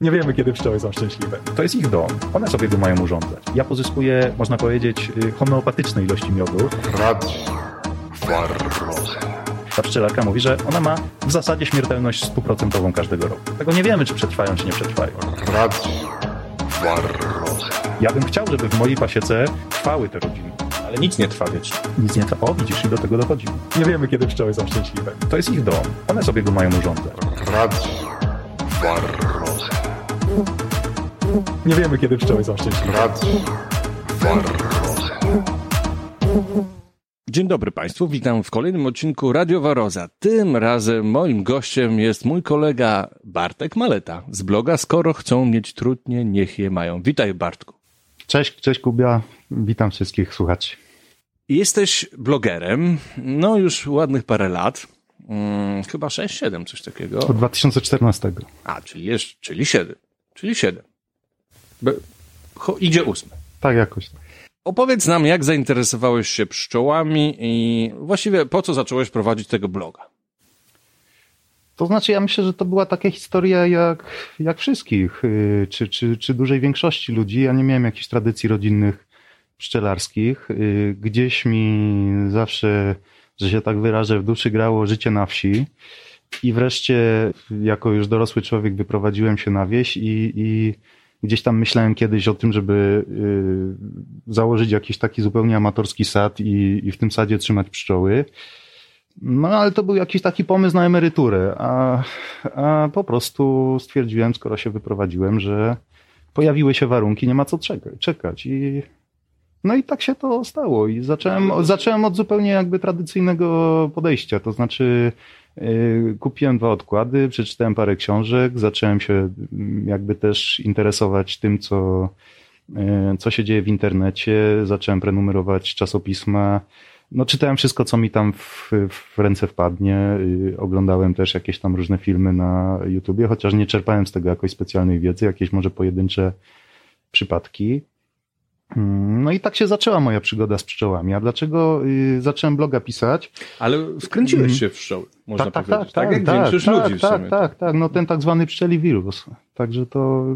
Nie wiemy, kiedy pszczoły są szczęśliwe. To jest ich dom. One sobie go mają urządzać. Ja pozyskuję, można powiedzieć, y, homeopatyczne ilości miodu. Radio Barroza. Ta pszczelarka mówi, że ona ma w zasadzie śmiertelność stuprocentową każdego roku. Tego nie wiemy, czy przetrwają, czy nie przetrwają. Radio Barroza. Ja bym chciał, żeby w mojej pasiece trwały te rodziny. Ale nic nie trwa wiecznie. Nic nie trwa. O, widzisz, i do tego dochodzimy. Nie wiemy, kiedy pszczoły są szczęśliwe. To jest ich dom. One sobie go mają urządzać. Radio Barroza. Nie wiemy, kiedy pszczoły są szczęśliwe. Dzień dobry Państwu, witam w kolejnym odcinku Radio Waroza. Tym razem moim gościem jest mój kolega Bartek Maleta z bloga Skoro chcą mieć trudnie, niech je mają. Witaj Bartku. Cześć, cześć Kubia. Witam wszystkich słuchaczy. Jesteś blogerem, no już ładnych parę lat, hmm, chyba 6-7, coś takiego. Od 2014. A, czyli, jest, czyli 7, czyli 7. Be, idzie ósmy. Tak jakoś. Opowiedz nam, jak zainteresowałeś się pszczołami i właściwie po co zacząłeś prowadzić tego bloga? To znaczy, ja myślę, że to była taka historia jak, jak wszystkich, yy, czy, czy, czy dużej większości ludzi. Ja nie miałem jakichś tradycji rodzinnych pszczelarskich. Yy, Gdzieś mi zawsze, że się tak wyrażę, w duszy grało życie na wsi. I wreszcie, jako już dorosły człowiek, wyprowadziłem się na wieś i, i gdzieś tam myślałem kiedyś o tym, żeby yy, założyć jakiś taki zupełnie amatorski sad i, i w tym sadzie trzymać pszczoły. No ale to był jakiś taki pomysł na emeryturę, a, a po prostu stwierdziłem, skoro się wyprowadziłem, że pojawiły się warunki, nie ma co czekać. I, no i tak się to stało. I zacząłem, zacząłem od zupełnie jakby tradycyjnego podejścia. To znaczy, kupiłem dwa odkłady, przeczytałem parę książek, zacząłem się mm, jakby też interesować tym, co, yy, co się dzieje w internecie. Zacząłem prenumerować czasopisma. No, czytałem wszystko, co mi tam w, w ręce wpadnie. Yy, oglądałem też jakieś tam różne filmy na YouTubie, chociaż nie czerpałem z tego jakiejś specjalnej wiedzy, jakieś może pojedyncze przypadki. Mm, No i tak się zaczęła moja przygoda z pszczołami. A dlaczego y, zacząłem bloga pisać? Ale wkręciłeś się w pszczoły, można tak, tak, powiedzieć. tak, tak, jak tak, większość tak, ludzi tak, tak, tak, no ten tak zwany pszczeli wirus. Także to,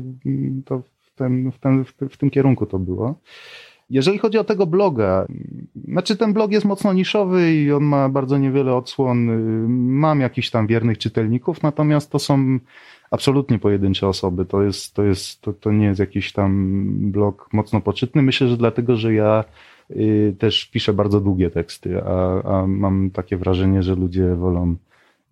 to w, tym, w, tym, w, tym, kierunku to było. Jeżeli chodzi o tego bloga, znaczy ten blog jest mocno niszowy i on ma bardzo niewiele odsłon. Mam jakichś tam wiernych czytelników, natomiast to są absolutnie pojedyncze osoby. To jest, to jest, to, to nie jest jakiś tam blog mocno poczytny. Myślę, że dlatego, że ja y, też piszę bardzo długie teksty, a, a mam takie wrażenie, że ludzie wolą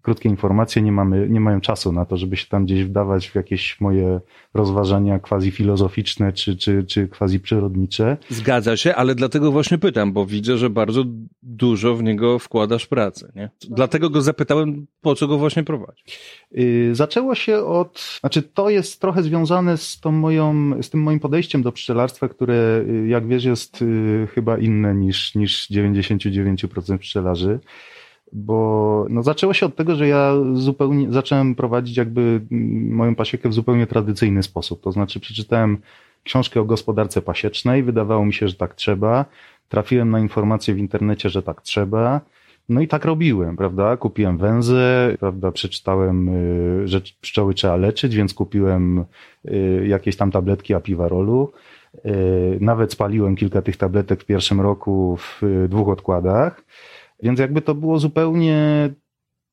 krótkie informacje, nie, mamy, nie mają czasu na to, żeby się tam gdzieś wdawać w jakieś moje rozważania quasi filozoficzne czy, czy, czy quasi przyrodnicze. Zgadza się, ale dlatego właśnie pytam, bo widzę, że bardzo dużo w niego wkładasz pracy, nie? Dlatego go zapytałem, po co go właśnie prowadzić. Y, Zaczęło się od, znaczy to jest trochę związane z tą moją, z tym moim podejściem do pszczelarstwa, które y, jak wiesz jest y, chyba inne niż, niż 99% pszczelarzy. Bo no, zaczęło się od tego, że ja zupełnie zacząłem prowadzić jakby mm, moją pasiekę w zupełnie tradycyjny sposób. To znaczy przeczytałem książkę o gospodarce pasiecznej, wydawało mi się, że tak trzeba. Trafiłem na informacje w internecie, że tak trzeba. No i tak robiłem, prawda? Kupiłem węzę, prawda? Przeczytałem, y, że pszczoły trzeba leczyć, więc kupiłem y, jakieś tam tabletki apiwarolu. Y, Nawet spaliłem kilka tych tabletek w pierwszym roku w y, dwóch odkładach. Więc jakby to było zupełnie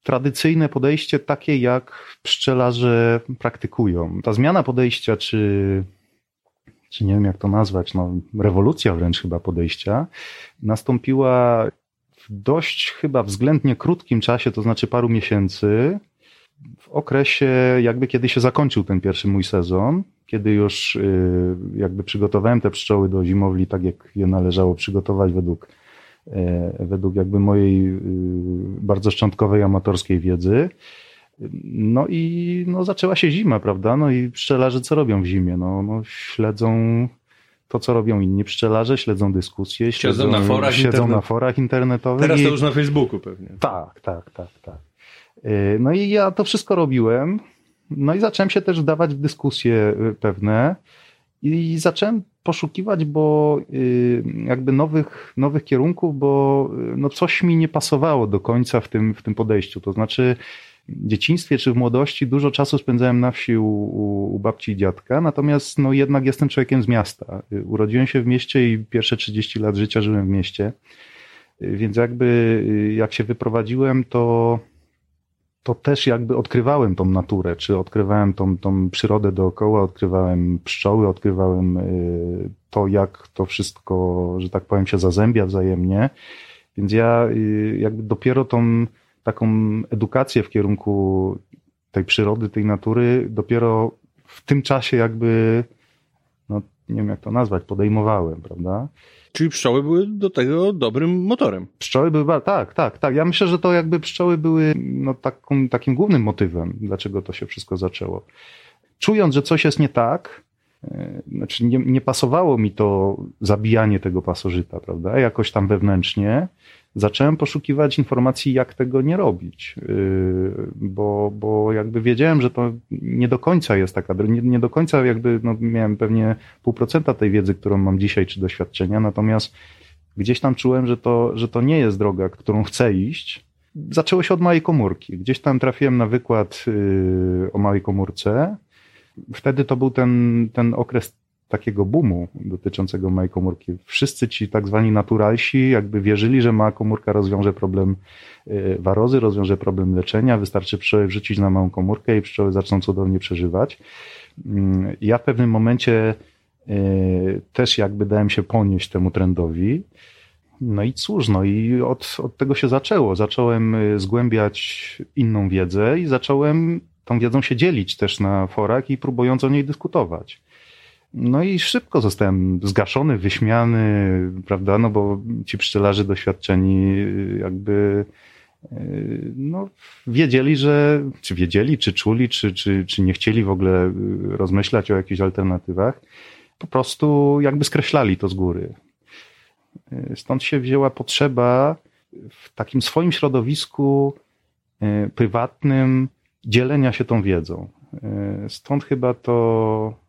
tradycyjne podejście, takie jak pszczelarze praktykują. Ta zmiana podejścia, czy, czy nie wiem jak to nazwać, no, rewolucja wręcz chyba podejścia, nastąpiła w dość chyba względnie krótkim czasie, to znaczy paru miesięcy, w okresie jakby kiedy się zakończył ten pierwszy mój sezon, kiedy już y, jakby przygotowałem te pszczoły do zimowli tak, jak je należało przygotować według według jakby mojej y, bardzo szczątkowej amatorskiej wiedzy. No i no, zaczęła się zima, prawda? No i pszczelarze co robią w zimie? No, no śledzą to, co robią inni pszczelarze, śledzą dyskusje, Siedzą śledzą, na forach siedzą internet- na forach internetowych. Teraz to już na Facebooku pewnie. tak, tak, tak, tak. Y, No i ja to wszystko robiłem. No i zacząłem się też wdawać w dyskusje y, pewne i zacząłem poszukiwać, bo y, jakby nowych, nowych kierunków, bo y, no coś mi nie pasowało do końca w tym, w tym podejściu. To znaczy, dzieciństwie czy w młodości dużo czasu spędzałem na wsi u, u, u babci i dziadka, natomiast no jednak jestem człowiekiem z miasta. Urodziłem się w mieście i pierwsze 30 lat życia żyłem w mieście. Więc jakby jak się wyprowadziłem, to, to też jakby odkrywałem tą naturę, czy odkrywałem tą, tą przyrodę dookoła, odkrywałem pszczoły, odkrywałem y, to, jak to wszystko, że tak powiem, się zazębia wzajemnie. Więc ja y, jakby dopiero tą taką edukację w kierunku tej przyrody, tej natury, dopiero w tym czasie jakby, no nie wiem jak to nazwać, podejmowałem, prawda? Czyli pszczoły były do tego dobrym motorem. Pszczoły były, tak, tak, tak. Ja myślę, że to jakby pszczoły były no, takim głównym motywem, dlaczego to się wszystko zaczęło. Czując, że coś jest nie tak, e, znaczy nie, nie pasowało mi to zabijanie tego pasożyta, prawda? Jakoś tam wewnętrznie zacząłem poszukiwać informacji, jak tego nie robić, yy, bo, bo jakby wiedziałem, że to nie do końca jest taka, nie, nie do końca jakby no, miałem pewnie pół procenta tej wiedzy, którą mam dzisiaj, czy doświadczenia, natomiast gdzieś tam czułem, że to, że to nie jest droga, którą chcę iść. Zaczęło się od małej komórki. Gdzieś tam trafiłem na wykład yy, o małej komórce. Wtedy to był ten, ten okres takiego boomu dotyczącego małej komórki. Wszyscy ci tak zwani naturalsi jakby wierzyli, że mała komórka rozwiąże problem y, warozy, rozwiąże problem leczenia, wystarczy pszczoły wrzucić na małą komórkę i pszczoły zaczną cudownie przeżywać. Mm, ja w pewnym momencie y, też jakby dałem się ponieść temu trendowi. No i cóż, no i od, od tego się zaczęło. Zacząłem y, zgłębiać inną wiedzę i zacząłem tą wiedzą się dzielić też na forach i próbując o niej dyskutować. No i szybko zostałem zgaszony, wyśmiany, prawda, no bo ci pszczelarze doświadczeni jakby no, wiedzieli, że, czy wiedzieli, czy czuli, czy, czy, czy nie chcieli w ogóle rozmyślać o jakichś alternatywach, po prostu jakby skreślali to z góry. Stąd się wzięła potrzeba w takim swoim środowisku prywatnym dzielenia się tą wiedzą. Stąd chyba to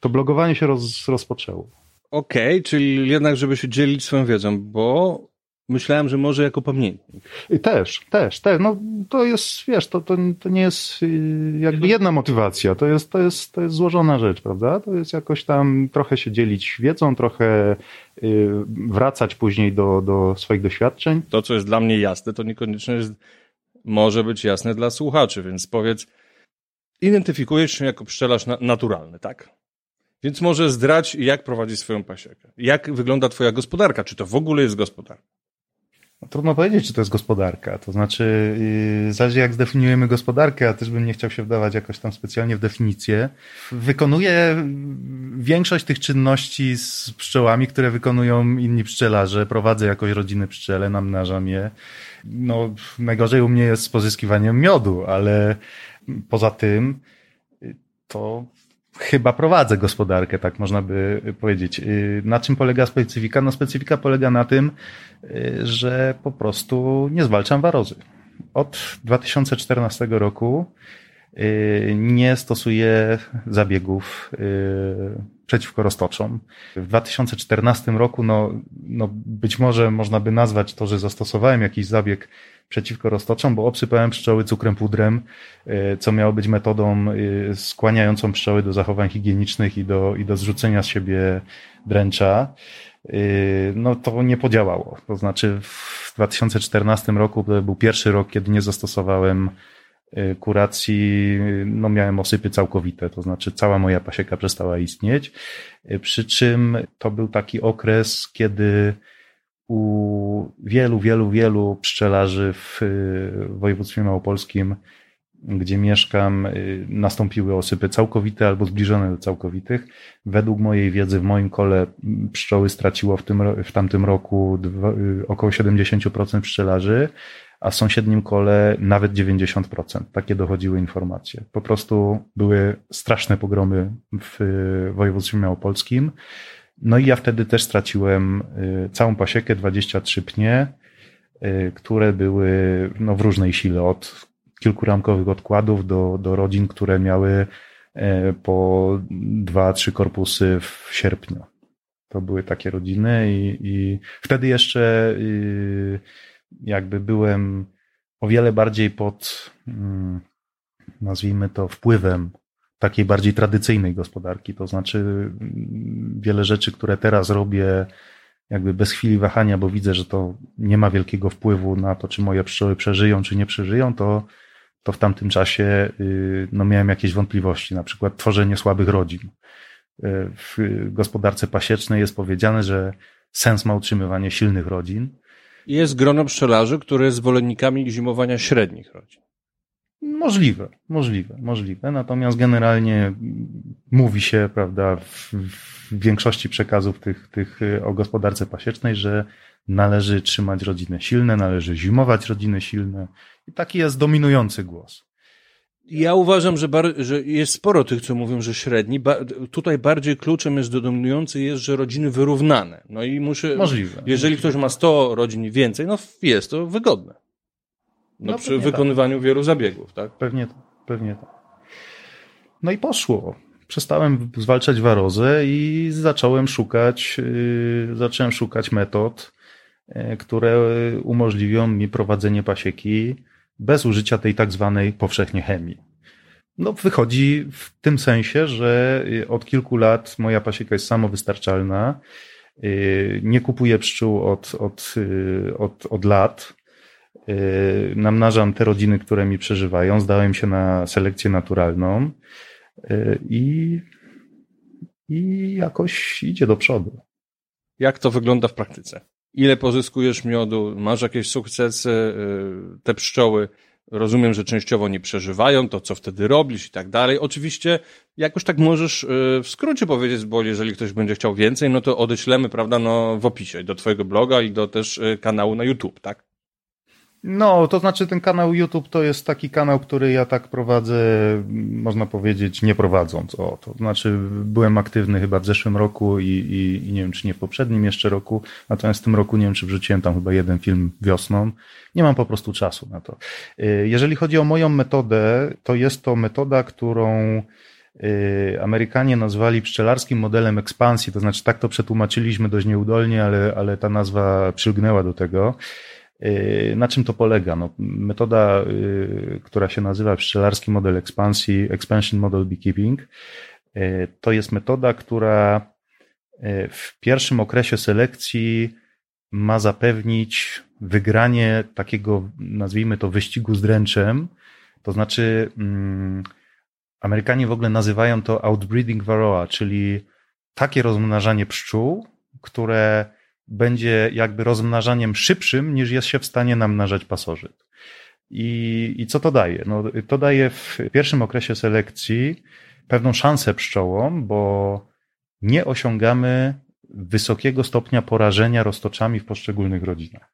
to blogowanie się roz, rozpoczęło. Okej, okay, czyli jednak, żeby się dzielić swoją wiedzą, bo myślałem, że może jako pamiętnik. I też, też, też. No to jest, wiesz, to, to, to nie jest y, jakby jedna motywacja, to jest, to, jest, to jest złożona rzecz, prawda? To jest jakoś tam trochę się dzielić wiedzą, trochę y, wracać później do, do swoich doświadczeń. To, co jest dla mnie jasne, to niekoniecznie jest, może być jasne dla słuchaczy, więc powiedz, identyfikujesz się jako pszczelarz naturalny, tak? Więc może zdrać, jak prowadzić swoją pasiekę. Jak wygląda twoja gospodarka? Czy to w ogóle jest gospodarka? No, trudno powiedzieć, czy to jest gospodarka. To znaczy, yy, zależy jak zdefiniujemy gospodarkę, ja też bym nie chciał się wdawać jakoś tam specjalnie w definicję. Wykonuję większość tych czynności z pszczołami, które wykonują inni pszczelarze. Prowadzę jakoś rodziny pszczele, namnażam je. No, najgorzej u mnie jest z pozyskiwaniem miodu, ale poza tym to chyba prowadzę gospodarkę, tak można by powiedzieć. Y, na czym polega specyfika? No specyfika polega na tym, y, że po prostu nie zwalczam warozy. Od 2014 roku y, nie stosuję zabiegów przeciwko roztoczom. W 2014 roku, no, no być może można by nazwać to, że zastosowałem jakiś zabieg przeciwko roztoczom, bo obsypałem pszczoły cukrem pudrem, e, co miało być metodą e, skłaniającą pszczoły do zachowań higienicznych i do, i do zrzucenia z siebie dręcza. E, no to nie podziałało. To znaczy w 2014 roku to był pierwszy rok, kiedy nie zastosowałem kuracji, no miałem osypy całkowite, to znaczy cała moja pasieka przestała istnieć. Przy czym to był taki okres, kiedy u wielu, wielu, wielu pszczelarzy w województwie małopolskim, gdzie mieszkam, y, nastąpiły osypy całkowite albo zbliżone do całkowitych. Według mojej wiedzy w moim kole pszczoły straciło w, tym, w tamtym roku dwa, y, około 70% pszczelarzy, a w sąsiednim kole nawet 90%. Takie dochodziły informacje. Po prostu były straszne pogromy w województwie małopolskim. No i ja wtedy też straciłem y, całą pasiekę, 23 pnie, y, które były no, w różnej sile, od kilkuramkowych odkładów do, do rodzin, które miały y, po dwa, trzy korpusy w sierpniu. To były takie rodziny i, i wtedy jeszcze jakby byłem o wiele bardziej pod, mm, nazwijmy to, wpływem takiej bardziej tradycyjnej gospodarki. To znaczy, mm, wiele rzeczy, które teraz robię, jakby bez chwili wahania, bo widzę, że to nie ma wielkiego wpływu na to, czy moje pszczoły przeżyją, czy nie przeżyją, to, to w tamtym czasie y, no, miałem jakieś wątpliwości, na przykład tworzenie słabych rodzin. Y, w gospodarce pasiecznej jest powiedziane, że sens ma utrzymywanie silnych rodzin. Jest grono pszczelarzy, które jest zwolennikami zimowania średnich rodzin. Możliwe, możliwe, możliwe. Natomiast generalnie mówi się, prawda, w, w większości przekazów tych, tych y, o gospodarce pasiecznej, że należy trzymać rodziny silne, należy zimować rodziny silne. I taki jest dominujący głos. Ja uważam, że, bar, że jest sporo tych, co mówią, że średni. Ba, tutaj bardziej kluczem jest dominujący jest, że rodziny wyrównane. No i muszę. Możliwe. Jeżeli ktoś ma 100 rodzin i więcej, no jest to wygodne. No, No przy pewnie wykonywaniu wielu zabiegów, tak? Pewnie, pewnie tak. No i poszło. Przestałem zwalczać warozę i zacząłem szukać, yy, zacząłem szukać metod, yy, które umożliwią mi prowadzenie pasieki bez użycia tej tak zwanej powszechnie chemii. No, wychodzi w tym sensie, że yy, od kilku lat moja pasieka jest samowystarczalna. Nie kupuję pszczół od, od, od, od lat. Yy, Namnażam te rodziny, które mi przeżywają. Zdałem się na selekcję naturalną yy, i, i jakoś idzie do przodu. Jak to wygląda w praktyce? Ile pozyskujesz miodu? Masz jakieś sukcesy? Yy, Te pszczoły, rozumiem, że częściowo nie przeżywają, to co wtedy robisz i tak dalej. Oczywiście jakoś tak możesz w skrócie powiedzieć, bo jeżeli ktoś będzie chciał więcej, no to odeślemy, prawda, no w opisie do twojego bloga i do też kanału na YouTube, tak? No, to znaczy ten kanał YouTube to jest taki kanał, który ja tak prowadzę, można powiedzieć, nie prowadząc. O, to znaczy byłem aktywny chyba w zeszłym roku i, i, i nie wiem, czy nie w poprzednim jeszcze roku, natomiast w tym roku nie wiem, czy wrzuciłem tam chyba jeden film wiosną. Nie mam po prostu czasu na to. Y, Jeżeli chodzi o moją metodę, to jest to metoda, którą y, Amerykanie nazwali pszczelarskim modelem ekspansji, to znaczy tak to przetłumaczyliśmy dość nieudolnie, ale, ale ta nazwa przylgnęła do tego. Y, Na czym to polega? No, metoda, y, która się nazywa pszczelarski model ekspansji, expansion model beekeeping, y, to jest metoda, która w pierwszym okresie selekcji ma zapewnić wygranie takiego, nazwijmy to, wyścigu z dręczem. To znaczy, mm, Amerykanie w ogóle nazywają to outbreeding varroa, czyli takie rozmnażanie pszczół, które będzie jakby rozmnażaniem szybszym, niż jest się w stanie namnażać pasożyt. I, I co to daje? No, to daje w pierwszym okresie selekcji pewną szansę pszczołom, bo nie osiągamy wysokiego stopnia porażenia roztoczami w poszczególnych rodzinach.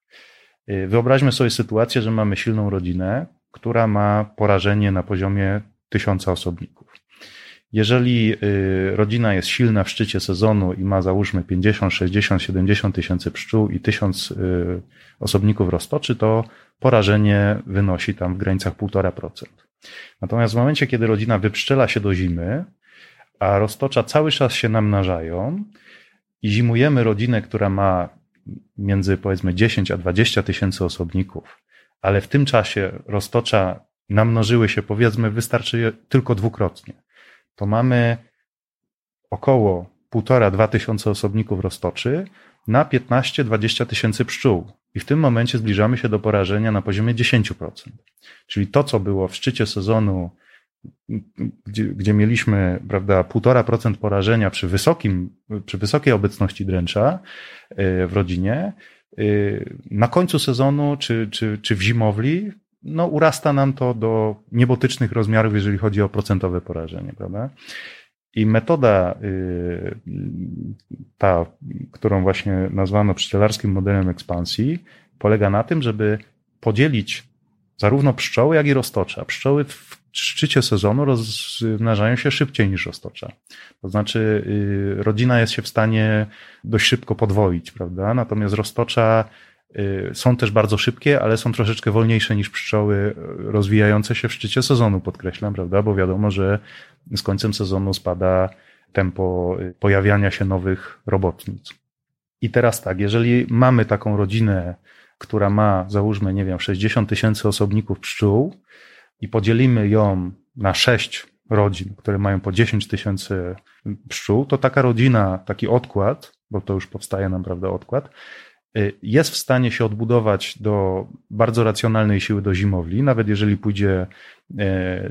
Y, Wyobraźmy sobie sytuację, że mamy silną rodzinę, która ma porażenie na poziomie tysiąca osobników. Jeżeli y, rodzina jest silna w szczycie sezonu i ma załóżmy 50, 60, 70 tysięcy pszczół i 1000 y, osobników roztoczy, to porażenie wynosi tam w granicach 1,5%. Natomiast w momencie, kiedy rodzina wypszczela się do zimy, a roztocza cały czas się namnażają i zimujemy rodzinę, która ma między powiedzmy 10 a 20 tysięcy osobników, ale w tym czasie roztocza namnożyły się powiedzmy wystarczy tylko dwukrotnie, to mamy około 1,5-2 tysiące osobników roztoczy na 15-20 tysięcy pszczół. I w tym momencie zbliżamy się do porażenia na poziomie 10%. Czyli to, co było w szczycie sezonu, gdzie, gdzie mieliśmy prawda, 1,5% porażenia przy, wysokim, przy wysokiej obecności dręcza y, w rodzinie, y, na końcu sezonu czy, czy, czy w zimowli no, urasta nam to do niebotycznych rozmiarów, jeżeli chodzi o procentowe porażenie, prawda? I metoda y, ta, którą właśnie nazwano pszczelarskim modelem ekspansji, polega na tym, żeby podzielić zarówno pszczoły, jak i roztocza. Pszczoły w szczycie sezonu rozmnażają się szybciej niż roztocza. To znaczy, y, rodzina jest się w stanie dość szybko podwoić, prawda? Natomiast roztocza są też bardzo szybkie, ale są troszeczkę wolniejsze niż pszczoły rozwijające się w szczycie sezonu, podkreślam, prawda? Bo wiadomo, że z końcem sezonu spada tempo y, pojawiania się nowych robotnic. I teraz tak, jeżeli mamy taką rodzinę, która ma, załóżmy, nie wiem, 60 tysięcy osobników pszczół i podzielimy ją na sześć rodzin, które mają po 10 tysięcy pszczół, to taka rodzina, taki odkład, bo to już powstaje nam, prawda, odkład, y, jest w stanie się odbudować do bardzo racjonalnej siły do zimowli, nawet jeżeli pójdzie y,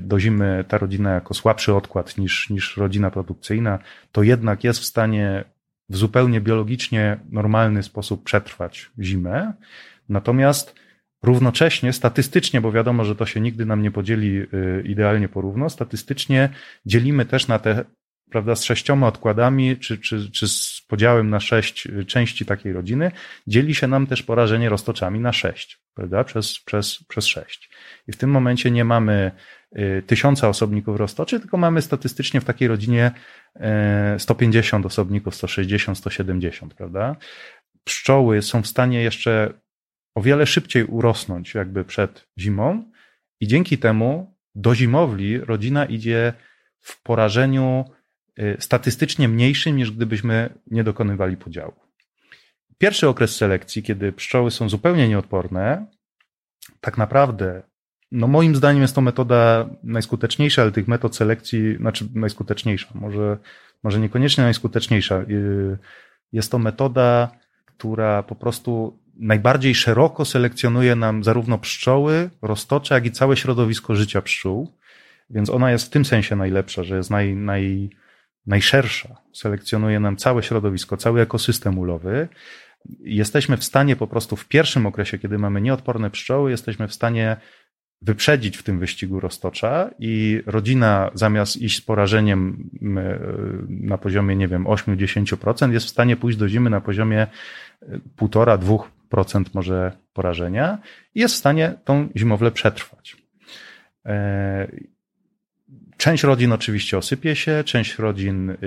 do zimy ta rodzina jako słabszy odkład niż, niż rodzina produkcyjna, to jednak jest w stanie w zupełnie biologicznie normalny sposób przetrwać zimę. Natomiast równocześnie, statystycznie, bo wiadomo, że to się nigdy nam nie podzieli y, idealnie porówno, statystycznie dzielimy też na te, prawda, z sześcioma odkładami, czy, czy, czy z podziałem na sześć części takiej rodziny, dzieli się nam też porażenie roztoczami na sześć, prawda, przez, przez, przez sześć. I w tym momencie nie mamy y, tysiąca osobników roztoczy, tylko mamy statystycznie w takiej rodzinie 150 y, osobników, 160, 170, prawda? Pszczoły są w stanie jeszcze o wiele szybciej urosnąć jakby przed zimą i dzięki temu do zimowli rodzina idzie w porażeniu y, statystycznie mniejszym niż gdybyśmy nie dokonywali podziału. Pierwszy okres selekcji, kiedy pszczoły są zupełnie nieodporne, tak naprawdę, no moim zdaniem jest to metoda najskuteczniejsza, ale tych metod selekcji, znaczy najskuteczniejsza, może, może niekoniecznie najskuteczniejsza. Y, jest to metoda, która po prostu najbardziej szeroko selekcjonuje nam zarówno pszczoły, roztocze, jak i całe środowisko życia pszczół. Więc ona jest w tym sensie najlepsza, że jest naj, naj, najszersza. Selekcjonuje nam całe środowisko, cały ekosystem ulowy. Jesteśmy w stanie po prostu w pierwszym okresie, kiedy mamy nieodporne pszczoły, jesteśmy w stanie wyprzedzić w tym wyścigu roztocza i rodzina zamiast iść z porażeniem e, na poziomie, nie wiem, 8-10%, jest w stanie pójść do zimy na poziomie 1,5-2% może porażenia i jest w stanie tą zimowlę przetrwać. Część rodzin oczywiście osypie się, część rodzin y,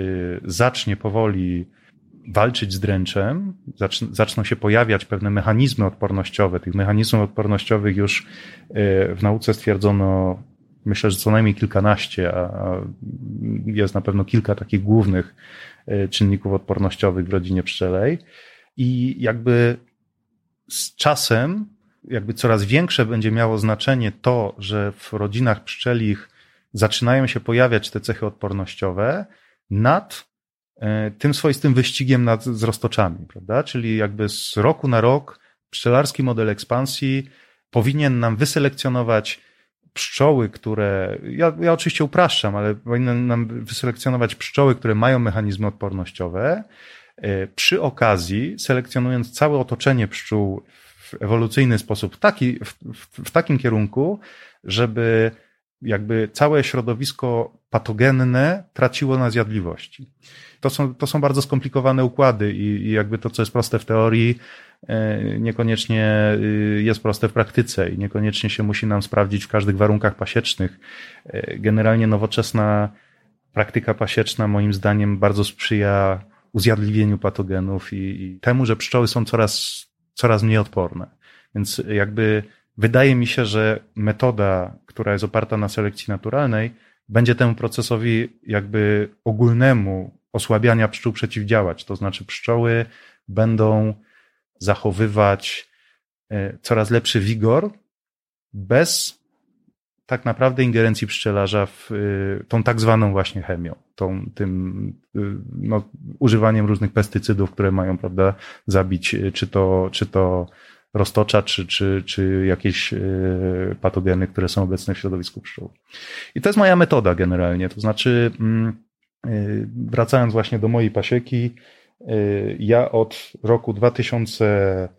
zacznie powoli walczyć z dręczem, zaczną się pojawiać pewne mechanizmy odpornościowe. Tych mechanizmów odpornościowych już y, w nauce stwierdzono, myślę, że co najmniej kilkanaście, a jest na pewno kilka takich głównych y, czynników odpornościowych w rodzinie pszczelej. I jakby z czasem, jakby coraz większe będzie miało znaczenie to, że w rodzinach pszczelich zaczynają się pojawiać te cechy odpornościowe nad e, tym swoistym wyścigiem nad, z roztoczami, prawda? Czyli jakby z roku na rok pszczelarski model ekspansji powinien nam wyselekcjonować pszczoły, które, ja, ja oczywiście upraszczam, ale powinien nam wyselekcjonować pszczoły, które mają mechanizmy odpornościowe, E, przy okazji, selekcjonując całe otoczenie pszczół w ewolucyjny sposób, taki, w, w, w takim kierunku, żeby jakby całe środowisko patogenne traciło na zjadliwości. To są, to są bardzo skomplikowane układy i, i jakby to, co jest proste w teorii, e, niekoniecznie y, jest proste w praktyce i niekoniecznie się musi nam sprawdzić w każdych warunkach pasiecznych. E, generalnie nowoczesna praktyka pasieczna moim zdaniem bardzo sprzyja uzjadliwieniu patogenów i, i temu, że pszczoły są coraz, coraz mniej odporne. Więc jakby wydaje mi się, że metoda, która jest oparta na selekcji naturalnej, będzie temu procesowi jakby ogólnemu osłabiania pszczół przeciwdziałać. To znaczy pszczoły będą zachowywać e, coraz lepszy wigor bez tak naprawdę ingerencji pszczelarza w y, tą tak zwaną właśnie chemią, tą, tym y, no, używaniem różnych pestycydów, które mają, prawda, zabić czy to, czy to roztocza, czy, czy, czy jakieś patogeny, które są obecne w środowisku pszczół. I to jest moja metoda generalnie, to znaczy mm, wracając właśnie do mojej pasieki, ja od roku 2000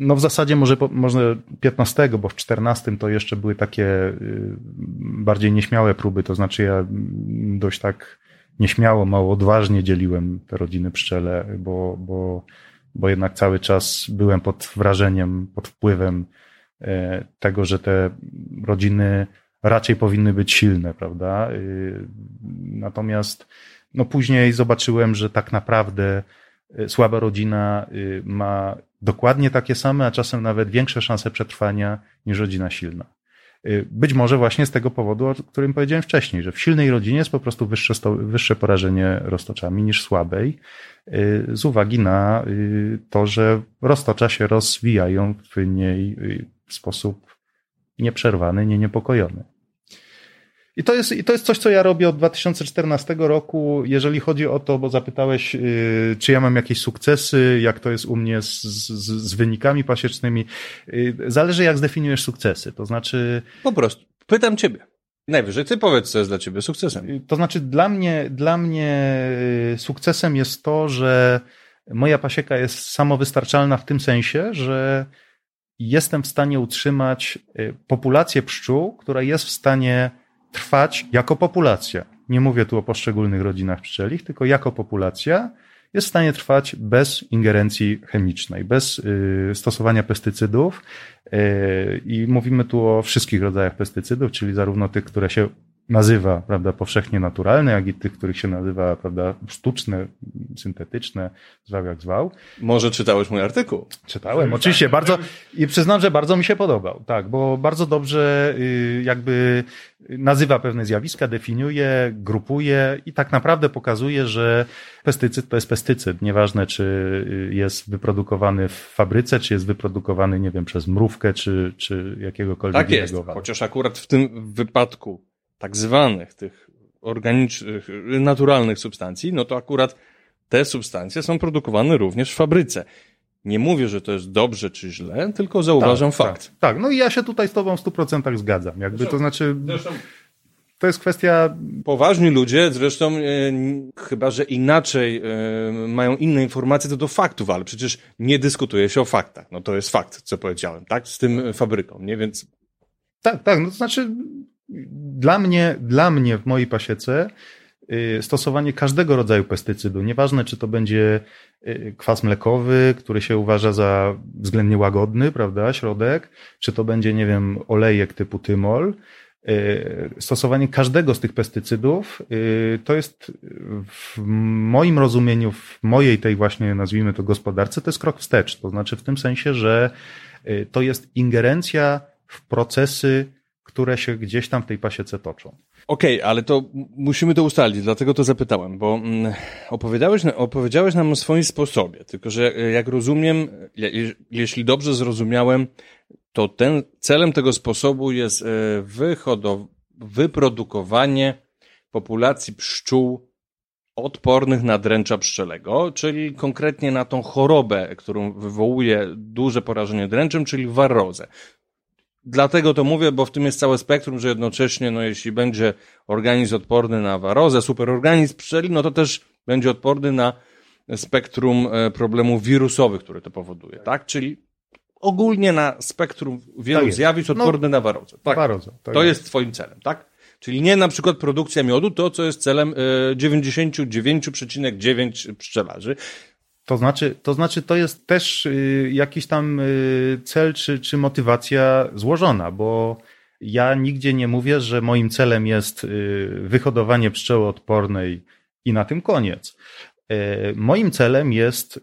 no w zasadzie może, może 15, bo w 14 to jeszcze były takie bardziej nieśmiałe próby, to znaczy ja dość tak nieśmiało, mało odważnie dzieliłem te rodziny pszczele, bo, bo, bo jednak cały czas byłem pod wrażeniem, pod wpływem e, tego, że te rodziny raczej powinny być silne, prawda? Y, natomiast no później zobaczyłem, że tak naprawdę e, słaba rodzina ma dokładnie takie same, a czasem nawet większe szanse przetrwania niż rodzina silna. Y, Być może właśnie z tego powodu, o którym powiedziałem wcześniej, że w silnej rodzinie jest po prostu wyższe, wyższe porażenie roztoczami niż słabej, y, z uwagi na y, to, że roztocza się rozwijają w niej w sposób nieprzerwany, nie niepokojony. I to, jest, I to jest coś, co ja robię od 2014 roku, jeżeli chodzi o to, bo zapytałeś, y, czy ja mam jakieś sukcesy, jak to jest u mnie z, z, z wynikami pasiecznymi. Y, Zależy, jak zdefiniujesz sukcesy. To znaczy, Po prostu. Pytam ciebie. Najwyżej ty powiedz, co jest dla ciebie sukcesem. Y, To znaczy, dla mnie, dla mnie y, sukcesem jest to, że moja pasieka jest samowystarczalna w tym sensie, że jestem w stanie utrzymać y, populację pszczół, która jest w stanie trwać jako populacja. Nie mówię tu o poszczególnych rodzinach pszczelich, tylko jako populacja jest w stanie trwać bez ingerencji chemicznej, bez y, stosowania pestycydów. Y, I mówimy tu o wszystkich rodzajach pestycydów, czyli zarówno tych, które się nazywa prawda, powszechnie naturalne, jak i tych, których się nazywa prawda, sztuczne, syntetyczne, zwał jak zwał. Może czytałeś mój artykuł? Czytałem, oczywiście, bardzo i przyznam, że bardzo mi się podobał, tak, bo bardzo dobrze y, jakby nazywa pewne zjawiska, definiuje, grupuje i tak naprawdę pokazuje, że pestycyd to jest pestycyd, nieważne czy y, jest wyprodukowany w fabryce, czy jest wyprodukowany, nie wiem, przez mrówkę, czy, czy jakiegokolwiek Tak jest. innego wadu. Chociaż akurat w tym wypadku tak zwanych tych organicznych, naturalnych substancji, no to akurat te substancje są produkowane również w fabryce. Nie mówię, że to jest dobrze czy źle, tylko zauważam tak, fakt. Tak, tak, no i ja się tutaj z tobą w 100% zgadzam. Jakby to znaczy, to jest kwestia Poważni ludzie, zresztą e, chyba, że inaczej e, mają inne informacje, to do faktów, ale przecież nie dyskutuje się o faktach. No to jest fakt, co powiedziałem, tak? Z tym e, fabryką, nie? Więc Tak, tak. No to znaczy, dla mnie, dla mnie w mojej pasiece y, stosowanie każdego rodzaju pestycydu, nieważne czy to będzie y, kwas mlekowy, który się uważa za względnie łagodny, prawda, środek, czy to będzie, nie wiem, olejek typu tymol, y, stosowanie każdego z tych pestycydów to jest w moim rozumieniu, w mojej tej właśnie, nazwijmy to gospodarce, to jest krok wstecz. To znaczy w tym sensie, że to jest ingerencja w procesy, które się gdzieś tam w tej pasiece toczą. Okej, ale to musimy to ustalić, dlatego to zapytałem, bo mm, opowiadałeś, na- opowiedziałeś nam o swoim sposobie, tylko że e, jak rozumiem, je, je- jeśli dobrze zrozumiałem, to ten celem tego sposobu jest e, wyhodow- wyprodukowanie populacji pszczół odpornych na dręcza pszczelego, czyli konkretnie na tą chorobę, którą wywołuje duże porażenie dręczem, czyli warrozę. Dlatego to mówię, bo w tym jest całe spektrum, że jednocześnie, no jeśli będzie organizm odporny na warozę, superorganizm pszczeli, no to też będzie odporny na spektrum e, problemów wirusowych, które to powoduje, tak? Czyli ogólnie na spektrum wielu Tak jest. zjawisk No, odporny na warozę. Tak. Tak To jest twoim celem, tak? Czyli nie na przykład produkcja miodu, to co jest celem e, 99,9 pszczelarzy. To znaczy, to znaczy, to jest też y, jakiś tam y, cel czy, czy motywacja złożona, bo ja nigdzie nie mówię, że moim celem jest y, wyhodowanie pszczoły odpornej i na tym koniec. Moim celem jest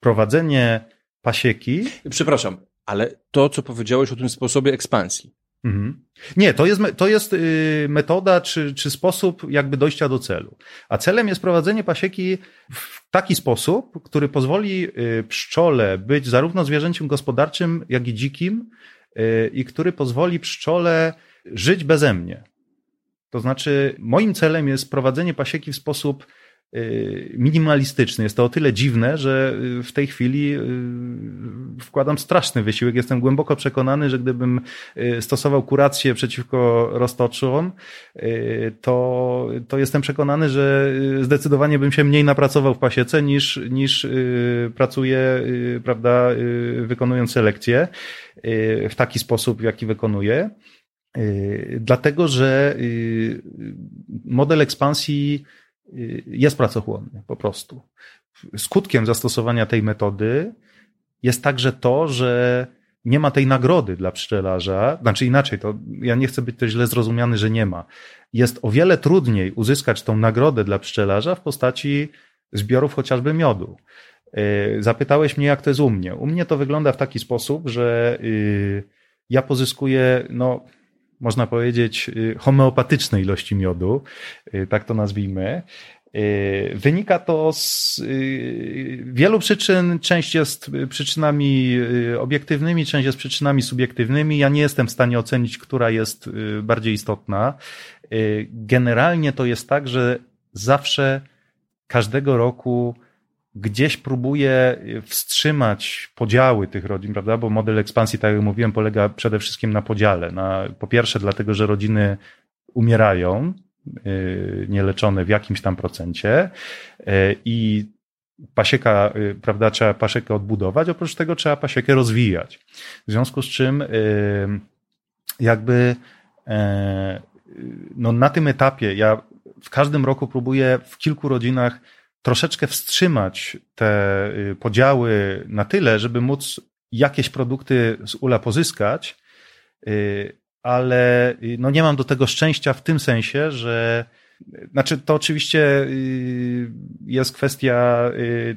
prowadzenie pasieki. Przepraszam, ale to, co powiedziałeś o tym sposobie ekspansji, Mhm. Nie, to jest, to jest metoda czy, czy sposób jakby dojścia do celu. A celem jest prowadzenie pasieki w taki sposób, który pozwoli y, pszczole być zarówno zwierzęciem gospodarczym, jak i dzikim y, i który pozwoli pszczole żyć beze mnie. To znaczy, moim celem jest prowadzenie pasieki w sposób minimalistyczny. Jest to o tyle dziwne, że y, w tej chwili y, wkładam straszny wysiłek. Jestem głęboko przekonany, że gdybym y, stosował kurację przeciwko roztoczom, y, to, to jestem przekonany, że y, zdecydowanie bym się mniej napracował w pasiece niż, niż y, pracuję, y, prawda, y, wykonując selekcję y, w taki sposób, w jaki wykonuję. Y, Dlatego, że y, model ekspansji y, jest pracochłonny po prostu. Skutkiem zastosowania tej metody jest także to, że nie ma tej nagrody dla pszczelarza, znaczy inaczej, to ja nie chcę być też źle zrozumiany, że nie ma. Jest o wiele trudniej uzyskać tą nagrodę dla pszczelarza w postaci zbiorów chociażby miodu. Y, Zapytałeś mnie, jak to jest u mnie. U mnie to wygląda w taki sposób, że y, ja pozyskuję, no, można powiedzieć, y, homeopatycznej ilości miodu, y, tak to nazwijmy. Y, Wynika to z wielu przyczyn. Część jest przyczynami obiektywnymi, część jest przyczynami subiektywnymi. Ja nie jestem w stanie ocenić, która jest bardziej istotna. Generalnie to jest tak, że zawsze każdego roku gdzieś próbuję wstrzymać podziały tych rodzin, prawda? Bo model ekspansji, tak jak mówiłem, polega przede wszystkim na podziale. Na, po pierwsze, dlatego, że rodziny umierają, yy, nieleczone w jakimś tam procencie yy, i pasieka, prawda, trzeba pasiekę odbudować, oprócz tego trzeba pasiekę rozwijać. W związku z czym jakby yy, no na tym etapie ja w każdym roku próbuję w kilku rodzinach troszeczkę wstrzymać te y, podziały na tyle, żeby móc jakieś produkty z ula pozyskać, y, ale y, no nie mam do tego szczęścia w tym sensie, że znaczy to oczywiście jest kwestia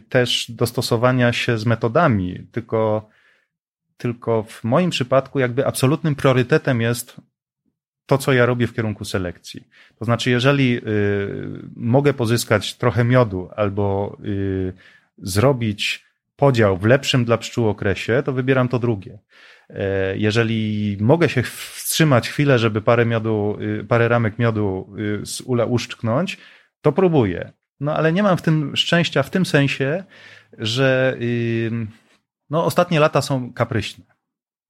też dostosowania się z metodami, tylko, tylko w moim przypadku jakby absolutnym priorytetem jest to, co ja robię w kierunku selekcji. To znaczy, jeżeli y, mogę pozyskać trochę miodu albo y, zrobić podział w lepszym dla pszczół okresie, to wybieram to drugie. E, jeżeli mogę się wstrzymać chwilę, żeby parę miodu, y, parę ramek miodu z ula uszczknąć, to próbuję. No ale nie mam w tym szczęścia w tym sensie, że no, ostatnie lata są kapryśne.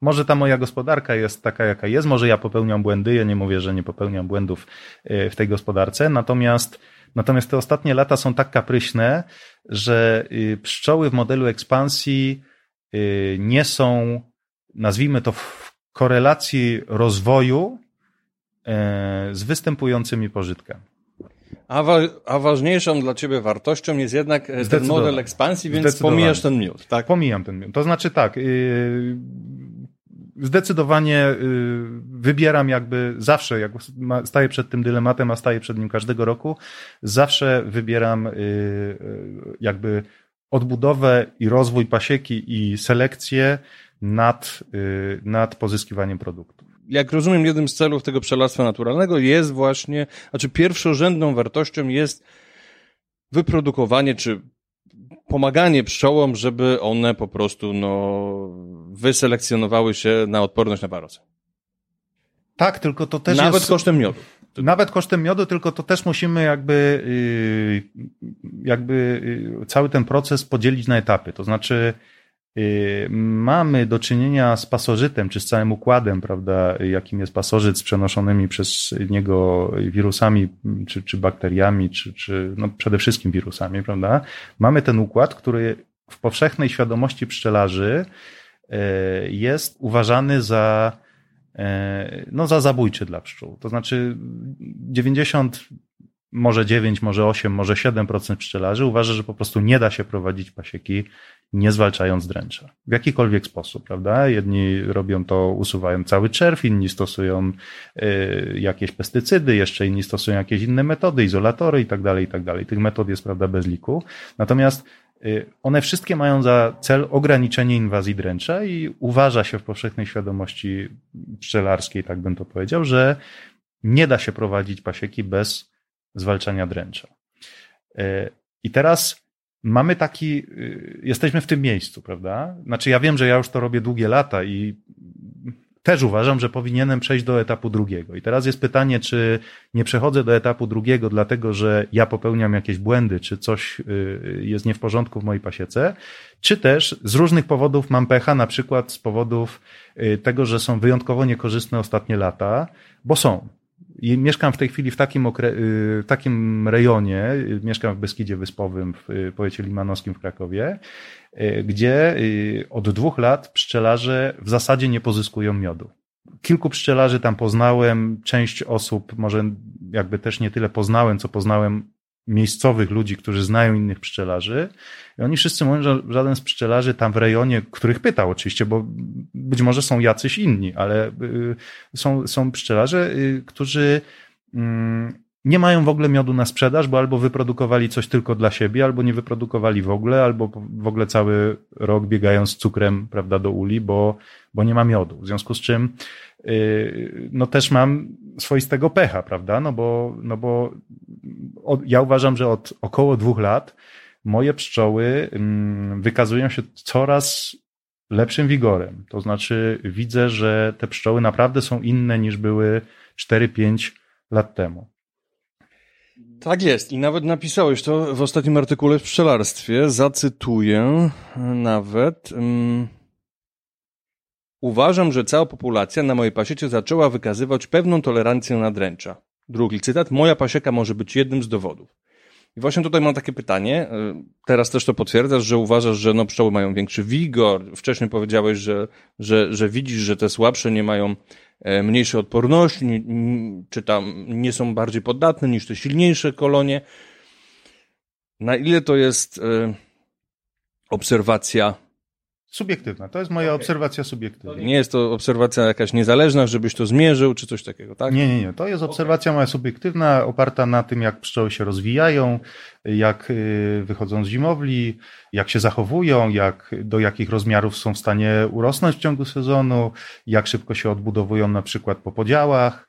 Może ta moja gospodarka jest taka, jaka jest, może ja popełniam błędy, ja nie mówię, że nie popełniam błędów y, w tej gospodarce, natomiast, natomiast te ostatnie lata są tak kapryśne, że y, pszczoły w modelu ekspansji y, nie są, nazwijmy to, w korelacji rozwoju z występującymi pożytkami. A, wa a, ważniejszą dla ciebie wartością jest jednak e, ten model ekspansji, więc pomijasz ten miód, tak? Pomijam ten miód. To znaczy tak, yy, zdecydowanie yy, wybieram jakby zawsze, jak staję przed tym dylematem, a staję przed nim każdego roku, zawsze wybieram yy, jakby odbudowę i rozwój pasieki i selekcję nad, nad pozyskiwaniem produktu. Jak rozumiem, jednym z celów tego przelactwa naturalnego jest właśnie, znaczy pierwszorzędną wartością jest wyprodukowanie czy pomaganie pszczołom, żeby one po prostu no, wyselekcjonowały się na odporność na parozę. Tak, tylko to też Nawet jest... kosztem miodu. Nawet kosztem miodu, tylko to też musimy jakby, yy, jakby yy, cały ten proces podzielić na etapy. To znaczy, mamy do czynienia z pasożytem, czy z całym układem, prawda, jakim jest pasożyt z przenoszonymi przez niego wirusami, czy, czy bakteriami, czy, czy no przede wszystkim wirusami, prawda. Mamy ten układ, który w powszechnej świadomości pszczelarzy y, jest uważany za, y, no, za zabójczy dla pszczół. To znaczy 90 może 9, może 8, może 7% pszczelarzy uważa, że po prostu nie da się prowadzić pasieki nie zwalczając dręcza. W jakikolwiek sposób, prawda? Jedni robią to, usuwają cały czerw, inni stosują y, jakieś pestycydy, jeszcze inni stosują jakieś inne metody, izolatory i tak dalej, i tak dalej. Tych metod jest, prawda, bez liku. Natomiast y, one wszystkie mają za cel ograniczenie inwazji dręcza i uważa się w powszechnej świadomości pszczelarskiej, tak bym to powiedział, że nie da się prowadzić pasieki bez zwalczania dręcza. Y, I teraz mamy taki, y, jesteśmy w tym miejscu, prawda? Znaczy, ja wiem, że ja już to robię długie lata i też uważam, że powinienem przejść do etapu drugiego. I teraz jest pytanie, czy nie przechodzę do etapu drugiego, dlatego że ja popełniam jakieś błędy, czy coś y, jest nie w porządku w mojej pasiece, czy też z różnych powodów mam pecha, na przykład z powodów y, tego, że są wyjątkowo niekorzystne ostatnie lata, bo są. Mieszkam w tej chwili w takim, okre- y, w takim rejonie, y, mieszkam w Beskidzie Wyspowym, w y, powiecie limanowskim w Krakowie, gdzie od dwóch lat pszczelarze w zasadzie nie pozyskują miodu. Kilku pszczelarzy tam poznałem, część osób może jakby też nie tyle poznałem, co poznałem miejscowych ludzi, którzy znają innych pszczelarzy. I oni wszyscy mówią, że żaden z pszczelarzy tam w rejonie, których pytał oczywiście, bo być może są jacyś inni, ale y, są, są pszczelarze, y, którzy mm, nie mają w ogóle miodu na sprzedaż, bo albo wyprodukowali coś tylko dla siebie, albo nie wyprodukowali w ogóle, albo w ogóle cały rok biegają z cukrem, prawda, do uli, bo, bo nie ma miodu. W związku z czym, yy, no też mam swoistego pecha, prawda, no bo, no bo od, ja uważam, że od około dwóch lat moje pszczoły mm, wykazują się coraz lepszym wigorem. To znaczy widzę, że te pszczoły naprawdę są inne niż były 4-5 lat temu. Tak jest i nawet napisałeś to w ostatnim artykule w pszczelarstwie. Zacytuję nawet. Um, Uważam, że cała populacja na mojej pasiecie zaczęła wykazywać pewną tolerancję na dręcza. Drugi cytat. Moja pasieka może być jednym z dowodów. I właśnie tutaj mam takie pytanie. y, Teraz też to potwierdzasz, że uważasz, że no pszczoły mają większy wigor. Wcześniej powiedziałeś, że, że, że widzisz, że te słabsze nie mają e, mniejszej odporności, czy tam nie są bardziej podatne niż te silniejsze kolonie. Na ile to jest e, obserwacja? Subiektywna. To jest moja obserwacja subiektywna. Nie jest to obserwacja jakaś niezależna, żebyś to zmierzył, czy coś takiego, tak? Nie, nie, nie. To jest obserwacja moja subiektywna, oparta na tym, jak pszczoły się rozwijają, jak y, wychodzą z zimowli, jak się zachowują, jak, do jakich rozmiarów są w stanie urosnąć w ciągu sezonu, jak szybko się odbudowują na przykład po podziałach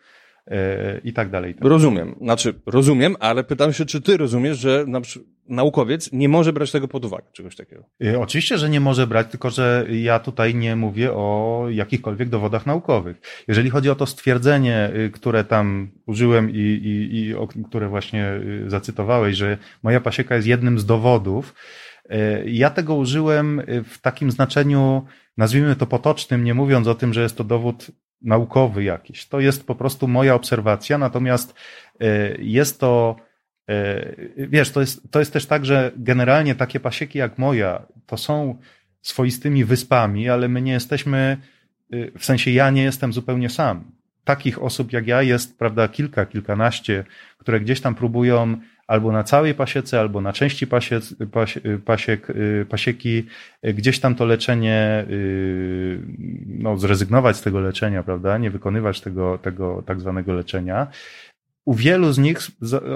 i tak dalej. i tak dalej. Rozumiem. Znaczy, rozumiem, ale pytam się, czy ty rozumiesz, że na przykład naukowiec nie może brać tego pod uwagę, czegoś takiego. Y, Oczywiście, że nie może brać, tylko że ja tutaj nie mówię o jakichkolwiek dowodach naukowych. Jeżeli chodzi o to stwierdzenie, y, które tam użyłem i, i, i o, które właśnie y, zacytowałeś, że moja pasieka jest jednym z dowodów, y, ja tego użyłem y, w takim znaczeniu, nazwijmy to potocznym, nie mówiąc o tym, że jest to dowód naukowy jakiś. To jest po prostu moja obserwacja, natomiast y, jest to E, Wiesz, to jest, to jest też tak, że generalnie takie pasieki jak moja to są swoistymi wyspami, ale my nie jesteśmy, y, w sensie ja nie jestem zupełnie sam. Takich osób jak ja jest, prawda, kilka, kilkanaście, które gdzieś tam próbują albo na całej pasiece, albo na części pasiec, pasie, pasiek, y, pasieki, gdzieś tam to leczenie, y, no, zrezygnować z tego leczenia, prawda, nie wykonywać tego, tego tak zwanego leczenia. U wielu z nich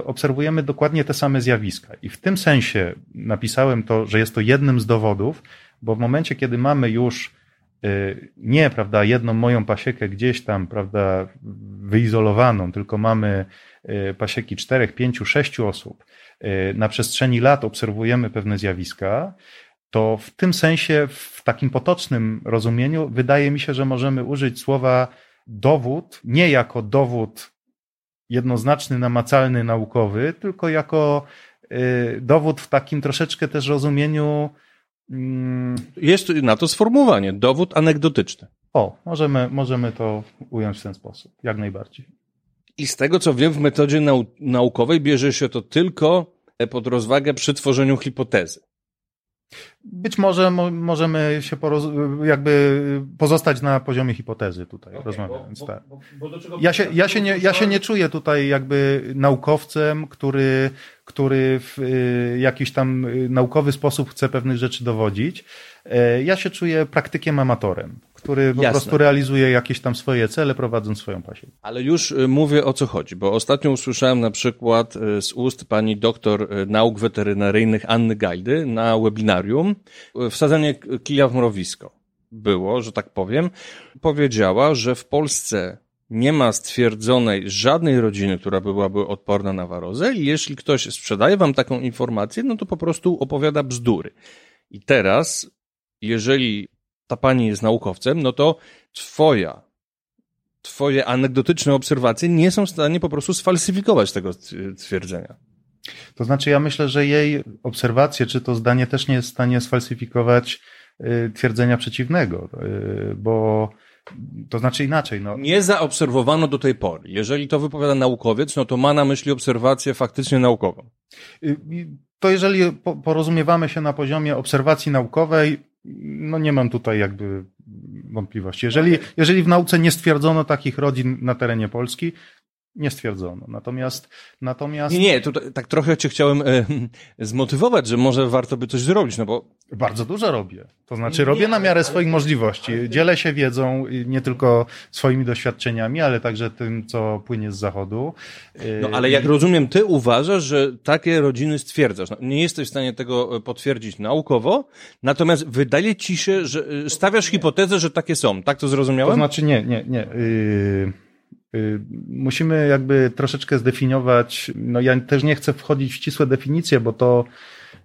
obserwujemy dokładnie te same zjawiska. I w tym sensie napisałem to, że jest to jednym z dowodów, bo w momencie, kiedy mamy już y, nie, prawda, jedną moją pasiekę gdzieś tam, prawda, wyizolowaną, tylko mamy pasieki czterech, pięciu, sześciu osób, y, na przestrzeni lat obserwujemy pewne zjawiska, to w tym sensie, w takim potocznym rozumieniu, wydaje mi się, że możemy użyć słowa dowód nie jako dowód jednoznaczny, namacalny, naukowy, tylko jako y, dowód w takim troszeczkę też rozumieniu. mm, Jest na to sformułowanie, dowód anegdotyczny. O, możemy, możemy to ująć w ten sposób, jak najbardziej. I z tego, co wiem, w metodzie nau naukowej bierze się to tylko pod rozwagę przy tworzeniu hipotezy. Być może mo, możemy się jakby pozostać na poziomie hipotezy tutaj rozmawiając. tak. Ja się, ja, się nie, ja się nie czuję tutaj jakby naukowcem, który, który w y, jakiś tam y, naukowy sposób chce pewnych rzeczy dowodzić. E, Ja się czuję praktykiem amatorem, który po Jasne. prostu realizuje jakieś tam swoje cele, prowadząc swoją pasię. Ale już y, mówię o co chodzi, bo ostatnio usłyszałem na przykład y, z ust pani doktor y, nauk weterynaryjnych Anny Gajdy na webinarium wsadzenie kija w mrowisko. Było, że tak powiem. Powiedziała, że w Polsce nie ma stwierdzonej żadnej rodziny, która byłaby odporna na warozę i jeśli ktoś sprzedaje wam taką informację, no to po prostu opowiada bzdury. I teraz, jeżeli ta pani jest naukowcem, no to twoja twoje anegdotyczne obserwacje nie są w stanie po prostu sfalsyfikować tego twierdzenia. To znaczy, ja myślę, że jej obserwacje, czy to zdanie też nie jest w stanie sfalsyfikować y, twierdzenia przeciwnego, y, bo to znaczy inaczej, no, Nie zaobserwowano do tej pory. Jeżeli to wypowiada naukowiec, no to ma na myśli obserwację faktycznie naukową. Y, To jeżeli po- porozumiewamy się na poziomie obserwacji naukowej, no nie mam tutaj jakby wątpliwości. Jeżeli, jeżeli w nauce nie stwierdzono takich rodzin na terenie Polski, nie stwierdzono. Natomiast, natomiast Nie, nie, tutaj tak trochę cię chciałem e, zmotywować, że może warto by coś zrobić, no bo bardzo dużo robię. To znaczy robię na miarę swoich możliwości. Dzielę się wiedzą y, nie tylko swoimi doświadczeniami, ale także tym, co płynie z zachodu. Y, No ale jak rozumiem, ty uważasz, że takie rodziny stwierdzasz. No, nie jesteś w stanie tego e, potwierdzić naukowo, natomiast wydaje ci się, że e, stawiasz hipotezę, że takie są. Tak to To zrozumiałem? znaczy nie, nie, nie. Yy, musimy jakby troszeczkę zdefiniować, no ja też nie chcę wchodzić w ścisłe definicje, bo to,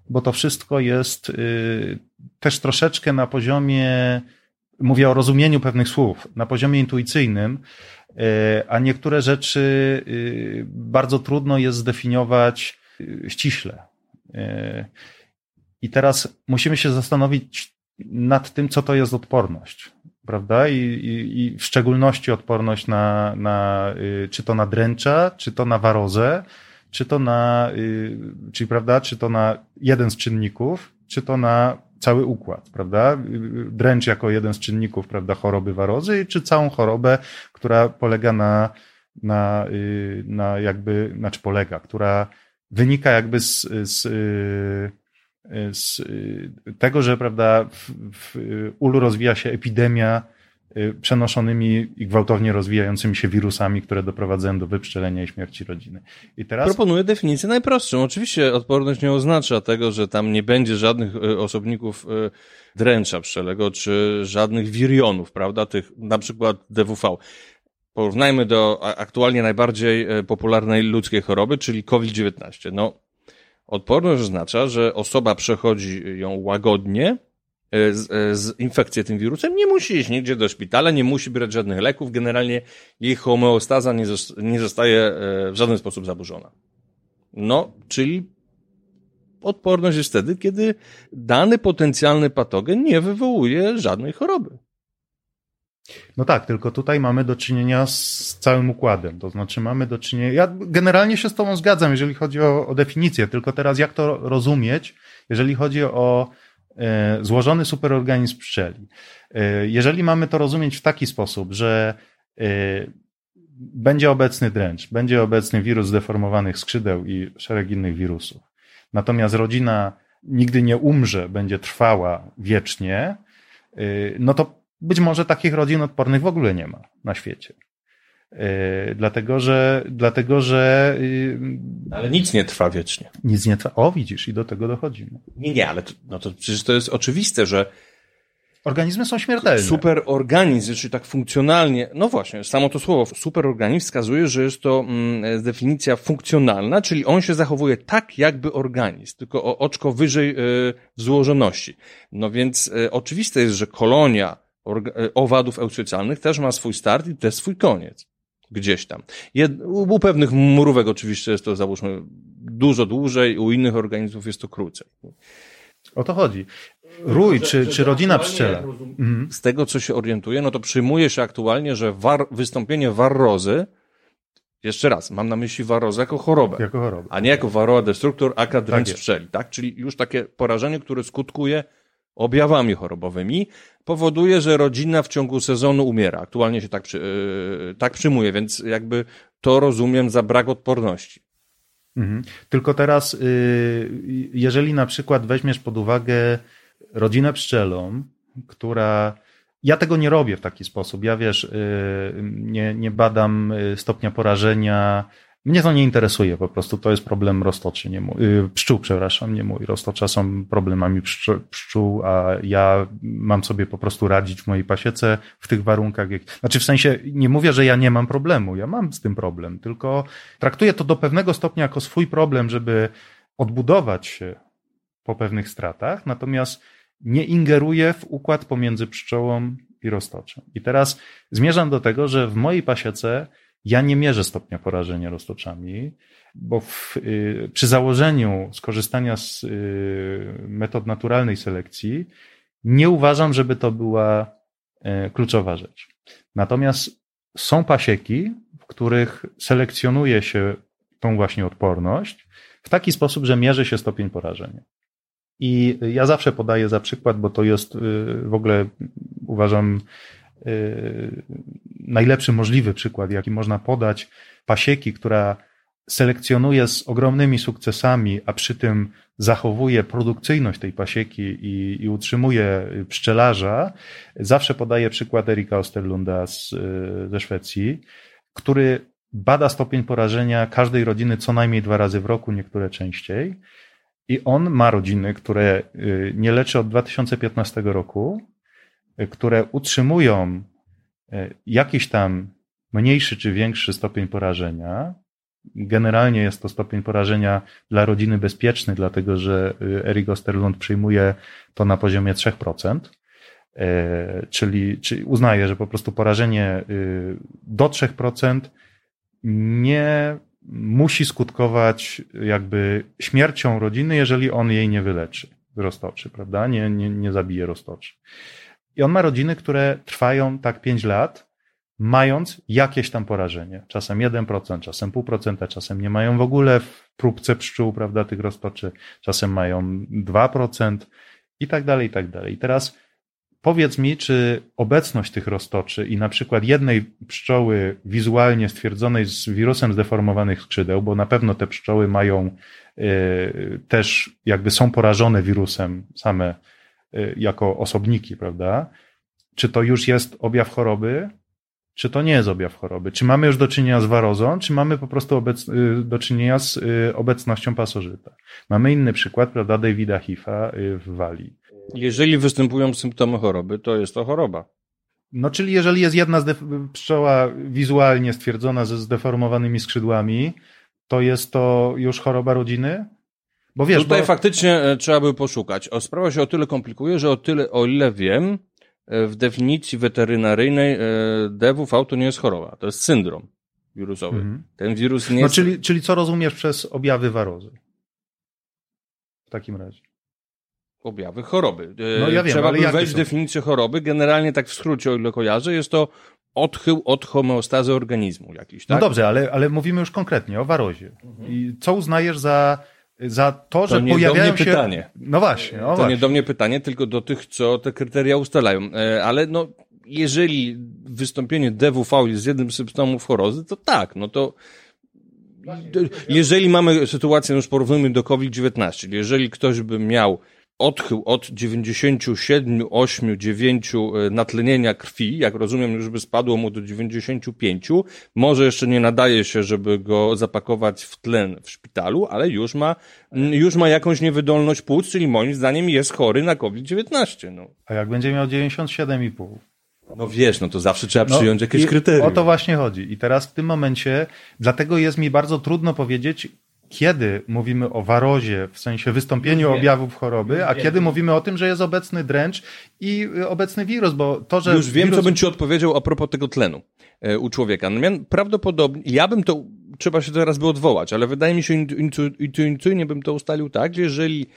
bo to wszystko jest yy, też troszeczkę na poziomie, mówię o rozumieniu pewnych słów, na poziomie intuicyjnym, yy, a niektóre rzeczy bardzo trudno jest zdefiniować ściśle. I teraz musimy się zastanowić nad tym, co to jest odporność prawda? I, i, i w szczególności odporność na, na y, czy to na dręcza, czy to na warozę, czy to na, y, czyli prawda, czy to na jeden z czynników, czy to na cały układ, prawda? Dręcz jako jeden z czynników, prawda, choroby warozy, czy całą chorobę, która polega na, na, y, na jakby, znaczy polega, która wynika jakby z, z, z y, tego, że prawda, w, w ulu rozwija się epidemia y, przenoszonymi i gwałtownie rozwijającymi się wirusami, które doprowadzają do wypszczelenia i śmierci rodziny. I teraz Proponuję definicję najprostszą. Oczywiście odporność nie oznacza tego, że tam nie będzie żadnych e, osobników dręcza pszczelego, czy żadnych wirionów, prawda, tych na przykład DWV. Porównajmy do aktualnie najbardziej popularnej ludzkiej choroby, czyli COVID-19. No, odporność oznacza, że osoba przechodzi ją łagodnie, e, z, e, z tym wirusem, nie musi iść nigdzie do szpitala, nie musi brać żadnych leków, generalnie jej homeostaza nie, nie zostaje e, w żaden sposób zaburzona. No, czyli odporność jest wtedy, kiedy dany potencjalny patogen nie wywołuje żadnej choroby. No tak, tylko tutaj mamy do czynienia z całym układem. To znaczy mamy do czynienia. Ja generalnie się z Tobą zgadzam, jeżeli chodzi o, o definicję, tylko teraz jak to rozumieć, jeżeli chodzi o e, złożony superorganizm pszczeli. E, jeżeli mamy to rozumieć w taki sposób, że e, będzie obecny dręcz, będzie obecny wirus zdeformowanych skrzydeł i szereg innych wirusów. Natomiast rodzina nigdy nie umrze, będzie trwała wiecznie, y, no to być może takich rodzin odpornych w ogóle nie ma na świecie. Y, Dlatego, że, dlatego, że y, Ale nic nie trwa wiecznie. nic nie trwa. O, widzisz, i do tego dochodzimy. Nie, nie, ale to, no to przecież to jest oczywiste, że Organizmy są śmiertelne. superorganizm, czyli tak funkcjonalnie, no właśnie, samo to słowo superorganizm wskazuje, że jest to mm, definicja funkcjonalna, czyli on się zachowuje tak jakby organizm, tylko o oczko wyżej y, w złożoności. No więc y, oczywiste jest, że kolonia y, owadów eusocjalnych też ma swój start i też swój koniec. Gdzieś tam. Jed, u, u pewnych mrówek oczywiście jest to, załóżmy, dużo dłużej, u innych organizmów jest to krócej. O to chodzi. Rój, czy, czy rodzina pszczela. Mhm. z tego, co się orientuję, no to przyjmuje się aktualnie, że war, wystąpienie warrozy, jeszcze raz, mam na myśli warrozę jako chorobę, Jako choroba. a nie jako varroa destructor, aka dręcz jest. pszczeli, tak? Czyli już takie porażenie, które skutkuje objawami chorobowymi, powoduje, że rodzina w ciągu sezonu umiera. Aktualnie się tak, przy, yy, tak przyjmuje, więc jakby to rozumiem za brak odporności. Mhm. Tylko teraz, y, jeżeli na przykład weźmiesz pod uwagę rodzinę pszczelą, która. Ja tego nie robię w taki sposób. Ja wiesz, y, nie, nie badam y, stopnia porażenia. Mnie to nie interesuje po prostu. To jest problem roztoczy, nie mój, y, pszczół, przepraszam, nie mój. Roztocza są problemami pszcz- pszczół, a ja mam sobie po prostu radzić w mojej pasiece w tych warunkach. jak- Znaczy w sensie, nie mówię, że ja nie mam problemu. Ja mam z tym problem, tylko traktuję to do pewnego stopnia jako swój problem, żeby odbudować się po pewnych stratach, natomiast nie ingeruję w układ pomiędzy pszczołą i roztoczem. I teraz zmierzam do tego, że w mojej pasiece ja nie mierzę stopnia porażenia roztoczami, bo w, y, przy założeniu skorzystania z y, metod naturalnej selekcji nie uważam, żeby to była y, kluczowa rzecz. Natomiast są pasieki, w których selekcjonuje się tą właśnie odporność w taki sposób, że mierzy się stopień porażenia. I ja zawsze podaję za przykład, bo to jest y, w ogóle uważam najlepszy możliwy przykład, jaki można podać, pasieki, która selekcjonuje z ogromnymi sukcesami, a przy tym zachowuje produkcyjność tej pasieki i, i utrzymuje pszczelarza, zawsze podaje przykład Erika Osterlunda z, ze Szwecji, który bada stopień porażenia każdej rodziny co najmniej dwa razy w roku, niektóre częściej. I on ma rodziny, które y, nie leczy od 2015 roku, y, które utrzymują y, jakiś tam mniejszy czy większy stopień porażenia. Generalnie jest to stopień porażenia dla rodziny bezpieczny, dlatego że Erik Osterlund przyjmuje to na poziomie 3%, czyli, czyli uznaje, że po prostu porażenie do 3% nie musi skutkować jakby śmiercią rodziny, jeżeli on jej nie wyleczy roztoczy, prawda? Nie, nie, nie zabije roztoczy. I on ma rodziny, które trwają tak 5 lat, mając jakieś tam porażenie. Czasem 1%, czasem 0,5%, czasem nie mają w ogóle w próbce pszczół, prawda, tych roztoczy, czasem mają 2% i tak dalej, i tak dalej. I teraz Powiedz mi, czy obecność tych roztoczy i na przykład jednej pszczoły wizualnie stwierdzonej z wirusem zdeformowanych skrzydeł, bo na pewno te pszczoły mają y, też, jakby są porażone wirusem same jako osobniki, prawda? Czy to już jest objaw choroby, czy to nie jest objaw choroby? Czy mamy już do czynienia z warozą, czy mamy po prostu obec, y, do czynienia z obecnością pasożyta? Mamy inny przykład, prawda, Davida Hiffa w Walii. Jeżeli występują symptomy choroby, to jest to choroba. No, czyli jeżeli jest jedna pszczoła wizualnie stwierdzona ze zdeformowanymi skrzydłami, to jest to już choroba rodziny? Bo wiesz, Tutaj bo... faktycznie e, trzeba by poszukać. O, sprawa się o tyle komplikuje, że o tyle, o ile wiem, e, w definicji weterynaryjnej e, DWV to nie jest choroba, to jest syndrom wirusowy. Mhm. Ten wirus nie no, jest... Czyli, czyli co rozumiesz przez objawy warozy? W takim razie objawy choroby. No ja wiem, Trzeba by wejść w definicję choroby. Generalnie tak w skrócie, o ile kojarzę, jest to odchył od homeostazy organizmu jakiś, no tak? No dobrze, ale, ale mówimy już konkretnie o warozie. Mhm. I co uznajesz za, za to, to że nie pojawiają do mnie się... pytanie. No właśnie. No to właśnie. nie do mnie pytanie, tylko do tych, co te kryteria ustalają. E, ale no, jeżeli wystąpienie DWV jest jednym z symptomów choroby, to tak, no to jeżeli mamy sytuację, już porównujmy do COVID-19, czyli jeżeli ktoś by miał odchył od 97, 8, 9 natlenienia krwi, jak rozumiem, już by spadło mu do 95. Może jeszcze nie nadaje się, żeby go zapakować w tlen w szpitalu, ale już ma, już ma jakąś niewydolność płuc, czyli moim zdaniem jest chory na COVID-19. No. A jak będzie miał 97,5? No wiesz, no to zawsze trzeba no przyjąć jakieś kryteria. O to właśnie chodzi. I teraz w tym momencie, dlatego jest mi bardzo trudno powiedzieć, kiedy mówimy o warozie, w sensie wystąpieniu objawów choroby, a kiedy mówimy o tym, że jest obecny dręcz i y, obecny wirus, bo to, że... Już wiem, wirus... co bym ci odpowiedział a propos tego tlenu e, u człowieka. No, prawdopodobnie, ja bym to, trzeba się teraz by odwołać, ale wydaje mi się, intuicyjnie bym to ustalił tak, że jeżeli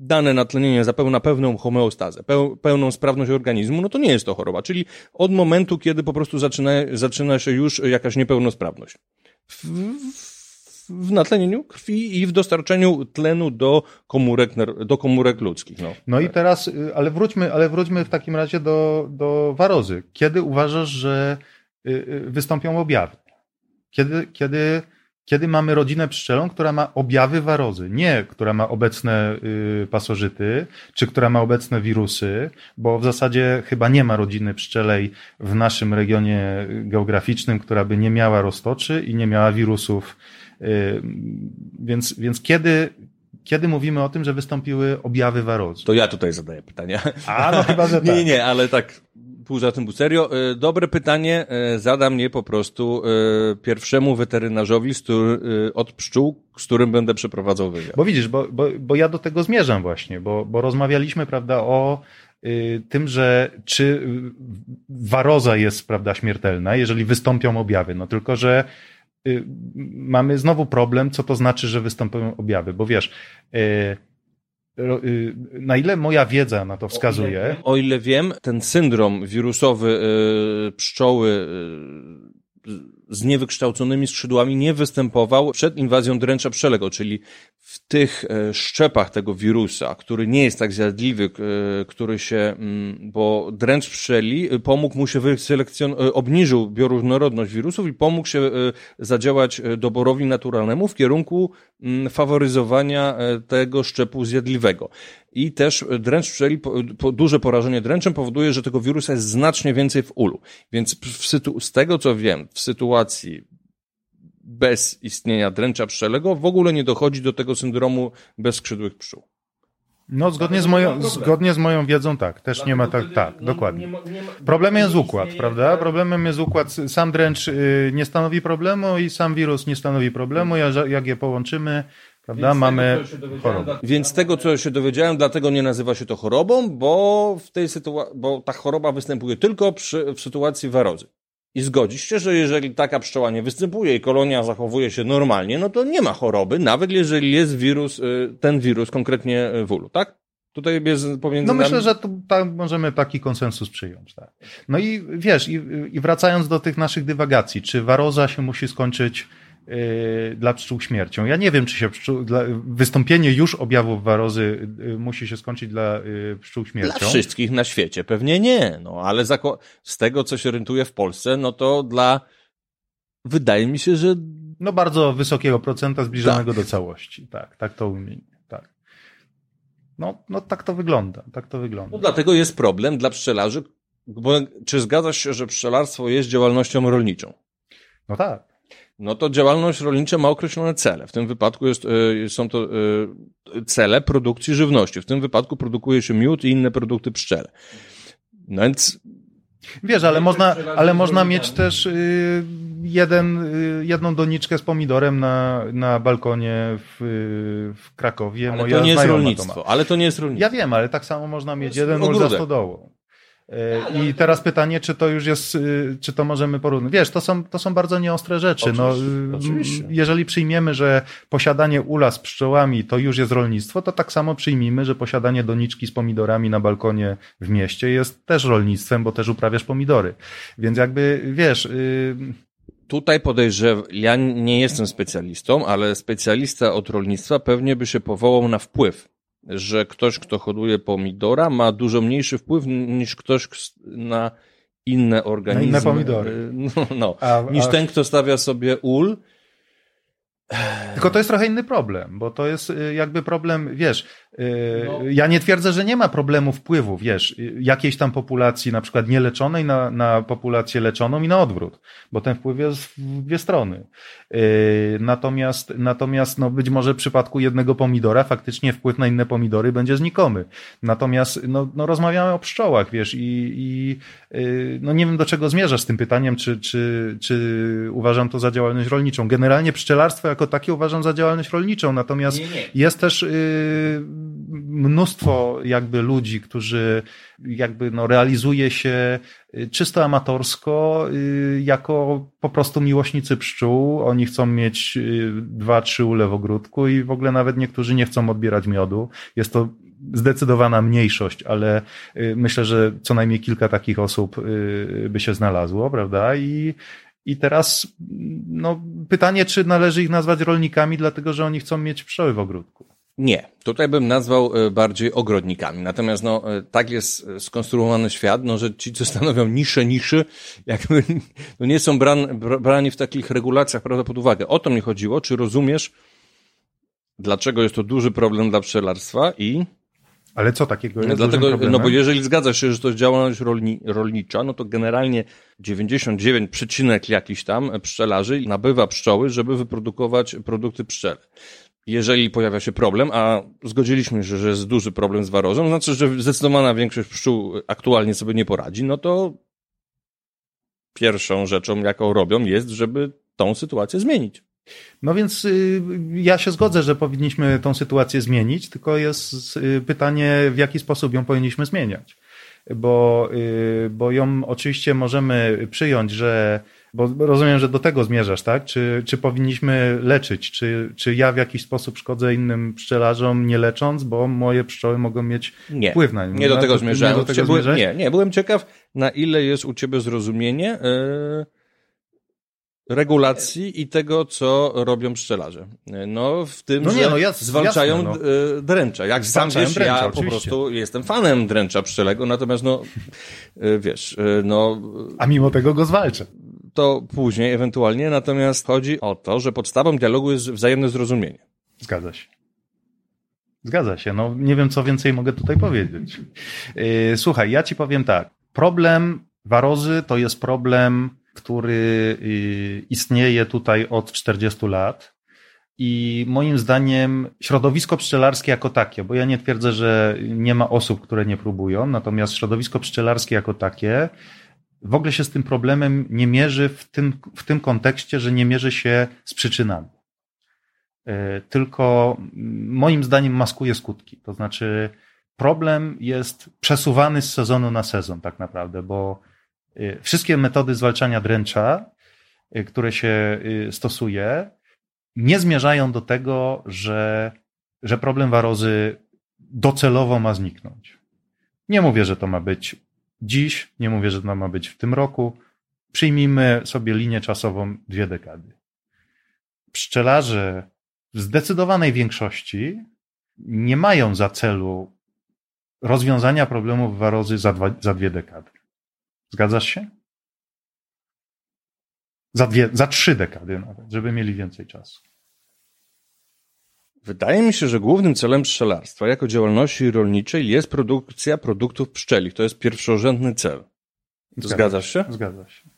dane natlenienie zapewnia pewną homeostazę, pełną sprawność organizmu, no to nie jest to choroba. Czyli od momentu, kiedy po prostu zaczyna, zaczyna się już jakaś niepełnosprawność. W, w, w natlenieniu krwi i w dostarczeniu tlenu do komórek, do komórek ludzkich. No, no i teraz, y, ale wróćmy, ale wróćmy w takim razie do, do warozy. Kiedy uważasz, że y, y, wystąpią objawy? Kiedy, kiedy, kiedy mamy rodzinę pszczelą, która ma objawy warozy, nie która ma obecne pasożyty, czy która ma obecne wirusy, bo w zasadzie chyba nie ma rodziny pszczelej w naszym regionie geograficznym, która by nie miała roztoczy i nie miała wirusów więc, więc kiedy, kiedy mówimy o tym, że wystąpiły objawy warozy? To ja tutaj zadaję pytania. A, no chyba, że tak. Nie, nie, ale tak pół za tym pół serio. Y, dobre pytanie y, zada mnie po prostu pierwszemu weterynarzowi od pszczół, z którym będę przeprowadzał wywiad. Bo widzisz, bo, bo, bo ja do tego zmierzam właśnie, bo, bo rozmawialiśmy, prawda, o tym, że czy waroza jest, prawda, śmiertelna, jeżeli wystąpią objawy. No tylko, że Y, mamy znowu problem, co to znaczy, że występują objawy, bo wiesz, y, y, na ile moja wiedza na to wskazuje. O ile, o ile wiem, ten syndrom wirusowy pszczoły z niewykształconymi skrzydłami nie występował przed inwazją dręcza pszczelego, czyli w tych e, szczepach tego wirusa, który nie jest tak zjadliwy, e, który się, mm, bo dręcz pszczeli e, pomógł mu się wyselekcjonować, obniżył bioróżnorodność wirusów i pomógł się zadziałać doborowi naturalnemu w kierunku mm, faworyzowania tego szczepu zjadliwego. I też dręcz pszczeli, duże porażenie dręczem powoduje, że tego wirusa jest znacznie więcej w ulu. Więc z tego co wiem, w sytuacji bez istnienia dręcza pszczelego w ogóle nie dochodzi do tego syndromu bezskrzydłych pszczół. No, zgodnie z, moją, zgodnie z moją wiedzą, tak. Też nie ma tak, tak, dokładnie. Problemem jest układ, prawda? Problemem jest układ. Sam dręcz y, nie stanowi problemu i sam wirus nie stanowi problemu. Jak je połączymy, prawda, Więc mamy tego, chorobę. Więc tego, co się dowiedziałem, dlatego nie nazywa się to chorobą, bo w tej sytuacji, bo ta choroba występuje tylko przy, w sytuacji warozy. I zgodzisz się, że jeżeli taka pszczoła nie występuje i kolonia zachowuje się normalnie, no to nie ma choroby, nawet jeżeli jest wirus, y, ten wirus konkretnie w ulu, tak? Tutaj jest pomiędzy No myślę, nami... że tu, tam możemy taki konsensus przyjąć. Tak. No i wiesz, i, i wracając do tych naszych dywagacji, czy waroza się musi skończyć Y, dla pszczół śmiercią. Ja nie wiem, czy się pszczół, dla, wystąpienie już objawów warozy y, musi się skończyć dla y, pszczół śmiercią. Dla wszystkich na świecie pewnie nie, no ale z tego, co się rentuje w Polsce, no to dla, wydaje mi się, że... No bardzo wysokiego procenta zbliżonego tak. do całości. Tak, tak to ujmijmy. Tak. No, no tak to wygląda, tak to wygląda. No dlatego jest problem dla pszczelarzy, bo czy zgadzasz się, że pszczelarstwo jest działalnością rolniczą? No tak no to działalność rolnicza ma określone cele. W tym wypadku jest, e, są to e, cele produkcji żywności. W tym wypadku produkuje się miód i inne produkty pszczele. No więc Wiesz, ale można, ale można mieć też y, jeden, y, jedną doniczkę z pomidorem na, na balkonie w, w Krakowie. Ale Moja to nie jest rolnictwo. Ale to nie jest rolnictwo. Ja wiem, ale tak samo można mieć jeden ul za stodołą. E, I teraz pytanie, czy to już jest, y, czy to możemy porównać. Wiesz, to są, to są bardzo nieostre rzeczy. No, oczywiście, no, oczywiście. Jeżeli przyjmiemy, że posiadanie ula z pszczołami to już jest rolnictwo, to tak samo przyjmijmy, że posiadanie doniczki z pomidorami na balkonie w mieście jest też rolnictwem, bo też uprawiasz pomidory. Więc jakby, wiesz... Y, Tutaj podejrzewam, ja nie jestem specjalistą, ale specjalista od rolnictwa pewnie by się powołał na wpływ że ktoś, kto hoduje pomidora, ma dużo mniejszy wpływ niż ktoś na inne organizmy. Na inne pomidory. No, no. A, niż a... ten, kto stawia sobie ul. Tylko to jest trochę inny problem, bo to jest y, jakby problem, wiesz, no. Ja nie twierdzę, że nie ma problemu wpływu, wiesz, jakiejś tam populacji, na przykład nieleczonej na, na populację leczoną i na odwrót, bo ten wpływ jest w dwie strony. Yy, natomiast, natomiast, no być może w przypadku jednego pomidora faktycznie wpływ na inne pomidory będzie znikomy. Natomiast, no, no rozmawiamy o pszczołach, wiesz, i, i no nie wiem do czego zmierzasz z tym pytaniem, czy, czy, czy uważam to za działalność rolniczą. Generalnie pszczelarstwo jako takie uważam za działalność rolniczą, natomiast nie, nie. jest też, yy, mnóstwo jakby ludzi, którzy jakby no realizuje się y, czysto amatorsko, y, jako po prostu miłośnicy pszczół. Oni chcą mieć y, dwa, trzy ule w ogródku i w ogóle nawet niektórzy nie chcą odbierać miodu. Jest to zdecydowana mniejszość, ale myślę, że co najmniej kilka takich osób by się znalazło, prawda? I, i teraz no, pytanie, czy należy ich nazwać rolnikami, dlatego że oni chcą mieć pszczoły w ogródku. Nie, tutaj bym nazwał e, bardziej ogrodnikami. Natomiast no, e, tak jest e, skonstruowany świat, no, że ci, co stanowią nisze niszy, jakby no, nie są bran, brani w takich regulacjach prawda, pod uwagę. O to mi chodziło, czy rozumiesz, dlaczego jest to duży problem dla pszczelarstwa i ale co takiego jest Dlatego, No bo jeżeli zgadzasz się, że to jest działalność rolni, rolnicza, no to generalnie 99 przyczynek jakiś tam pszczelarzy nabywa pszczoły, żeby wyprodukować produkty pszczele jeżeli pojawia się problem, a zgodziliśmy się, że jest duży problem z warozą, to znaczy, że zdecydowana większość pszczół aktualnie sobie nie poradzi, no to pierwszą rzeczą, jaką robią, jest, żeby tą sytuację zmienić. No więc y, ja się zgodzę, że powinniśmy tą sytuację zmienić, tylko jest y, pytanie, w jaki sposób ją powinniśmy zmieniać. Bo, y, bo ją oczywiście możemy przyjąć, że bo rozumiem, że do tego zmierzasz, tak? Czy, czy powinniśmy leczyć? Czy, czy ja w jakiś sposób szkodzę innym pszczelarzom nie lecząc, bo moje pszczoły mogą mieć nie, wpływ na nie. Nie do tego zmierzałem. Nie, do tego byłem, nie, nie, byłem ciekaw, na ile jest u ciebie zrozumienie yy, regulacji i tego, co robią pszczelarze. No, w tym, No nie, że no jas- zwalczają jasne, e, dręcza. Jak sam wiesz, dręcza, ja po oczywiście. prostu jestem fanem dręcza pszczelego, natomiast no, e, wiesz, no, A mimo tego go zwalczę. To później ewentualnie, natomiast chodzi o to, że podstawą dialogu jest wzajemne zrozumienie. Zgadza się. Zgadza się. No, nie wiem, co więcej mogę tutaj powiedzieć. Yy, Słuchaj, ja ci powiem tak. Problem warozy to jest problem, który yy, istnieje tutaj od 40 lat. I moim zdaniem środowisko pszczelarskie jako takie, bo ja nie twierdzę, że nie ma osób, które nie próbują, natomiast środowisko pszczelarskie jako takie w ogóle się z tym problemem nie mierzy w tym, w tym kontekście, że nie mierzy się z przyczynami. E, tylko mm, moim zdaniem maskuje skutki. To znaczy, problem jest przesuwany z sezonu na sezon, tak naprawdę, bo e, wszystkie metody zwalczania dręcza, e, które się stosuje, nie zmierzają do tego, że, że problem warozy docelowo ma zniknąć. Nie mówię, że to ma być dziś, nie mówię, że to ma być w tym roku. Przyjmijmy sobie linię czasową dwie dekady. Pszczelarze w zdecydowanej większości nie mają za celu rozwiązania problemów warozy za, dwa, za dwie dekady. Zgadzasz się? Za, dwie, za trzy dekady nawet, żeby mieli więcej czasu. Wydaje mi się, że głównym celem pszczelarstwa jako działalności rolniczej jest produkcja produktów pszczelich. To jest pierwszorzędny cel. Zgadzasz się? Zgadza się.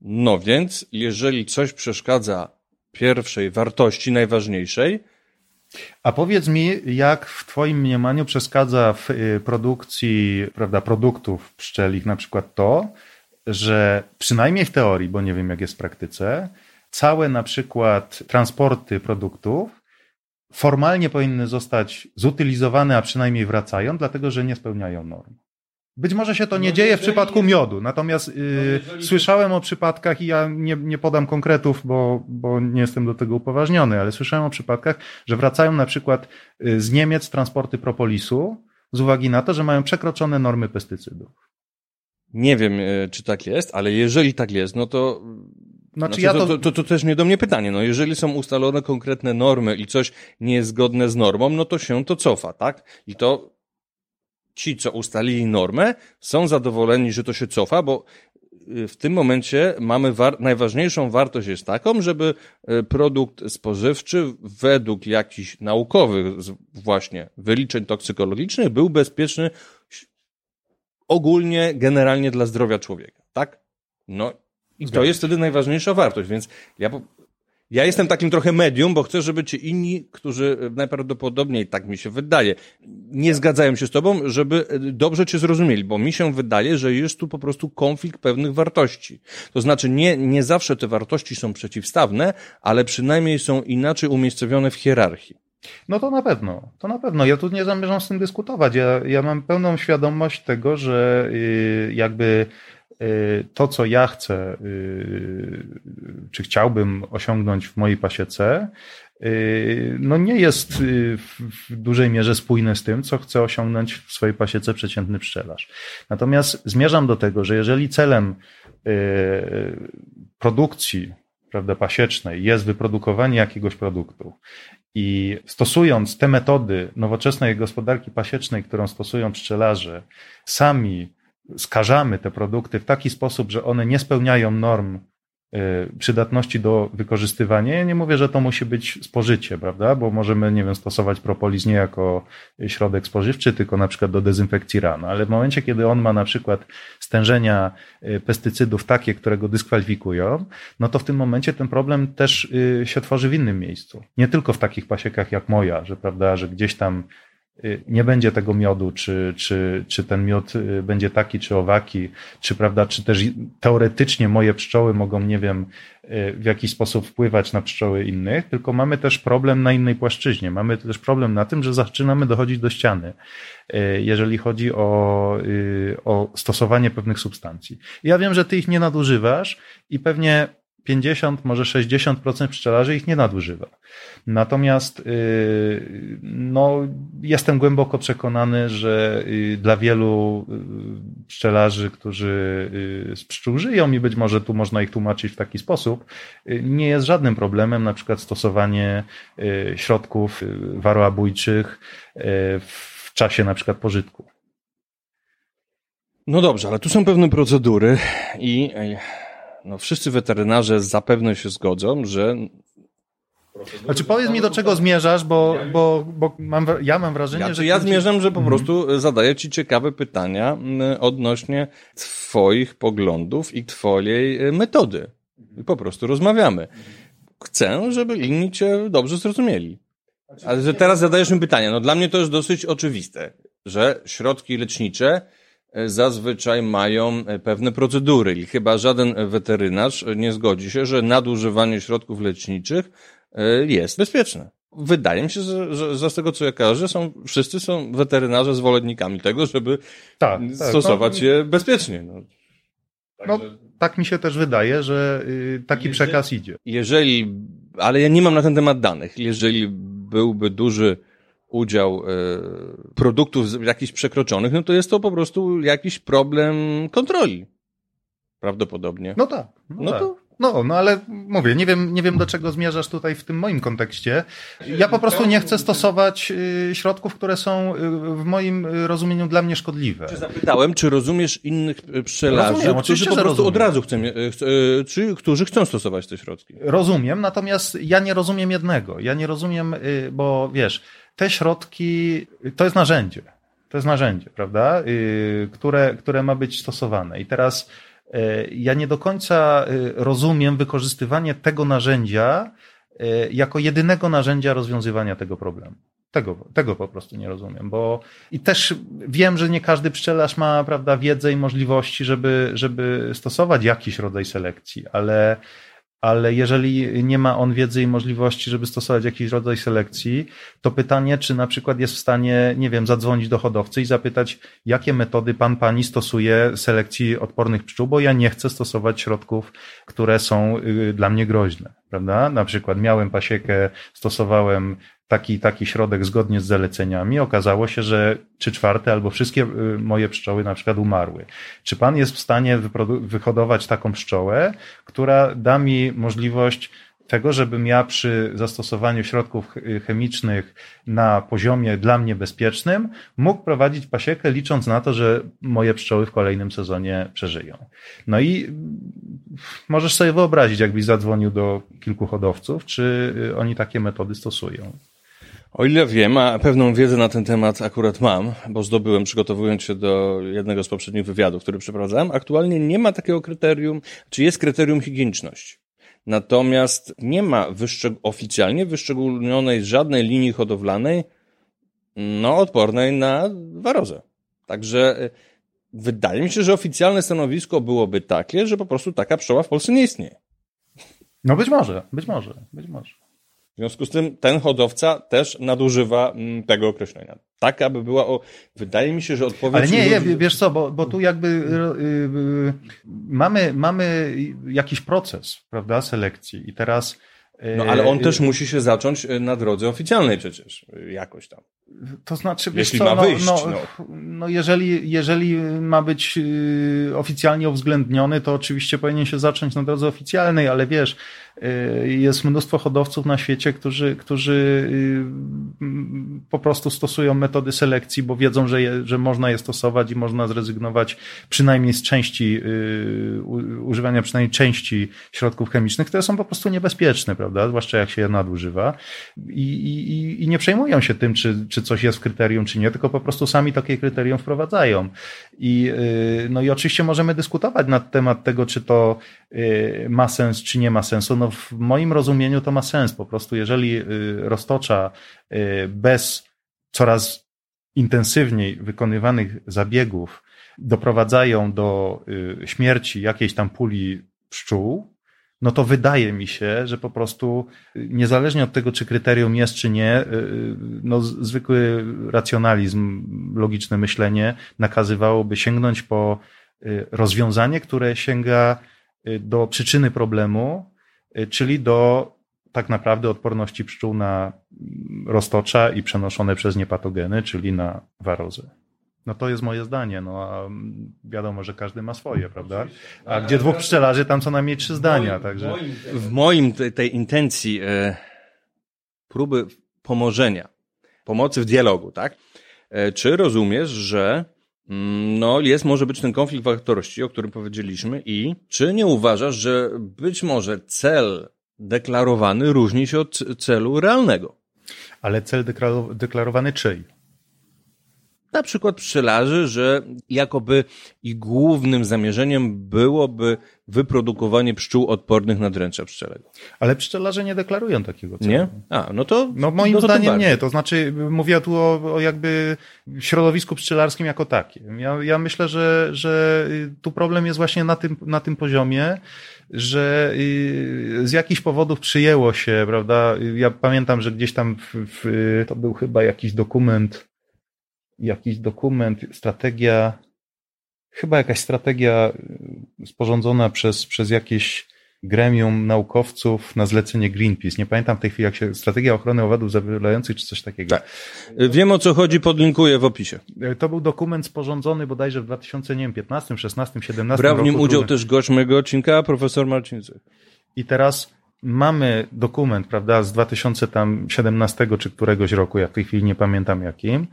No więc, jeżeli coś przeszkadza pierwszej wartości, najważniejszej, A powiedz mi, jak w Twoim mniemaniu przeszkadza w y, produkcji prawda, produktów pszczelich na przykład to, że przynajmniej w teorii, bo nie wiem jak jest w praktyce, całe na przykład transporty produktów formalnie powinny zostać zutylizowane, a przynajmniej wracają, dlatego że nie spełniają norm. Być może się to nie No, dzieje w przypadku jest- miodu, natomiast y, jeżeli- słyszałem o przypadkach i ja nie, nie podam konkretów, bo, bo nie jestem do tego upoważniony, ale słyszałem o przypadkach, że wracają na przykład y, z Niemiec transporty propolisu z uwagi na to, że mają przekroczone normy pestycydów. nie wiem, e, czy tak jest, ale jeżeli tak jest, no to Znaczy, Znaczy, ja to, to, to, to, też nie do mnie pytanie. No, jeżeli są ustalone konkretne normy i coś nie jest zgodne z normą, no to się to cofa, tak? I to ci, co ustalili normę, są zadowoleni, że to się cofa, bo y, w tym momencie mamy war- najważniejszą wartość jest taką, żeby y, produkt spożywczy według jakichś naukowych właśnie wyliczeń toksykologicznych był bezpieczny ogólnie, generalnie dla zdrowia człowieka, tak? No i to jest wtedy najważniejsza wartość, więc ja, ja jestem takim trochę medium, bo chcę, żeby ci inni, którzy e, najprawdopodobniej, tak mi się wydaje, nie zgadzają się z tobą, żeby e, dobrze cię zrozumieli, bo mi się wydaje, że jest tu po prostu konflikt pewnych wartości. To znaczy nie, nie zawsze te wartości są przeciwstawne, ale przynajmniej są inaczej umiejscowione w hierarchii. No to na pewno, to na pewno. Ja tu nie zamierzam z tym dyskutować. Ja, ja mam pełną świadomość tego, że y, jakby to, co ja chcę, y, czy chciałbym osiągnąć w mojej pasiece, y, no nie jest y, w, dużej mierze spójne z tym, co chce osiągnąć w swojej pasiece przeciętny pszczelarz. Natomiast zmierzam do tego, że jeżeli celem y, produkcji prawda, pasiecznej jest wyprodukowanie jakiegoś produktu i stosując te metody nowoczesnej gospodarki pasiecznej, którą stosują pszczelarze, sami skażamy te produkty w taki sposób, że one nie spełniają norm y, przydatności do wykorzystywania. Ja nie mówię, że to musi być spożycie, prawda? Bo możemy, nie wiem, stosować propolis nie jako środek spożywczy, tylko na przykład do dezynfekcji ran. Ale w momencie, kiedy on ma na przykład stężenia y, pestycydów takie, które go dyskwalifikują, no to w tym momencie ten problem też y, się tworzy w innym miejscu. Nie tylko w takich pasiekach jak moja, że prawda, że gdzieś tam nie będzie tego miodu, czy, czy, czy ten miód y, będzie taki, czy owaki, czy prawda, czy też teoretycznie moje pszczoły mogą, nie wiem, y, w jakiś sposób wpływać na pszczoły innych, tylko mamy też problem na innej płaszczyźnie. Mamy też problem na tym, że zaczynamy dochodzić do ściany, y, jeżeli chodzi o, y, o stosowanie pewnych substancji. Ja wiem, że ty ich nie nadużywasz i pewnie 50, może 60% pszczelarzy ich nie nadużywa. Natomiast y, no, jestem głęboko przekonany, że y, dla wielu y, pszczelarzy, którzy z pszczół żyją i być może tu można ich tłumaczyć w taki sposób, nie jest żadnym problemem na przykład stosowanie środków waroabójczych w czasie na przykład pożytku. No dobrze, ale tu są pewne procedury i no, wszyscy weterynarze zapewne się zgodzą, że znaczy powiedz mi, do czego zmierzasz, bo, bo, bo mam, ja mam wrażenie, ja, że... Ja zmierzam, że po mhm. prostu zadaję ci ciekawe pytania odnośnie twoich poglądów i twojej e, metody. I po prostu rozmawiamy. Chcę, żeby inni cię dobrze zrozumieli. Ale że teraz zadajesz mi pytania. No dla mnie to jest dosyć oczywiste, że środki lecznicze e, zazwyczaj mają e, pewne procedury i chyba żaden weterynarz nie zgodzi się, że nadużywanie środków leczniczych E, jest bezpieczne. Wydaje mi się, że, że, że z tego, co ja każę, są, wszyscy są weterynarze zwolennikami tego, żeby tak, tak, stosować no, je bezpiecznie. No. Także... no, tak mi się też wydaje, że y, taki jeżeli, przekaz idzie. Jeżeli, ale ja nie mam na ten temat danych, jeżeli byłby duży udział y, produktów jakichś przekroczonych, no to jest to po prostu jakiś problem kontroli. Prawdopodobnie. No tak. No, no tak. to no, no ale mówię, nie wiem, nie wiem do czego zmierzasz tutaj w tym moim kontekście. Ja po prostu nie chcę stosować y, środków, które są y, w moim rozumieniu dla mnie szkodliwe. Czy zapytałem, czy rozumiesz innych pszczelarzy, rozumiem, którzy po prostu rozumiem. od razu chcą, y, czy, którzy chcą stosować te środki? Rozumiem, natomiast ja nie rozumiem jednego. Ja nie rozumiem, bo wiesz, te środki to jest narzędzie. To jest narzędzie, prawda? Które, które ma być stosowane. I teraz E, ja nie do końca e, rozumiem wykorzystywanie tego narzędzia jako jedynego narzędzia rozwiązywania tego problemu. Tego, tego po prostu nie rozumiem, bo i też wiem, że nie każdy pszczelarz ma, prawda, wiedzę i możliwości, żeby, żeby stosować jakiś rodzaj selekcji, ale ale jeżeli nie ma on wiedzy i możliwości, żeby stosować jakiś rodzaj selekcji, to pytanie, czy na przykład jest w stanie, nie wiem, zadzwonić do hodowcy i zapytać, jakie metody pan, pani stosuje selekcji odpornych pszczół, bo ja nie chcę stosować środków, które są y, dla mnie groźne, prawda? Na przykład miałem pasiekę, stosowałem taki, taki środek zgodnie z zaleceniami, okazało się, że trzy czwarte albo wszystkie y, moje pszczoły na przykład umarły. Czy pan jest w stanie wyhodować taką pszczołę, która da mi możliwość tego, żebym ja przy zastosowaniu środków chemicznych na poziomie dla mnie bezpiecznym mógł prowadzić pasiekę, licząc na to, że moje pszczoły w kolejnym sezonie przeżyją. No i mm, możesz sobie wyobrazić, jakbyś zadzwonił do kilku hodowców, czy y, oni takie metody stosują. O ile wiem, a pewną wiedzę na ten temat akurat mam, bo zdobyłem przygotowując się do jednego z poprzednich wywiadów, który przeprowadzałem, aktualnie nie ma takiego kryterium, czy jest kryterium higieniczności. Natomiast nie ma wyszczeg oficjalnie wyszczególnionej żadnej linii hodowlanej, no, odpornej na warozę. Także y, wydaje mi się, że oficjalne stanowisko byłoby takie, że po prostu taka pszczoła w Polsce nie istnieje. No być może, być może, być może. W związku z tym ten hodowca też nadużywa mm, tego określenia. Tak, aby była o... Wydaje mi się, że odpowiedź... Ale nie, ludzi... wiesz co, bo, bo tu jakby yy, mamy, mamy jakiś proces, prawda, selekcji i teraz... No ale on też musi się zacząć na drodze oficjalnej przecież, jakoś tam. To znaczy, wiesz Jeśli co, ma no, wyjść, no, no. no jeżeli, jeżeli ma być oficjalnie uwzględniony, to oczywiście powinien się zacząć na drodze oficjalnej, ale wiesz, Y, jest mnóstwo hodowców na świecie, którzy, którzy y, po prostu stosują metody selekcji, bo wiedzą, że, je, że można je stosować i można zrezygnować przynajmniej z części, y, używania przynajmniej części środków chemicznych, które są po prostu niebezpieczne, prawda? Zwłaszcza jak się je nadużywa. I, i, i nie przejmują się tym, czy, czy coś jest w kryterium, czy nie, tylko po prostu sami takie kryterium wprowadzają. I, no i oczywiście możemy dyskutować na temat tego, czy to ma sens, czy nie ma sensu. No w moim rozumieniu to ma sens. Po prostu, jeżeli y, roztocza y, bez coraz intensywniej wykonywanych zabiegów doprowadzają do y, śmierci jakiejś tam puli pszczół, no to wydaje mi się, że po prostu niezależnie od tego, czy kryterium jest, czy nie, no zwykły racjonalizm, logiczne myślenie nakazywałoby sięgnąć po rozwiązanie, które sięga do przyczyny problemu, czyli do tak naprawdę odporności pszczół na mm, roztocza i przenoszone przez nie patogeny, czyli na warozę. No to jest moje zdanie, no a mm, wiadomo, że każdy ma swoje, prawda? A gdzie dwóch pszczelarzy, tam co najmniej trzy zdania, także... W moim tej, intencji e, próby pomożenia, pomocy w dialogu, tak? E, czy rozumiesz, że no, jest, może być ten konflikt wartości, o którym powiedzieliśmy i czy nie uważasz, że być może cel deklarowany różni się od celu realnego? Ale cel deklaro- deklarowany czyj? Na przykład pszczelarzy, że jakoby ich głównym zamierzeniem byłoby wyprodukowanie pszczół odpornych na dręcza pszczelego. Ale pszczelarze nie deklarują takiego celu. Nie? A, no to... No moim no to zdaniem bardziej. nie, to znaczy mówię tu o, o jakby środowisku pszczelarskim jako takim. Ja, ja myślę, że, że y, tu problem jest właśnie na tym, na tym poziomie, że y, z jakichś powodów przyjęło się, prawda? Ja pamiętam, że gdzieś tam w, w, to był chyba jakiś dokument, jakiś dokument, strategia, chyba jakaś strategia y, sporządzona przez, przez jakieś gremium naukowców na zlecenie Greenpeace. Nie pamiętam w tej chwili, jak się, strategia ochrony owadów zawielających, czy coś takiego. Tak. Wiem o co chodzi, podlinkuję w opisie. To był dokument sporządzony bodajże w 2015, 16, 17 Brał w nim udział Trudno- też gość mojego odcinka, profesor Marcinczyk. I teraz mamy dokument, prawda, z 2017 czy któregoś roku, ja w tej chwili nie pamiętam jakim,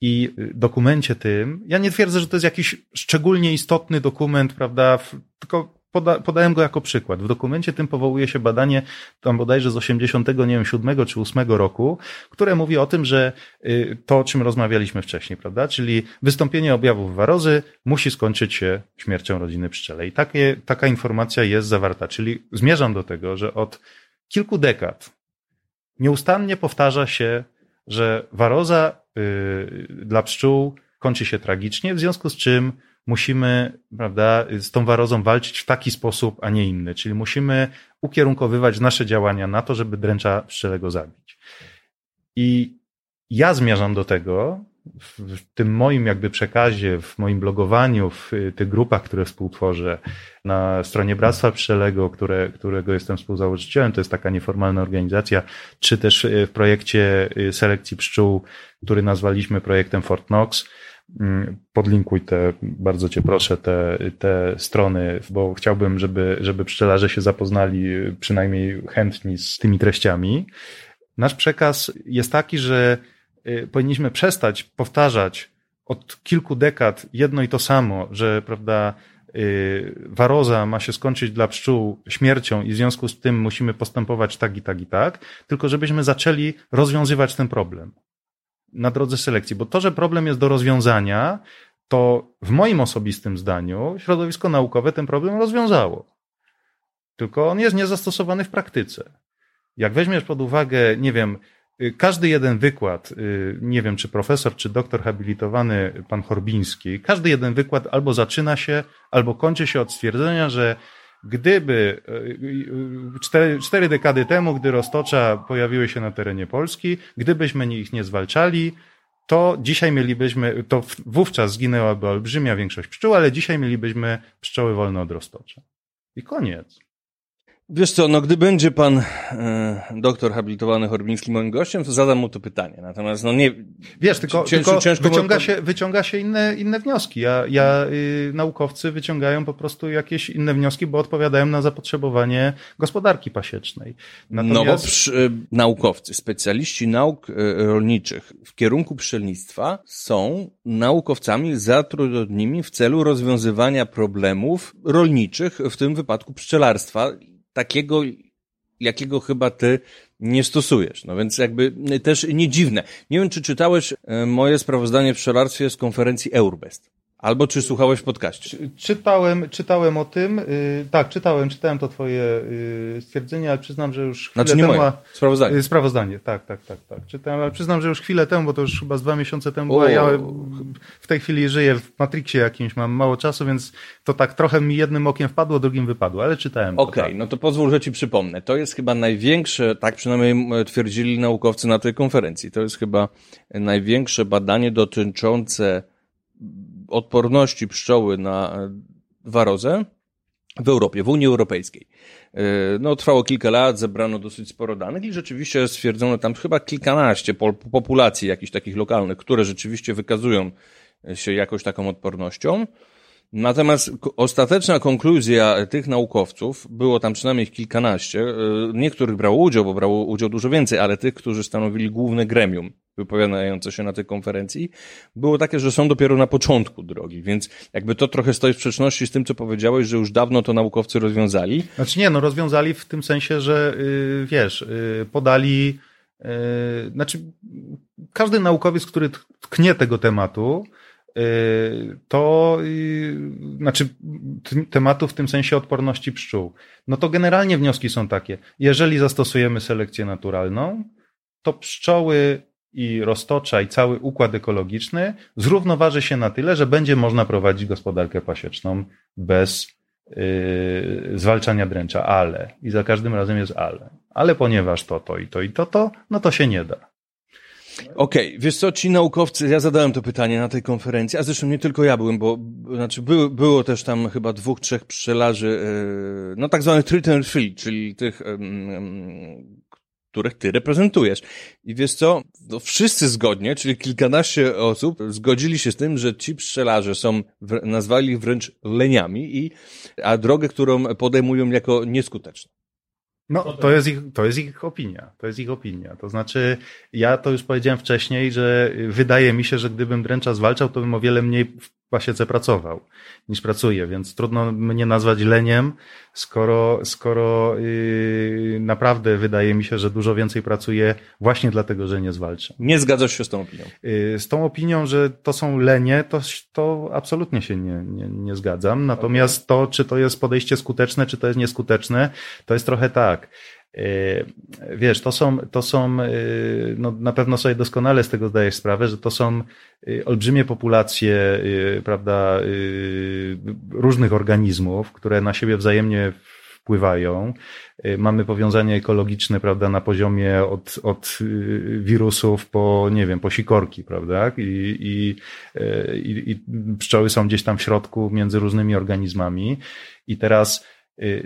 i dokumencie tym, ja nie twierdzę, że to jest jakiś szczególnie istotny dokument, prawda, tylko poda, podałem go jako przykład. W dokumencie tym powołuje się badanie tam bodajże z 80, nie wiem, 7 czy 8 roku, które mówi o tym, że y, to, o czym rozmawialiśmy wcześniej, prawda, czyli wystąpienie objawów warozy musi skończyć się śmiercią rodziny pszczele. I takie, taka informacja jest zawarta, czyli zmierzam do tego, że od kilku dekad nieustannie powtarza się, że waroza y, dla pszczół kończy się tragicznie, w związku z czym musimy, prawda, z tą warozą walczyć w taki sposób, a nie inny. Czyli musimy ukierunkowywać nasze działania na to, żeby dręcza pszczelego zabić. I ja zmierzam do tego, w, tym moim jakby przekazie, w moim blogowaniu, w y, tych grupach, które współtworzę, na stronie Bractwa Pszczelego, które, którego jestem współzałożycielem, to jest taka nieformalna organizacja, czy też y, w projekcie y, selekcji pszczół, który nazwaliśmy projektem Fort Knox. Mm, Podlinkuj te, bardzo cię proszę, te, te strony, bo chciałbym, żeby, żeby pszczelarze się zapoznali y, przynajmniej chętni z tymi treściami. Nasz przekaz jest taki, że y, powinniśmy przestać powtarzać od kilku dekad jedno i to samo, że prawda, y, waroza ma się skończyć dla pszczół śmiercią i w związku z tym musimy postępować tak i tak i tak, tylko żebyśmy zaczęli rozwiązywać ten problem na drodze selekcji, bo to, że problem jest do rozwiązania, to w moim osobistym zdaniu środowisko naukowe ten problem rozwiązało. Tylko on jest niezastosowany w praktyce. Jak weźmiesz pod uwagę, nie wiem, y, każdy jeden wykład, y, nie wiem czy profesor, czy doktor habilitowany pan Horbiński, każdy jeden wykład albo zaczyna się, albo kończy się od stwierdzenia, że gdyby y, y, cztery, cztery dekady temu, gdy roztocza pojawiły się na terenie Polski, gdybyśmy ich nie zwalczali, to dzisiaj mielibyśmy, to wówczas zginęłaby olbrzymia większość pszczół, ale dzisiaj mielibyśmy pszczoły wolne od roztocza. I koniec. Wiesz co, no gdy będzie pan e, doktor habilitowany Horbiński moim gościem, to zadam mu to pytanie. Natomiast no nie... Wiesz, tylko, Ciężko- tylko ciężko wyciąga, się, wyciąga się inne, inne wnioski. Ja, ja y, naukowcy wyciągają po prostu jakieś inne wnioski, bo odpowiadają na zapotrzebowanie gospodarki pasiecznej. No bo Natomiast przy, e, naukowcy, specjaliści nauk e, rolniczych w kierunku pszczelnictwa są naukowcami zatrudnionymi w celu rozwiązywania problemów rolniczych, w tym wypadku pszczelarstwa, takiego, jakiego chyba ty nie stosujesz. No więc jakby e, też nie dziwne. Nie wiem, czy czytałeś e, moje sprawozdanie w pszczelarstwie z konferencji Eurbest. Albo czy słuchałeś podcaście. Czytałem, czytałem o tym, y, tak, czytałem, czytałem to twoje y, stwierdzenie, ale przyznam, że już chwilę Znaczy nie temu... moje, sprawozdanie. y, Sprawozdanie, tak, tak, tak, tak. Czytałem, ale przyznam, że już chwilę temu, bo to już chyba z dwa miesiące temu była. Ja w tej chwili żyję w Matrixie jakimś, mam mało czasu, więc to tak trochę mi jednym okiem wpadło, drugim wypadło, ale czytałem. Okej, tak. no to pozwól, że ci przypomnę. To jest chyba największe, tak przynajmniej twierdzili naukowcy na tej konferencji, to jest chyba największe badanie dotyczące odporności pszczoły na e, warozę w Europie, w Unii Europejskiej. Yy, No, trwało kilka lat, zebrano dosyć sporo danych i rzeczywiście stwierdzono tam chyba kilkanaście populacji jakichś takich lokalnych, które rzeczywiście wykazują się jakąś taką odpornością. Natomiast ostateczna konkluzja tych naukowców, było tam przynajmniej kilkanaście, yy, niektórych brało udział, bo brało udział dużo więcej, ale tych, którzy stanowili główne gremium wypowiadające się na tej konferencji, było takie, że są dopiero na początku drogi, więc jakby to trochę stoi w sprzeczności z tym, co powiedziałeś, że już dawno to naukowcy rozwiązali. Znaczy nie, no rozwiązali w tym sensie, że y, wiesz, y, podali, y, znaczy każdy naukowiec, który tknie tego tematu, to y, znaczy t- tematu w tym sensie odporności pszczół, no to generalnie wnioski są takie. Jeżeli zastosujemy selekcję naturalną, to pszczoły i roztocza i cały układ ekologiczny zrównoważy się na tyle, że będzie można prowadzić gospodarkę pasieczną bez yy, zwalczania dręcza, ale i za każdym razem jest ale. Ale ponieważ to, to i to i to, to, no to się nie da. Okej, wiesz co, ci naukowcy, ja zadałem to pytanie na tej konferencji, a zresztą nie tylko ja byłem, bo znaczy było, było też tam chyba dwóch, trzech pszczelarzy, yy, no tak zwanych treatment free, czyli tych, których ty reprezentujesz. I wiesz co, no wszyscy zgodnie, czyli kilkanaście osób, zgodzili się z tym, że ci pszczelarze są, nazwali ich wręcz leniami, i, a drogę, którą podejmują jako nieskuteczną. No, to jest, ich, to jest ich opinia. To jest ich opinia. To znaczy, ja to już powiedziałem wcześniej, że wydaje mi się, że gdybym dręcza zwalczał, to bym o wiele mniej pasiece pracował niż pracuję, więc trudno mnie nazwać leniem, skoro, skoro yy, naprawdę wydaje mi się, że dużo więcej pracuję właśnie dlatego, że nie zwalczam. Nie zgadzasz się z tą opinią? Yy, Z tą opinią, że to są lenie, to, to absolutnie się nie, nie, nie zgadzam. Natomiast to, czy to jest podejście skuteczne, czy to jest nieskuteczne, to jest trochę tak. Yy, Wiesz, to są, to są, yy, no na pewno sobie doskonale z tego zdajesz sprawę, że to są yy, olbrzymie populacje, prawda, różnych organizmów, które na siebie wzajemnie wpływają. Mamy powiązanie ekologiczne, prawda, na poziomie od, od wirusów po, nie wiem, po sikorki, prawda, i, i, i, i pszczoły są gdzieś tam w środku między różnymi organizmami. I teraz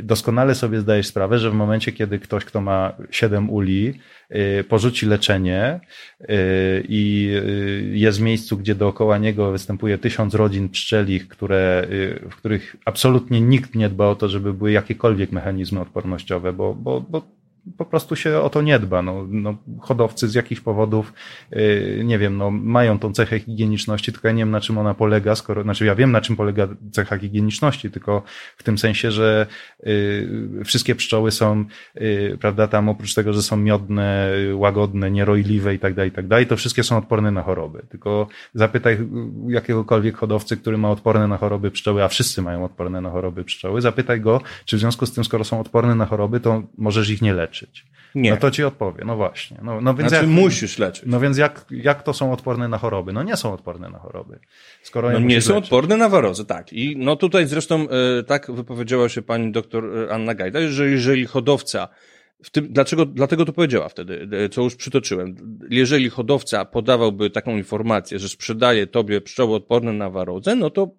doskonale sobie zdajesz sprawę, że w momencie, kiedy ktoś, kto ma 7 uli, yy, porzuci leczenie yy, i jest w miejscu, gdzie dookoła niego występuje tysiąc rodzin pszczelich, które, w których absolutnie nikt nie dba o to, żeby były jakiekolwiek mechanizmy odpornościowe, bo, bo, bo po prostu się o to nie dba. No, no, hodowcy z jakichś powodów, yy, nie wiem, no, mają tą cechę higieniczności, tylko ja nie wiem, na czym ona polega, skoro, znaczy ja wiem, na czym polega cecha higieniczności, tylko w tym sensie, że yy, wszystkie pszczoły są, yy, prawda, tam oprócz tego, że są miodne, łagodne, nierojliwe i tak dalej, i tak dalej, to wszystkie są odporne na choroby. Tylko zapytaj jakiegokolwiek hodowcy, który ma odporne na choroby pszczoły, a wszyscy mają odporne na choroby pszczoły, zapytaj go, czy w związku z tym, skoro są odporne na choroby, to możesz ich nie leczyć. Nie. No to ci odpowie, no właśnie. No, no więc znaczy jak, musisz leczyć. no więc jak, jak to są odporne na choroby? No nie są odporne na choroby. Skoro No nie są leczyć. odporne na warozę, tak. I no tutaj zresztą e, tak wypowiedziała się pani doktor e, Anna Gajda, że jeżeli hodowca, w tym, dlaczego, dlatego to powiedziała wtedy, e, co już przytoczyłem. Jeżeli hodowca podawałby taką informację, że sprzedaje tobie pszczoły odporne na warozę, no to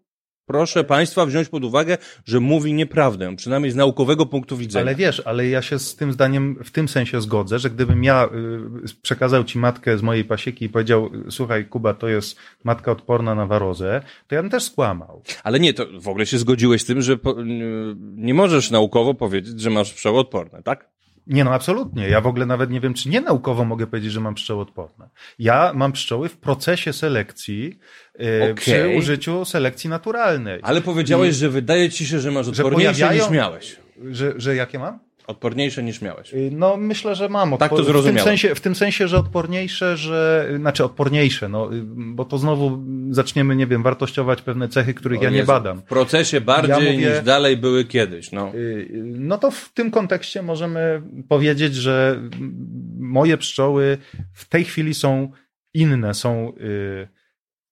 proszę państwa wziąć pod uwagę, że mówi nieprawdę, przynajmniej z naukowego punktu widzenia. Ale wiesz, ale ja się z tym zdaniem w tym sensie zgodzę, że gdybym ja y, przekazał ci matkę z mojej pasieki i powiedział, słuchaj, Kuba, to jest matka odporna na warozę, to ja bym też skłamał. Ale nie, to w ogóle się zgodziłeś z tym, że nie możesz naukowo powiedzieć, że masz pszczoły odporne, tak? Nie, no absolutnie. Ja w ogóle nawet nie wiem, czy nie naukowo mogę powiedzieć, że mam pszczoły odporne. Ja mam pszczoły w procesie selekcji y, Okej. przy użyciu selekcji naturalnej. Ale powiedziałeś, że wydaje ci się, że masz odporniejsze pojawiają- niż miałeś. Że, że jakie mam? Odporniejsze niż miałeś. Y, No, myślę, że mam. Tak to w, tym zrozumiałem. sensie, w tym sensie, że odporniejsze, że, znaczy odporniejsze, no, y, bo to znowu zaczniemy, nie wiem, wartościować pewne cechy, których ja O nie Jezu, badam. W procesie bardziej Ja mówię- niż dalej były kiedyś, no. Y, No to w tym kontekście możemy powiedzieć, że moje pszczoły w tej chwili są inne, są, y,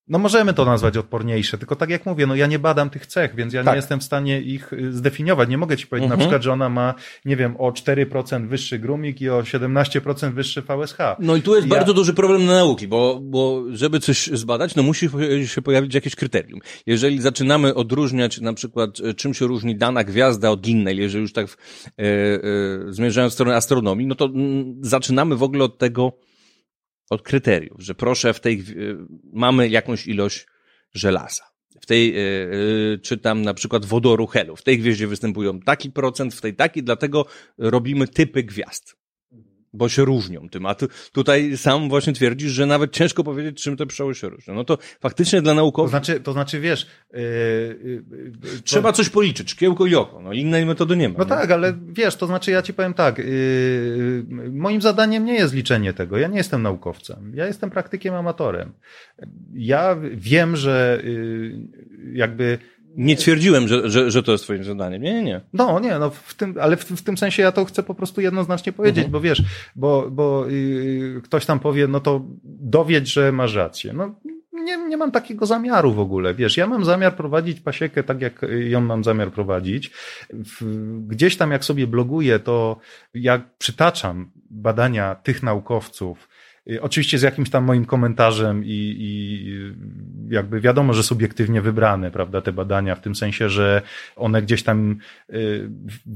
No możemy to nazwać odporniejsze, tylko tak jak mówię, no ja nie badam tych cech, więc ja Tak. nie jestem w stanie ich y, zdefiniować. Nie mogę ci powiedzieć Mhm. na przykład, że ona ma, nie wiem, o 4% wyższy grumik i o 17% wyższy VSH. No i tu jest Ja- bardzo duży problem na nauki, bo, bo żeby coś zbadać, no musi się pojawić jakieś kryterium. Jeżeli zaczynamy odróżniać na przykład, e, czym się różni dana gwiazda od innej, jeżeli już tak e, e, zmierzając w stronę astronomii, no to mm, zaczynamy w ogóle od tego, od kryteriów, że proszę w tej, e, mamy jakąś ilość żelaza. W tej, e, e, czy tam na przykład wodoru helu. W tej gwieździe występują taki procent, w tej taki, dlatego robimy typy gwiazd bo się różnią tym, a tu, tutaj sam właśnie twierdzisz, że nawet ciężko powiedzieć, czym te pszczoły się różnią. No to faktycznie dla To naukowców znaczy, to znaczy wiesz, yy, yy, yy, trzeba coś policzyć, szkiełko i oko, no innej metody nie ma. No nie? tak, ale wiesz, to znaczy ja ci powiem tak, moim zadaniem nie jest liczenie tego, ja nie jestem naukowcem, ja jestem praktykiem amatorem. Ja wiem, że jakby Nie twierdziłem, że, że, że to jest twoim zadaniem. Nie, nie, nie. No, nie, no w tym, ale w, w tym sensie ja to chcę po prostu jednoznacznie powiedzieć, Mhm. bo wiesz, bo, bo yy, ktoś tam powie, no to dowiedz, że masz rację. No, nie, nie mam takiego zamiaru w ogóle, wiesz, ja mam zamiar prowadzić pasiekę tak, jak ją mam zamiar prowadzić. Gdzieś tam, jak sobie bloguję, to jak przytaczam badania tych naukowców, Oczywiście z jakimś tam moim komentarzem i, i jakby wiadomo, że subiektywnie wybrane, prawda, te badania, w tym sensie, że one gdzieś tam y,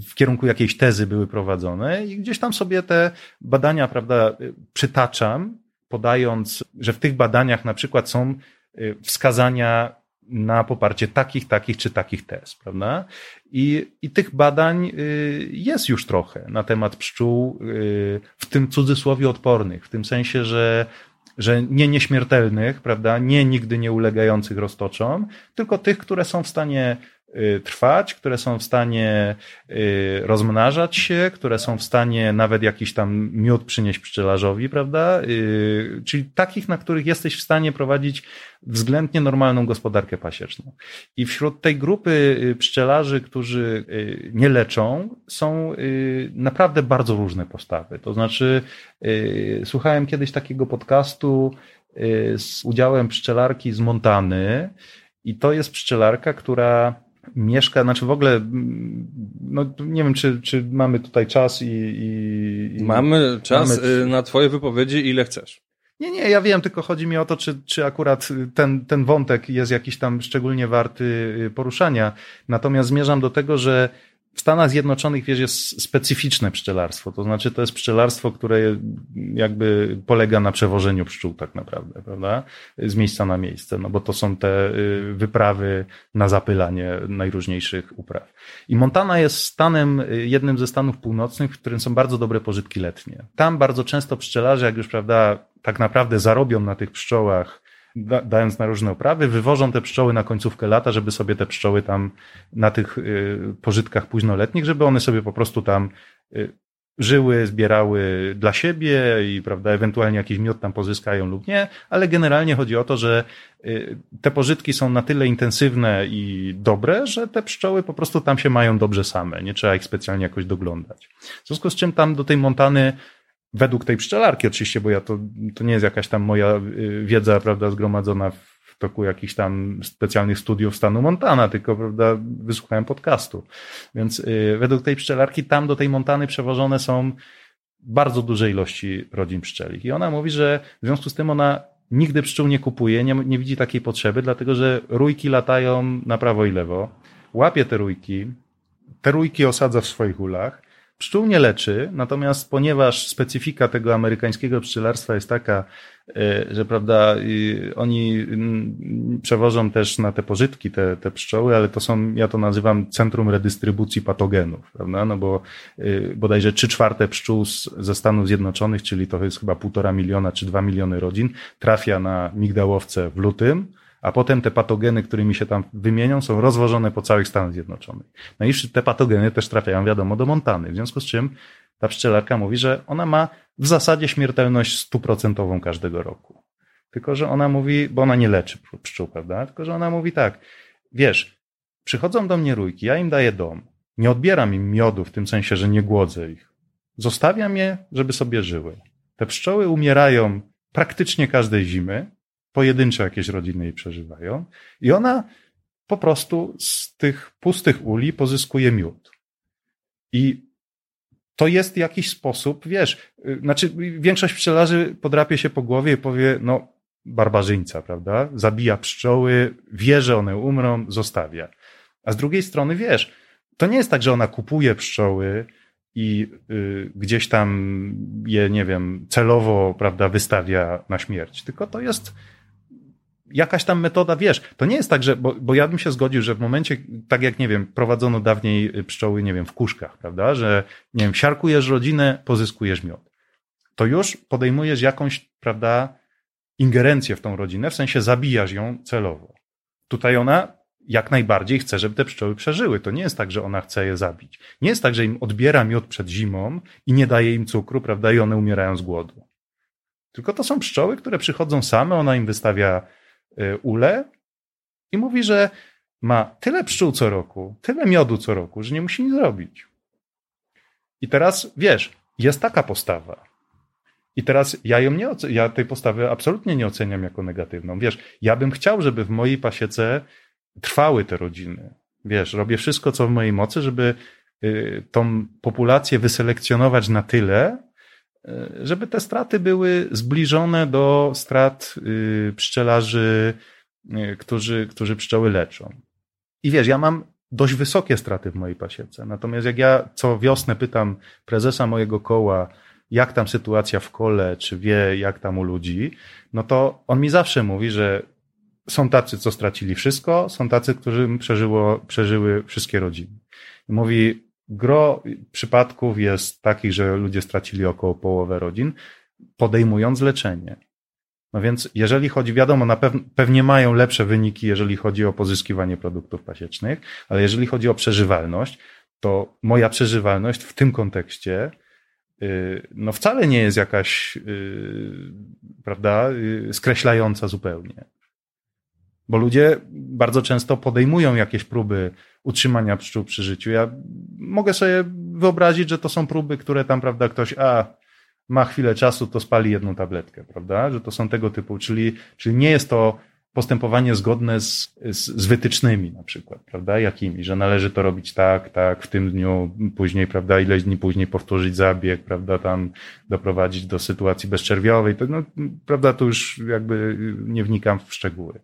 w- kierunku jakiejś tezy były prowadzone i gdzieś tam sobie te badania, prawda, y, przytaczam, podając, że w tych badaniach na przykład są y, wskazania na poparcie takich, takich czy takich tez, prawda? I, i tych badań y, jest już trochę na temat pszczół, y, w tym cudzysłowie odpornych, w tym sensie, że że nie nieśmiertelnych, prawda, nie nigdy nie ulegających roztoczom, tylko tych, które są w stanie trwać, które są w stanie y, rozmnażać się, które są w stanie nawet jakiś tam miód przynieść pszczelarzowi, prawda? Y, Czyli takich, na których jesteś w stanie prowadzić względnie normalną gospodarkę pasieczną. I wśród tej grupy y, pszczelarzy, którzy y, nie leczą, są y, naprawdę bardzo różne postawy. To znaczy, y, słuchałem kiedyś takiego podcastu y, z udziałem pszczelarki z Montany i to jest pszczelarka, która mieszka, znaczy w ogóle, mm, no nie wiem, czy, czy mamy tutaj czas i... i i- Mamy czas Mamy- y, na twoje wypowiedzi, ile chcesz. nie, nie, ja wiem, tylko chodzi mi o to, czy, czy akurat ten, ten wątek jest jakiś tam szczególnie warty y, poruszania. Natomiast zmierzam do tego, że w Stanach Zjednoczonych, wiesz, jest specyficzne pszczelarstwo. To znaczy, to jest pszczelarstwo, które jakby polega na przewożeniu pszczół tak naprawdę, prawda? Z miejsca na miejsce, no bo to są te y, wyprawy na zapylanie najróżniejszych upraw. I Montana jest stanem, y, jednym ze stanów północnych, w którym są bardzo dobre pożytki letnie. Tam bardzo często pszczelarze, jak już, prawda, tak naprawdę zarobią na tych pszczołach, da, dając na różne uprawy, wywożą te pszczoły na końcówkę lata, żeby sobie te pszczoły tam na tych y, pożytkach późnoletnich, żeby one sobie po prostu tam y, żyły, zbierały dla siebie i prawda, ewentualnie jakiś miód tam pozyskają lub nie, ale generalnie chodzi o to, że y, te pożytki są na tyle intensywne i dobre, że te pszczoły po prostu tam się mają dobrze same, nie trzeba ich specjalnie jakoś doglądać. W związku z czym tam do tej Montany według tej pszczelarki oczywiście, bo ja to, to nie jest jakaś tam moja y, wiedza, prawda, zgromadzona w toku jakichś tam specjalnych studiów stanu Montana, tylko, prawda, wysłuchałem podcastu. Więc y, według tej pszczelarki tam do tej Montany przewożone są bardzo duże ilości rodzin pszczelich. I ona mówi, że w związku z tym ona nigdy pszczół nie kupuje, nie, nie widzi takiej potrzeby, dlatego że rójki latają na prawo i lewo, łapie te rójki, te rójki osadza w swoich ulach, Pszczół nie leczy, natomiast ponieważ specyfika tego amerykańskiego pszczelarstwa jest taka, e, że prawda, y, oni mm, przewożą też na te pożytki te, te pszczoły, ale to są, ja to nazywam centrum redystrybucji patogenów, prawda, no bo y, bodajże trzy czwarte pszczół ze Stanów Zjednoczonych, czyli to jest chyba półtora miliona czy dwa miliony rodzin, trafia na migdałowce w lutym, a potem te patogeny, którymi się tam wymienią, są rozwożone po całych Stanach Zjednoczonych. No i te patogeny też trafiają, wiadomo, do Montany. W związku z czym ta pszczelarka mówi, że ona ma w zasadzie śmiertelność stuprocentową każdego roku. Tylko, że ona mówi, bo ona nie leczy pszczół, prawda? Tylko, że ona mówi tak, wiesz, przychodzą do mnie rójki, ja im daję dom, nie odbieram im miodu w tym sensie, że nie głodzę ich. Zostawiam je, żeby sobie żyły. Te pszczoły umierają praktycznie każdej zimy, pojedyncze jakieś rodziny jej przeżywają i ona po prostu z tych pustych uli pozyskuje miód. I to jest jakiś sposób, wiesz, y, znaczy większość pszczelarzy podrapie się po głowie i powie, no barbarzyńca, prawda? Zabija pszczoły, wie, że one umrą, zostawia. A z drugiej strony, wiesz, to nie jest tak, że ona kupuje pszczoły i y, gdzieś tam je, nie wiem, celowo, prawda, wystawia na śmierć, tylko to jest jakaś tam metoda, wiesz, to nie jest tak, że, bo, bo ja bym się zgodził, że w momencie, tak jak, nie wiem, prowadzono dawniej pszczoły, nie wiem, w kuszkach, prawda, że, nie wiem, siarkujesz rodzinę, pozyskujesz miod. To już podejmujesz jakąś, prawda, ingerencję w tą rodzinę, w sensie zabijasz ją celowo. Tutaj ona jak najbardziej chce, żeby te pszczoły przeżyły. To nie jest tak, że ona chce je zabić. Nie jest tak, że im odbiera miód przed zimą i nie daje im cukru, prawda, i one umierają z głodu. Tylko to są pszczoły, które przychodzą same, ona im wystawia y, ule i mówi, że ma tyle pszczół co roku, tyle miodu co roku, że nie musi nic zrobić. I teraz wiesz, jest taka postawa. I teraz ja ją nie ja tej postawy absolutnie nie oceniam jako negatywną. Wiesz, ja bym chciał, żeby w mojej pasiece trwały te rodziny. Wiesz, robię wszystko, co w mojej mocy, żeby y, tą populację wyselekcjonować na tyle, żeby te straty były zbliżone do strat y, pszczelarzy, którzy, którzy pszczoły leczą. I wiesz, ja mam dość wysokie straty w mojej pasiece. Natomiast jak ja co wiosnę pytam prezesa mojego koła, jak tam sytuacja w kole, czy wie, jak tam u ludzi, no to on mi zawsze mówi, że są tacy, co stracili wszystko, są tacy, którzy przeżyło, przeżyły wszystkie rodziny. I mówi, gro przypadków jest takich, że ludzie stracili około połowę rodzin, podejmując leczenie. No więc, jeżeli chodzi, wiadomo, na pew pewnie mają lepsze wyniki, jeżeli chodzi o pozyskiwanie produktów pasiecznych, ale jeżeli chodzi o przeżywalność, to moja przeżywalność w tym kontekście y, no wcale nie jest jakaś, yy, prawda, yy, skreślająca zupełnie. Bo ludzie bardzo często podejmują jakieś próby utrzymania pszczół przy życiu. Ja mogę sobie wyobrazić, że to są próby, które tam, prawda, ktoś, a ma chwilę czasu, to spali jedną tabletkę, prawda? Że to są tego typu, czyli, czyli nie jest to postępowanie zgodne z, z, z wytycznymi na przykład, prawda? Jakimi, że należy to robić tak, tak, w tym dniu, później, prawda, ileś dni później powtórzyć zabieg, prawda, tam doprowadzić do sytuacji bezczerwiowej, to, no, prawda, to już jakby nie wnikam w szczegóły.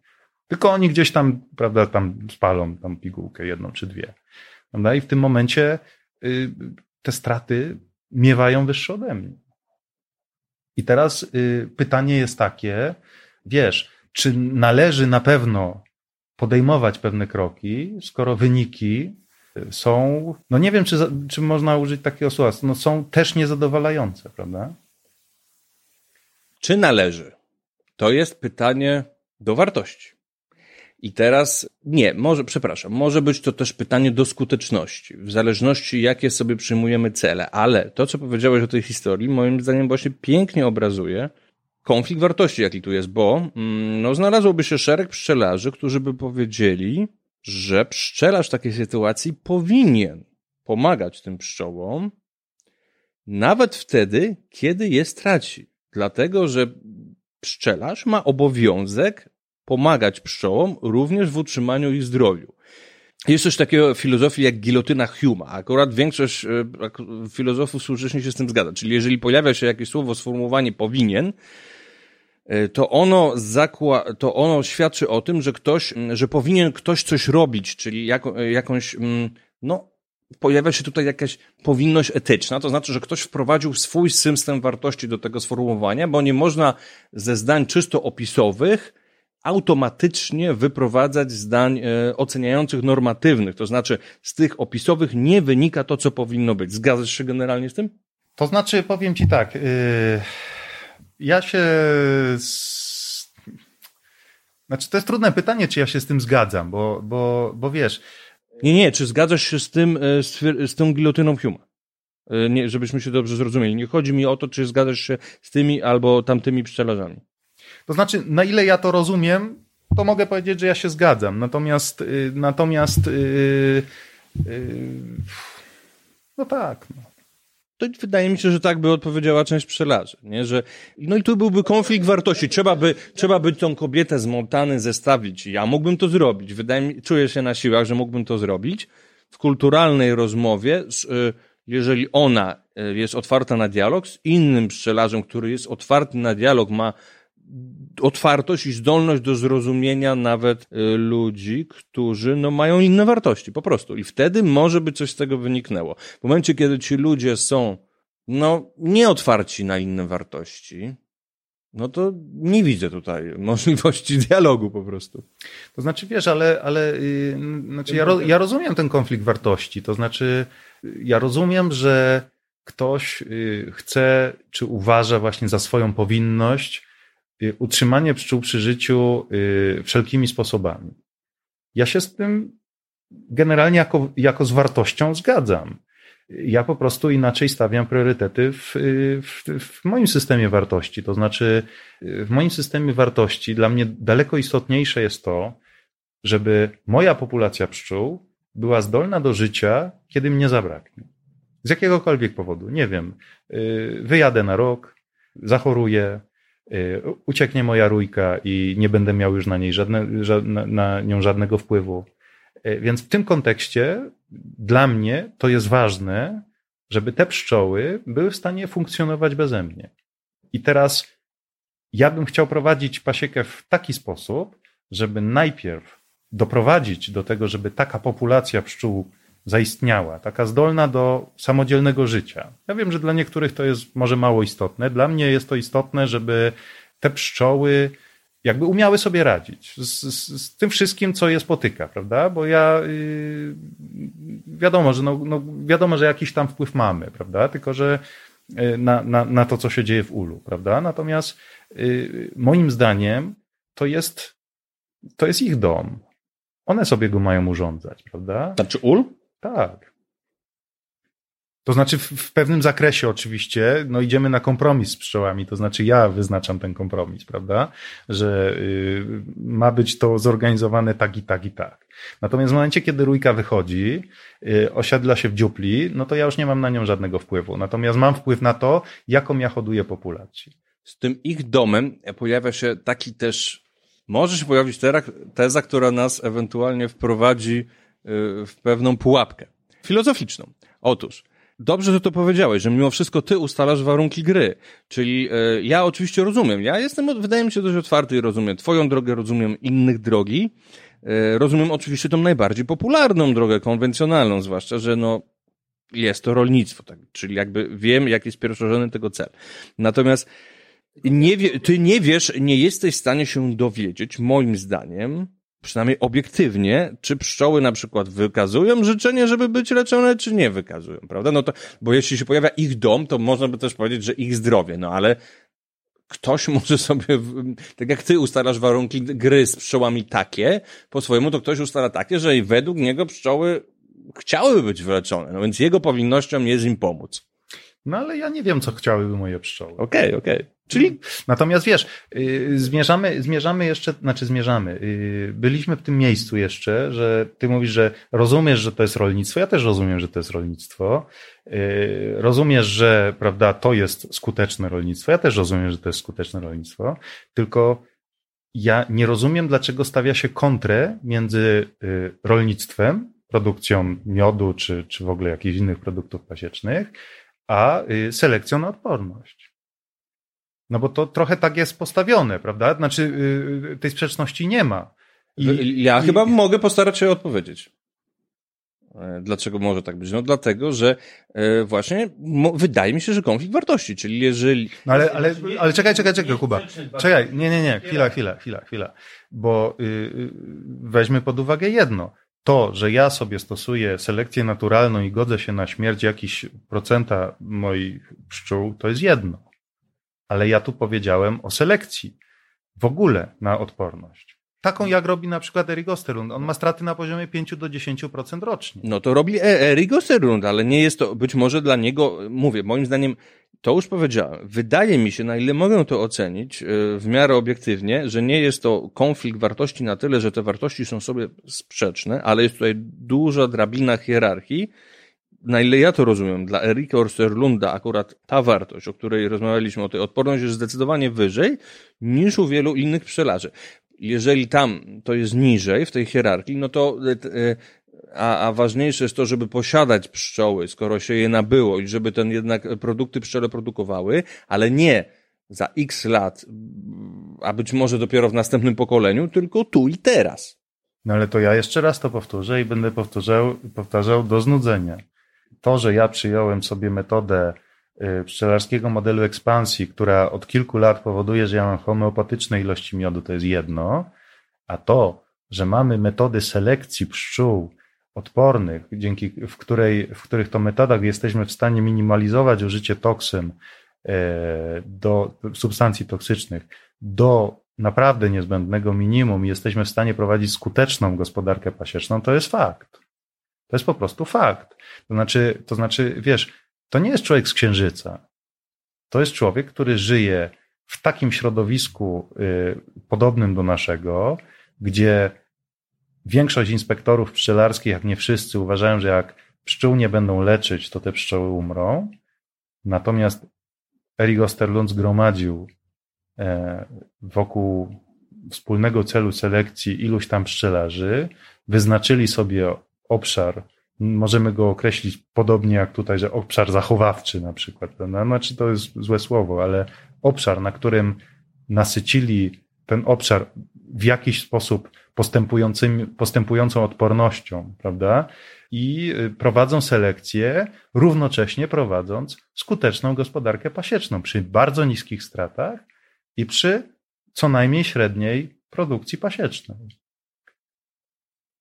Tylko oni gdzieś tam, prawda, tam spalą tam pigułkę jedną czy dwie. Prawda? I w tym momencie y, te straty miewają wyższe ode mnie. I teraz y, pytanie jest takie, wiesz, czy należy na pewno podejmować pewne kroki, skoro wyniki są, no nie wiem, czy, czy można użyć takiego słowa, no są też niezadowalające, prawda? Czy należy? To jest pytanie do wartości. I teraz nie, może, przepraszam, może być to też pytanie do skuteczności, w zależności jakie sobie przyjmujemy cele, ale to, co powiedziałeś o tej historii, moim zdaniem właśnie pięknie obrazuje konflikt wartości, jaki tu jest, bo mm, no, znalazłoby się szereg pszczelarzy, którzy by powiedzieli, że pszczelarz w takiej sytuacji powinien pomagać tym pszczołom, nawet wtedy, kiedy je straci. Dlatego, że pszczelarz ma obowiązek pomagać pszczołom również w utrzymaniu ich zdrowiu. Jest coś takiego filozofii jak gilotyna Huma. Akurat większość e, filozofów współcześnie się z tym zgadza. Czyli jeżeli pojawia się jakieś słowo, sformułowanie powinien, e, to ono, zakła, to ono świadczy o tym, że ktoś, że powinien ktoś coś robić, czyli jako, e, jakąś, no, pojawia się tutaj jakaś powinność etyczna, to znaczy, że ktoś wprowadził swój system wartości do tego sformułowania, bo nie można ze zdań czysto opisowych automatycznie wyprowadzać zdań e, oceniających normatywnych, to znaczy z tych opisowych nie wynika to, co powinno być. Zgadzasz się generalnie z tym? To znaczy, powiem ci tak, yy, ja się. Znaczy, to jest trudne pytanie, czy ja się z tym zgadzam, bo, bo, bo wiesz. Nie, nie, czy zgadzasz się z tym, e, z, z tą gilotyną Huma? E, nie, żebyśmy się dobrze zrozumieli. Nie chodzi mi o to, czy zgadzasz się z tymi albo tamtymi pszczelarzami. To znaczy, na ile ja to rozumiem, to mogę powiedzieć, że ja się zgadzam. Natomiast, y, natomiast, yy, yy, no tak. No. to wydaje mi się, że tak by odpowiedziała część pszczelarzy, nie? Że, no i tu byłby konflikt wartości. Trzeba by, trzeba by tą kobietę z Montany zestawić. Ja mógłbym to zrobić. Wydaje mi, czuję się na siłach, że mógłbym to zrobić. W kulturalnej rozmowie, y, jeżeli ona y, jest otwarta na dialog z innym pszczelarzem, który jest otwarty na dialog, ma otwartość i zdolność do zrozumienia nawet y, ludzi, którzy no, mają inne wartości, po prostu. I wtedy może by coś z tego wyniknęło. W momencie, kiedy ci ludzie są no, nieotwarci na inne wartości, no to nie widzę tutaj możliwości dialogu po prostu. To znaczy, wiesz, ale, ale yy, znaczy ja, ro, ja rozumiem ten konflikt wartości. To znaczy, ja rozumiem, że ktoś yy, chce, czy uważa właśnie za swoją powinność utrzymanie pszczół przy życiu yy, wszelkimi sposobami. Ja się z tym generalnie jako, jako z wartością zgadzam. Ja po prostu inaczej stawiam priorytety w, w, w, moim systemie wartości. To znaczy, w moim systemie wartości dla mnie daleko istotniejsze jest to, żeby moja populacja pszczół była zdolna do życia, kiedy mnie zabraknie. Z jakiegokolwiek powodu. Nie wiem. Wyjadę na rok, zachoruję, ucieknie moja rójka i nie będę miał już na, niej żadne, na, na nią żadnego wpływu. Więc w tym kontekście dla mnie to jest ważne, żeby te pszczoły były w stanie funkcjonować beze mnie. I teraz ja bym chciał prowadzić pasiekę w taki sposób, żeby najpierw doprowadzić do tego, żeby taka populacja pszczół zaistniała, taka zdolna do samodzielnego życia. Ja wiem, że dla niektórych to jest może mało istotne. Dla mnie jest to istotne, żeby te pszczoły jakby umiały sobie radzić z, z, z, tym wszystkim, co je spotyka, prawda? Bo ja yy, wiadomo, że no, no, wiadomo, że jakiś tam wpływ mamy, prawda? Tylko, że yy, na, na, na to, co się dzieje w ulu, prawda? Natomiast yy, moim zdaniem to jest, to jest ich dom. One sobie go mają urządzać, prawda? Znaczy ul? Tak. To znaczy w, w, pewnym zakresie oczywiście, no idziemy na kompromis z pszczołami, to znaczy ja wyznaczam ten kompromis, prawda, że y, ma być to zorganizowane tak i tak i tak. Natomiast w momencie, kiedy rójka wychodzi, y, osiadla się w dziupli, no to ja już nie mam na nią żadnego wpływu. Natomiast mam wpływ na to, jaką ja hoduję populacji. Z tym ich domem pojawia się taki też, może się pojawić teza, która nas ewentualnie wprowadzi w pewną pułapkę filozoficzną. Otóż, Dobrze, że to powiedziałeś, że mimo wszystko ty ustalasz warunki gry. Czyli e, ja oczywiście rozumiem. Ja jestem, wydaje mi się, dość otwarty i rozumiem twoją drogę, rozumiem innych drogi. E, rozumiem oczywiście tą najbardziej popularną drogę, konwencjonalną, zwłaszcza, że no, jest to rolnictwo, tak? czyli jakby wiem, jaki jest pierwszorzędny tego cel. Natomiast nie wie, ty nie wiesz, nie jesteś w stanie się dowiedzieć, moim zdaniem, przynajmniej obiektywnie, czy pszczoły na przykład wykazują życzenie, żeby być leczone, czy nie wykazują, prawda? No to, bo jeśli się pojawia ich dom, to można by też powiedzieć, że ich zdrowie, no ale ktoś może sobie, tak jak ty ustalasz warunki gry z pszczołami takie, po swojemu to ktoś ustala takie, że według niego pszczoły chciałyby być wyleczone, no więc jego powinnością jest im pomóc. No ale ja nie wiem, co chciałyby moje pszczoły. Okej, okay, okej. Okay. Czyli. Natomiast wiesz, yy, zmierzamy, zmierzamy jeszcze, znaczy zmierzamy. Yy, byliśmy w tym miejscu jeszcze, że ty mówisz, że rozumiesz, że to jest rolnictwo. Ja też rozumiem, że to jest rolnictwo. Yy, rozumiesz, że prawda, to jest skuteczne rolnictwo. Ja też rozumiem, że to jest skuteczne rolnictwo. Tylko ja nie rozumiem, dlaczego stawia się kontrę między yy, rolnictwem, produkcją miodu czy, czy w ogóle jakichś innych produktów pasiecznych, a yy, selekcją na odporność. No bo to trochę tak jest postawione, prawda? Znaczy, yy, tej sprzeczności nie ma. I, ja i... chyba mogę postarać się odpowiedzieć. E, dlaczego może tak być? No dlatego, że e, właśnie wydaje mi się, że konflikt wartości, czyli jeżeli... No ale, ale, ale czekaj, czekaj, czekaj, Kuba. Czekaj, nie, nie, nie, chwila, chwila, chwila, chwila. Bo yy, weźmy pod uwagę jedno. To, że ja sobie stosuję selekcję naturalną i godzę się na śmierć jakiś procenta moich pszczół, to jest jedno ale ja tu powiedziałem o selekcji w ogóle na odporność. Taką jak robi na przykład Erik. On ma straty na poziomie 5 do 10% rocznie. No to robi e- Erik ale nie jest to, być może dla niego, mówię, moim zdaniem, to już powiedziałem. Wydaje mi się, na ile mogę to ocenić, e, w miarę obiektywnie, że nie jest to konflikt wartości na tyle, że te wartości są sobie sprzeczne, ale jest tutaj duża drabina hierarchii, na ile ja to rozumiem, dla Erika Orsterlunda akurat ta wartość, o której rozmawialiśmy, o tej odporność jest zdecydowanie wyżej niż u wielu innych pszczelarzy. Jeżeli tam to jest niżej w tej hierarchii, no to e, a, a ważniejsze jest to, żeby posiadać pszczoły, skoro się je nabyło i żeby ten jednak produkty pszczele produkowały, ale nie za x lat, a być może dopiero w następnym pokoleniu, tylko tu i teraz. No ale to ja jeszcze raz to powtórzę i będę powtarzał, powtarzał do znudzenia. To, że ja przyjąłem sobie metodę y, pszczelarskiego modelu ekspansji, która od kilku lat powoduje, że ja mam homeopatyczne ilości miodu, to jest jedno, a to, że mamy metody selekcji pszczół odpornych, dzięki, w, której, w których to metodach jesteśmy w stanie minimalizować użycie toksyn e, do substancji toksycznych do naprawdę niezbędnego minimum i jesteśmy w stanie prowadzić skuteczną gospodarkę pasieczną, to jest fakt. To jest po prostu fakt. To znaczy, to znaczy, wiesz, to nie jest człowiek z księżyca. To jest człowiek, który żyje w takim środowisku y, podobnym do naszego, gdzie większość inspektorów pszczelarskich, jak nie wszyscy, uważają, że jak pszczół nie będą leczyć, to te pszczoły umrą. Natomiast Erik Osterlund zgromadził e, wokół wspólnego celu selekcji iluś tam pszczelarzy, wyznaczyli sobie obszar, możemy go określić podobnie jak tutaj, że obszar zachowawczy na przykład, prawda? znaczy to jest złe słowo, ale obszar, na którym nasycili ten obszar w jakiś sposób postępującą odpornością, prawda? I y, prowadzą selekcję, równocześnie prowadząc skuteczną gospodarkę pasieczną przy bardzo niskich stratach i przy co najmniej średniej produkcji pasiecznej.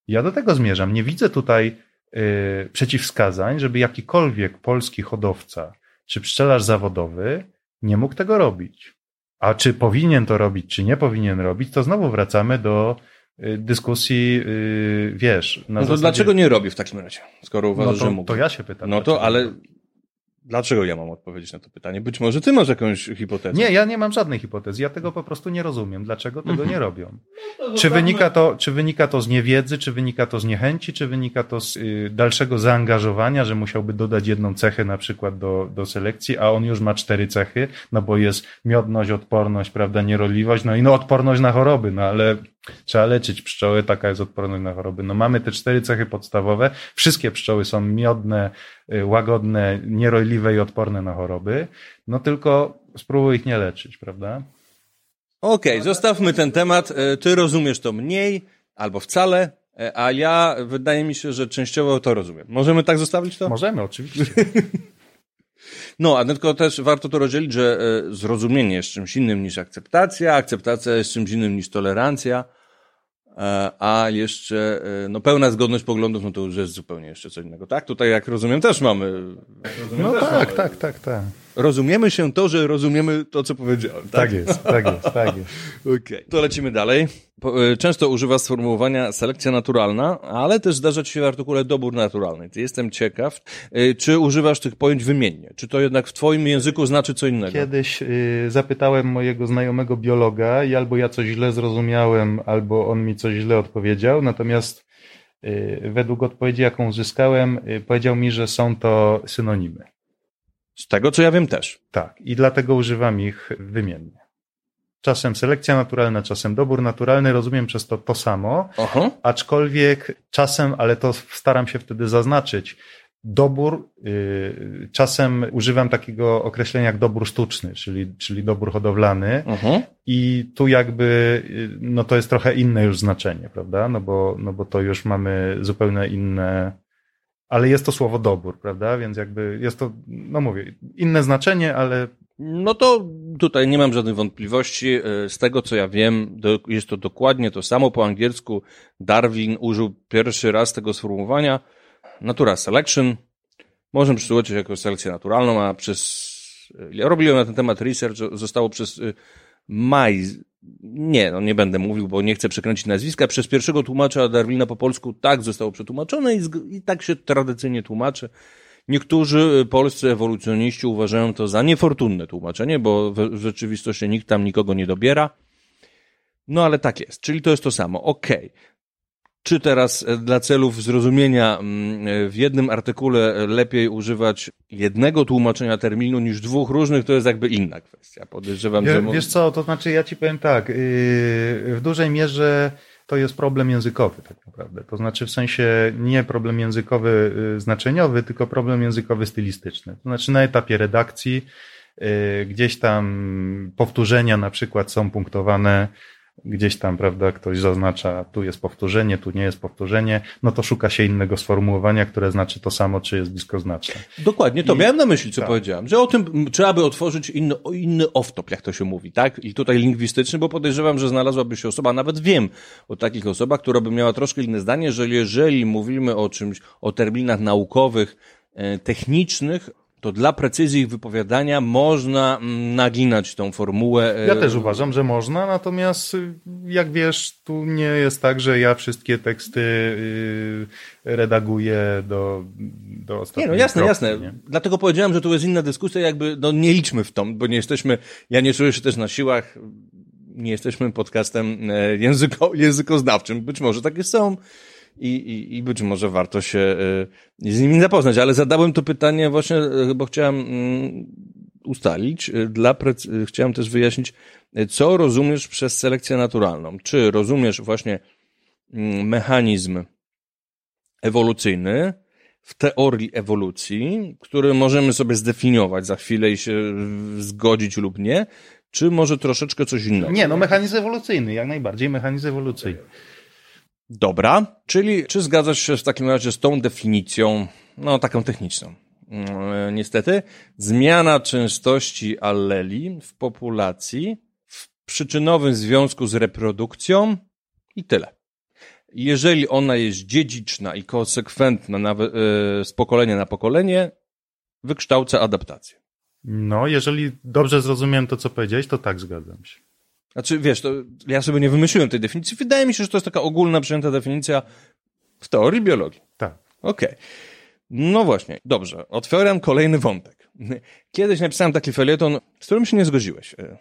Ja do tego zmierzam. Nie widzę tutaj y, przeciwwskazań, żeby jakikolwiek polski hodowca czy pszczelarz zawodowy nie mógł tego robić. A czy powinien to robić, czy nie powinien robić, to znowu wracamy do y, dyskusji, y, wiesz. no to zasadzie... dlaczego nie robi w takim razie, skoro uważasz, no to, że mógł? To ja się pytam. No to, ale Dlaczego ja mam odpowiedzieć na to pytanie? Być może ty masz jakąś hipotezę. Nie, ja nie mam żadnej hipotezy. Ja tego po prostu nie rozumiem. Dlaczego tego mhm. nie robią? No czy, wynika to, czy wynika to z niewiedzy, czy wynika to z niechęci, czy wynika to z y, dalszego zaangażowania, że musiałby dodać jedną cechę na przykład do, do selekcji, a on już ma cztery cechy, no bo jest miodność, odporność, prawda, nierodliwość, no i no odporność na choroby, no ale Trzeba leczyć pszczoły, taka jest odporność na choroby. No mamy te cztery cechy podstawowe. Wszystkie pszczoły są miodne, y, łagodne, nierojliwe i odporne na choroby. No tylko spróbuj ich nie leczyć, prawda? Okej, okay, zostawmy ten temat. Y, ty rozumiesz to mniej albo wcale, y, a ja wydaje mi się, że częściowo to rozumiem. Możemy tak zostawić to? Możemy, oczywiście. No, a tylko też warto to rozdzielić, że e, zrozumienie jest czymś innym niż akceptacja, akceptacja jest czymś innym niż tolerancja, e, a jeszcze e, no, pełna zgodność poglądów, no to już jest zupełnie jeszcze co innego. Tak? Tutaj, jak rozumiem, też mamy. Rozumiem, no też tak, mamy. tak, tak, tak rozumiemy się to, że rozumiemy to, co powiedziałem. Tak, tak jest, tak jest, tak jest. Okay. to lecimy dalej. E, często używa sformułowania selekcja naturalna, ale też zdarza ci się w artykule dobór naturalny. Jestem ciekaw, e, czy używasz tych pojęć wymiennie? Czy to jednak w twoim języku znaczy co innego? Kiedyś y, zapytałem mojego znajomego biologa i albo ja coś źle zrozumiałem, albo on mi coś źle odpowiedział, natomiast y, według odpowiedzi, jaką uzyskałem, y, powiedział mi, że są to synonimy. Z tego, co ja wiem też. Tak, i dlatego używam ich wymiennie. Czasem selekcja naturalna, czasem dobór naturalny, rozumiem przez to to samo, Aha. aczkolwiek czasem, ale to staram się wtedy zaznaczyć, dobór, yy, czasem używam takiego określenia jak dobór sztuczny, czyli, czyli dobór hodowlany i tu jakby, yy, no to jest trochę inne już znaczenie, prawda, no bo, no bo to już mamy zupełnie inne ale jest to słowo dobór, prawda? Więc jakby jest to, no mówię, inne znaczenie, ale. No to tutaj nie mam żadnych wątpliwości. E, z tego co ja wiem, jest to dokładnie to samo po angielsku. Darwin użył pierwszy raz tego sformułowania. Natural selection. Możemy przetłumaczyć jako selekcję naturalną, a przez. Ja robiłem na ten temat research, zostało przez e, Maj, nie, no nie będę mówił, bo nie chcę przekręcić nazwiska. Przez pierwszego tłumacza Darwina po polsku tak zostało przetłumaczone i, i tak się tradycyjnie tłumaczy. Niektórzy polscy ewolucjoniści uważają to za niefortunne tłumaczenie, bo w, w rzeczywistości nikt tam nikogo nie dobiera. No ale tak jest, czyli to jest to samo. Okej. Okay. Czy teraz e, dla celów zrozumienia mm, e, w jednym artykule e, lepiej używać jednego tłumaczenia terminu niż dwóch różnych, to jest jakby inna kwestia. Podejrzewam, że... Wiesz co, to znaczy ja ci powiem tak, yy, w dużej mierze to jest problem językowy tak naprawdę. To znaczy w sensie nie problem językowy yy, znaczeniowy, tylko problem językowy stylistyczny. To znaczy na etapie redakcji yy, gdzieś tam powtórzenia na przykład są punktowane, gdzieś tam, prawda, ktoś zaznacza, tu jest powtórzenie, tu nie jest powtórzenie, no to szuka się innego sformułowania, które znaczy to samo, czy jest bliskoznaczne. Dokładnie, to I- miałem na myśli, co tak. powiedziałem, że o tym trzeba by otworzyć inny, inny off-top, jak to się mówi, tak? I tutaj lingwistyczny, bo podejrzewam, że znalazłaby się osoba, nawet wiem o takich osobach, która by miała troszkę inne zdanie, że jeżeli mówimy o czymś, o terminach naukowych, e, technicznych, to dla precyzji ich wypowiadania można mm, naginać tą formułę. e, Ja też uważam, że można, natomiast y, jak wiesz, tu nie jest tak, że ja wszystkie teksty y, redaguję do, do Nie, ostatniej no jasne, kropki, jasne. nie? Dlatego powiedziałem, że tu jest inna dyskusja, jakby, no nie liczmy w tą, bo nie jesteśmy, ja nie czuję się też na siłach, nie jesteśmy podcastem e, języko, językoznawczym. Być może takie są i, i, i być może warto się e, z nimi zapoznać, ale zadałem to pytanie właśnie, e, bo chciałem mm, ustalić, e, dla chciałem też wyjaśnić, co rozumiesz przez selekcję naturalną. Czy rozumiesz właśnie mm, mechanizm ewolucyjny w teorii ewolucji, który możemy sobie zdefiniować za chwilę i się zgodzić lub nie, czy może troszeczkę coś innego? Nie, no mechanizm ewolucyjny, jak najbardziej mechanizm ewolucyjny. Dobra, czyli czy zgadzasz się w takim razie z tą definicją, no taką techniczną? Mm, Niestety, zmiana częstości alleli w populacji w przyczynowym związku z reprodukcją i tyle. Jeżeli ona jest dziedziczna i konsekwentna nawet, e, z pokolenia na pokolenie, wykształca adaptację. No, jeżeli dobrze zrozumiałem to, co powiedziałeś, to tak zgadzam się. Znaczy, wiesz, to ja sobie nie wymyśliłem tej definicji. Wydaje mi się, że to jest taka ogólna przyjęta definicja w teorii biologii. Tak. Okej. No właśnie, dobrze. Otwieram kolejny wątek. Kiedyś napisałem taki felieton, z którym się nie zgodziłeś. E,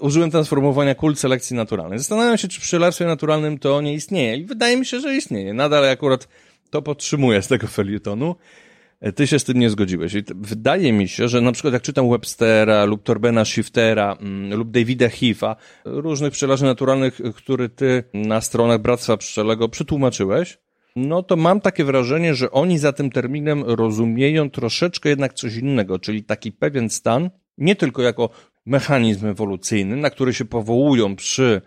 Użyłem transformowania kult selekcji naturalnej. Zastanawiam się, czy w pszczelarstwie naturalnym to nie istnieje. I wydaje mi się, że istnieje. Nadal akurat to podtrzymuję z tego felietonu. Ty się z tym nie zgodziłeś. I wydaje mi się, że na przykład jak czytam Webstera lub Torbena Shiftera mm, lub Davida Heath'a, różnych pszczelarzy naturalnych, który ty na stronach Bractwa Pszczelego przytłumaczyłeś, no to mam takie wrażenie, że oni za tym terminem rozumieją troszeczkę jednak coś innego, czyli taki pewien stan, nie tylko jako mechanizm ewolucyjny, na który się powołują przy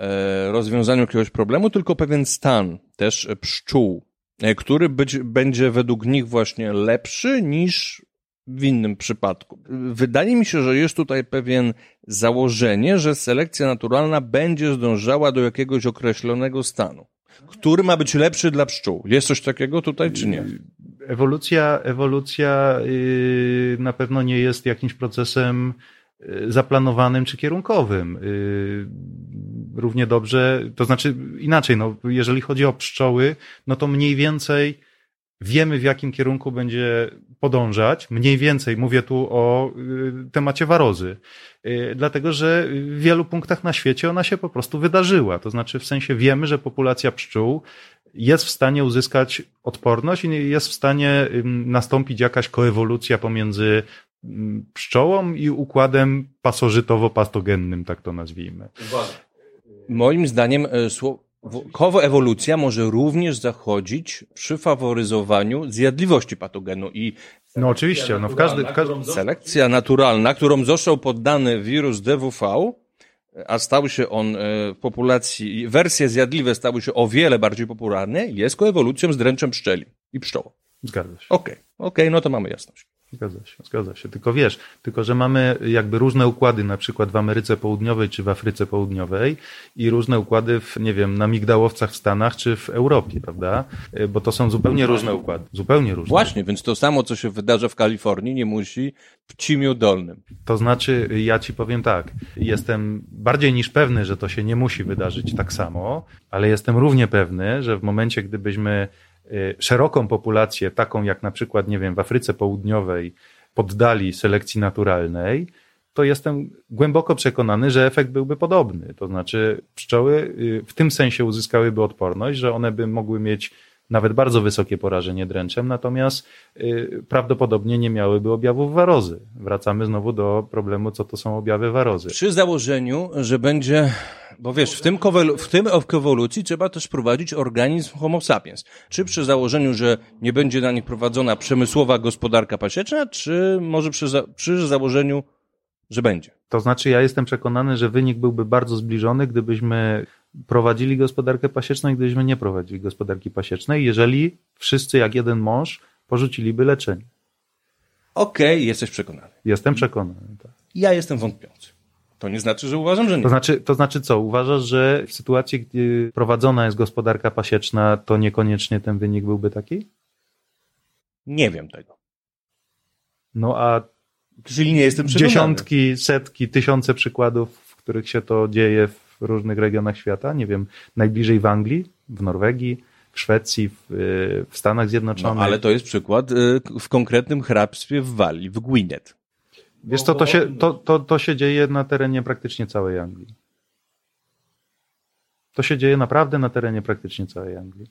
e, rozwiązaniu jakiegoś problemu, tylko pewien stan też pszczół, który być, będzie według nich właśnie lepszy niż w innym przypadku. Wydaje mi się, że jest tutaj pewien założenie, że selekcja naturalna będzie zdążała do jakiegoś określonego stanu, który ma być lepszy dla pszczół. Jest coś takiego tutaj, czy nie? Ewolucja, ewolucja yy, na pewno nie jest jakimś procesem yy, zaplanowanym czy kierunkowym. Równie dobrze, to znaczy inaczej, no, jeżeli chodzi o pszczoły, no to mniej więcej wiemy w jakim kierunku będzie podążać. Mniej więcej mówię tu o yy, temacie warozy. Yy, Dlatego, że w wielu punktach na świecie ona się po prostu wydarzyła. To znaczy, w sensie wiemy, że populacja pszczół jest w stanie uzyskać odporność i jest w stanie nastąpić jakaś koewolucja pomiędzy pszczołą i układem pasożytowo-patogennym, tak to nazwijmy. Moim zdaniem e, słowo ewolucja może również zachodzić przy faworyzowaniu zjadliwości patogenu i No oczywiście, no w każdy, w każdy, selekcja naturalna, którą został poddany wirus DWV, a stał się on e, w populacji, wersje zjadliwe stały się o wiele bardziej popularne, jest koewolucją z dręczem pszczeli i pszczołą. zgadza się. Okej, okej, no to mamy jasność. Zgadza się, zgadza się. Tylko wiesz, tylko że mamy jakby różne układy, na przykład w Ameryce Południowej czy w Afryce Południowej i różne układy w, nie wiem, na migdałowcach w Stanach czy w Europie, prawda? Y, Bo to są zupełnie różne układy. Zupełnie różne. Właśnie, więc to samo, co się wydarza w Kalifornii, nie musi w Cimiu Dolnym. To znaczy, ja ci powiem tak, jestem bardziej niż pewny, że to się nie musi wydarzyć tak samo, ale jestem równie pewny, że w momencie, gdybyśmy szeroką populację, taką jak na przykład, nie wiem, w Afryce Południowej, poddali selekcji naturalnej, to jestem głęboko przekonany, że efekt byłby podobny. To znaczy, pszczoły y, w tym sensie uzyskałyby odporność, że one by mogły mieć nawet bardzo wysokie porażenie dręczem, natomiast y, prawdopodobnie nie miałyby objawów warozy. Wracamy znowu do problemu, co to są objawy warozy. Przy założeniu, że będzie, bo wiesz, w tym, kowel, w tym ewolucji trzeba też prowadzić organizm homo sapiens. Czy przy założeniu, że nie będzie na nich prowadzona przemysłowa gospodarka pasieczna, czy może przy, za, przy założeniu, że będzie? To znaczy, ja jestem przekonany, że wynik byłby bardzo zbliżony, gdybyśmy prowadzili gospodarkę pasieczną i gdybyśmy nie prowadzili gospodarki pasiecznej, jeżeli wszyscy jak jeden mąż porzuciliby leczenie. Okej, jesteś przekonany. Jestem przekonany. Tak. Ja jestem wątpiący. To nie znaczy, że uważam, że nie. To znaczy, to znaczy co? Uważasz, że w sytuacji, gdy prowadzona jest gospodarka pasieczna, to niekoniecznie ten wynik byłby taki? Nie wiem tego. No a Czyli nie jestem przekonany. dziesiątki, setki, tysiące przykładów, w których się to dzieje w różnych regionach świata, nie wiem, najbliżej w Anglii, w Norwegii, w Szwecji, w, w Stanach Zjednoczonych. No, ale to jest przykład y, w konkretnym hrabstwie w Walii, w Gwynedd. Wiesz co, to się, to, to, to się dzieje na terenie praktycznie całej Anglii. To się dzieje naprawdę na terenie praktycznie całej Anglii.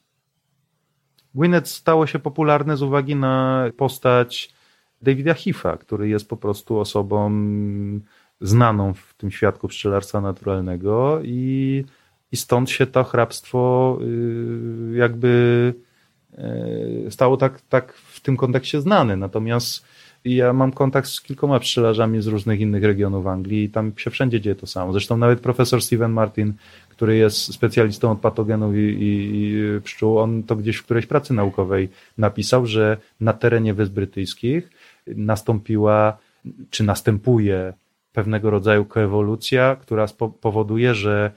Gwynedd stało się popularne z uwagi na postać Davida Heath'a, który jest po prostu osobą znaną w tym świadku pszczelarstwa naturalnego i, i stąd się to hrabstwo y, jakby y, stało tak, tak w tym kontekście znane. Natomiast ja mam kontakt z kilkoma pszczelarzami z różnych innych regionów Anglii i tam się wszędzie dzieje to samo. Zresztą nawet profesor Steven Martin, który jest specjalistą od patogenów i, i, i pszczół, on to gdzieś w którejś pracy naukowej napisał, że na terenie Wysp Brytyjskich nastąpiła, czy następuje pewnego rodzaju koewolucja, która powoduje, że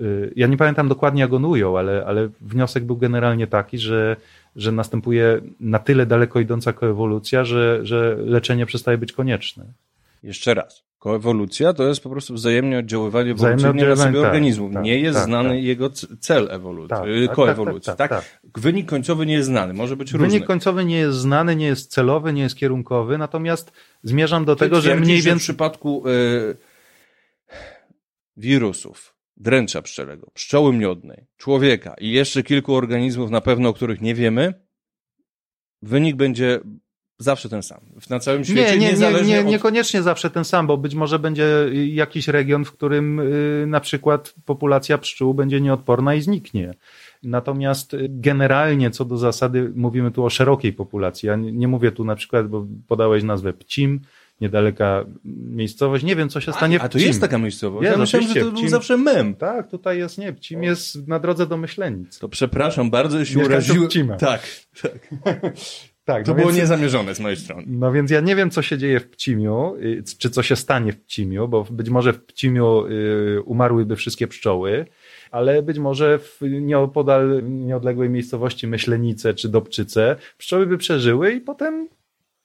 y, ja nie pamiętam dokładnie jak on ujął, ale, ale wniosek był generalnie taki, że, że następuje na tyle daleko idąca koewolucja, że, że leczenie przestaje być konieczne. Jeszcze raz. Koewolucja to jest po prostu wzajemne oddziaływanie ewolucyjne na sobie tak, organizmu. tak, nie jest tak, znany tak. jego cel ewolucji, Tak, y, tak, koewolucji. tak, Wynik końcowy nie jest znany, może być różny. Wynik końcowy nie jest znany, nie jest celowy, nie jest kierunkowy, natomiast zmierzam do Ty tego, że mniej w więcej. przypadku y, wirusów, dręcza pszczelego, pszczoły miodnej, człowieka i jeszcze kilku organizmów na pewno, o których nie wiemy, wynik będzie zawsze ten sam. Na całym świecie Nie, nie, nie, niezależnie nie, od... niekoniecznie zawsze ten sam, bo być może będzie jakiś region, w którym y, na przykład populacja pszczół będzie nieodporna i zniknie. Natomiast y, generalnie co do zasady mówimy tu o szerokiej populacji. Ja nie, nie mówię tu na przykład, bo podałeś nazwę Pcim, niedaleka miejscowość. Nie wiem, co się stanie w A to jest taka miejscowość. Jest, ja myślałem, że to był Pcim- zawsze mem. Tak, tutaj jest nie. Pcim jest na drodze do Myślenic. To przepraszam bardzo, jeśli uraziłem. Tak, tak. Tak, To no było więc- niezamierzone z mojej strony. No więc ja nie wiem, co się dzieje w Pcimiu, y, czy co się stanie w Pcimiu, bo być może w Pcimiu y, umarłyby wszystkie pszczoły, ale być może w nieopodal nieodległej miejscowości Myślenice czy Dobczyce pszczoły by przeżyły i potem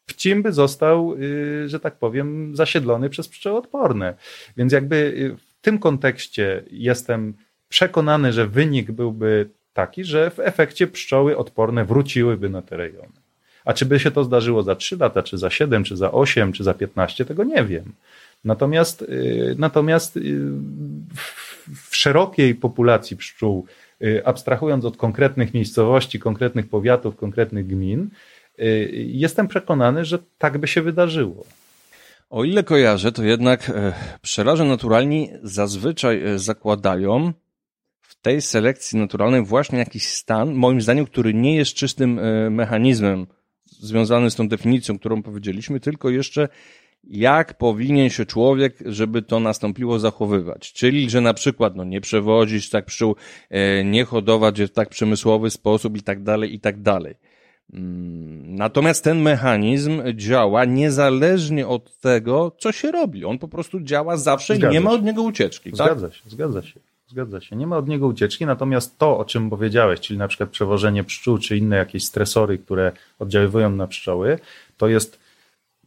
Pcim by został, y, że tak powiem, zasiedlony przez pszczoły odporne. Więc jakby w tym kontekście jestem przekonany, że wynik byłby taki, że w efekcie pszczoły odporne wróciłyby na te rejony. A czy by się to zdarzyło za 3 lata, czy za 7, czy za 8, czy za 15, tego nie wiem. Natomiast, y, natomiast y, w, szerokiej populacji pszczół, y, abstrahując od konkretnych miejscowości, konkretnych powiatów, konkretnych gmin, jestem przekonany, że tak by się wydarzyło. O ile kojarzę, to jednak e, pszczelarze naturalni zazwyczaj e, zakładają w tej selekcji naturalnej właśnie jakiś stan, moim zdaniem, który nie jest czystym e, mechanizmem związany z tą definicją, którą powiedzieliśmy, tylko jeszcze jak powinien się człowiek, żeby to nastąpiło, zachowywać. Czyli, że na przykład no, nie przewozić tak pszczół, e, nie hodować w tak przemysłowy sposób i tak dalej, i tak dalej. Mm, Natomiast ten mechanizm działa niezależnie od tego, co się robi. On po prostu działa zawsze i nie ma od niego ucieczki. Tak? Zgadza się, zgadza się. Zgadza się. Nie ma od niego ucieczki, natomiast to, o czym powiedziałeś, czyli na przykład przewożenie pszczół, czy inne jakieś stresory, które oddziaływują na pszczoły, to jest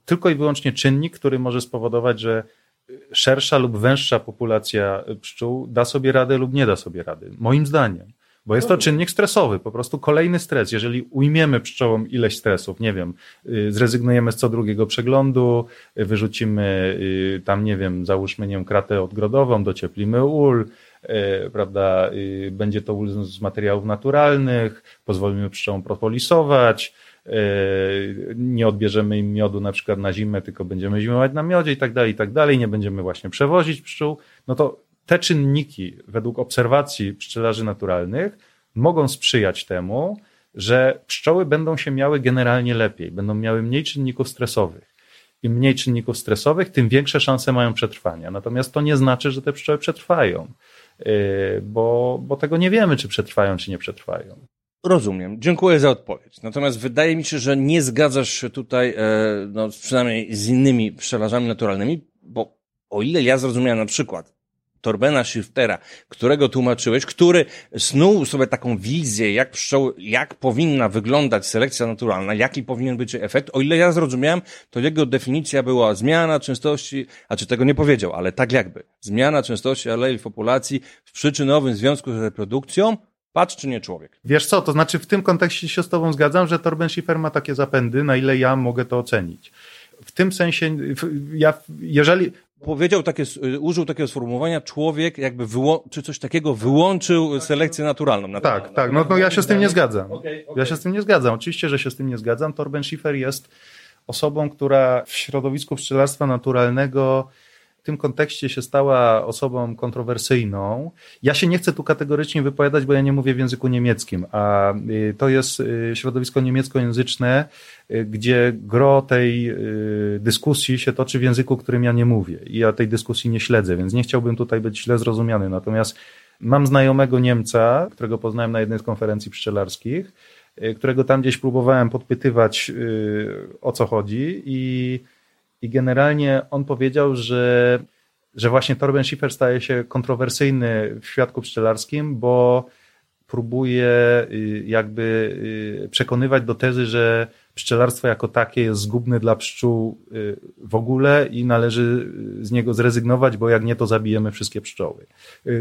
tylko i wyłącznie czynnik, który może spowodować, że szersza lub węższa populacja pszczół da sobie radę lub nie da sobie rady. Moim zdaniem. Bo jest to czynnik stresowy, po prostu kolejny stres. Jeżeli ujmiemy pszczołom ileś stresów, nie wiem, y, zrezygnujemy z co drugiego przeglądu, y, wyrzucimy y, tam, nie wiem, załóżmy, nie wiem, kratę odgrodową, docieplimy ul, prawda, będzie to ul z materiałów naturalnych, pozwolimy pszczołom propolisować, nie odbierzemy im miodu na przykład na zimę, tylko będziemy zimować na miodzie i tak dalej, i tak dalej, nie będziemy właśnie przewozić pszczół, no to te czynniki, według obserwacji pszczelarzy naturalnych, mogą sprzyjać temu, że pszczoły będą się miały generalnie lepiej, będą miały mniej czynników stresowych. Im mniej czynników stresowych, tym większe szanse mają przetrwania. Natomiast to nie znaczy, że te pszczoły przetrwają, bo, bo tego nie wiemy, czy przetrwają, czy nie przetrwają. Rozumiem. Dziękuję za odpowiedź. Natomiast wydaje mi się, że nie zgadzasz się tutaj, e, no, przynajmniej z innymi pszczelarzami naturalnymi, bo o ile ja zrozumiałem na przykład, Torbena Shiftera, którego tłumaczyłeś, który snuł sobie taką wizję, jak pszczoły, jak powinna wyglądać selekcja naturalna, jaki powinien być efekt. O ile ja zrozumiałem, to jego definicja była zmiana częstości, a czy tego nie powiedział, ale tak jakby. Zmiana częstości alei w populacji w przyczynowym związku z reprodukcją, patrz czy nie człowiek. Wiesz co, to znaczy w tym kontekście się z tobą zgadzam, że Torben Schiffer ma takie zapędy, na ile ja mogę to ocenić. W tym sensie, ja, jeżeli, powiedział takie, y, użył takiego sformułowania, człowiek jakby wyłą- czy coś takiego wyłączył selekcję naturalną. naturalną. Tak, tak, no, no ja się z tym nie zgadzam. Okay, okay. Ja się z tym nie zgadzam. Oczywiście, że się z tym nie zgadzam. Torben Schiffer jest osobą, która w środowisku pszczelarstwa naturalnego w tym kontekście się stała osobą kontrowersyjną. Ja się nie chcę tu kategorycznie wypowiadać, bo ja nie mówię w języku niemieckim, a y, to jest y, środowisko niemieckojęzyczne, y, gdzie gro tej dyskusji się toczy w języku, którym ja nie mówię. I ja tej dyskusji nie śledzę, więc nie chciałbym tutaj być źle zrozumiany. Natomiast mam znajomego Niemca, którego poznałem na jednej z konferencji pszczelarskich, którego tam gdzieś próbowałem podpytywać o co chodzi i i generalnie on powiedział, że, że właśnie Torben Schiffer staje się kontrowersyjny w świadku pszczelarskim, bo próbuje y, jakby y, przekonywać do tezy, że pszczelarstwo jako takie jest zgubne dla pszczół y, w ogóle i należy z niego zrezygnować, bo jak nie, to zabijemy wszystkie pszczoły.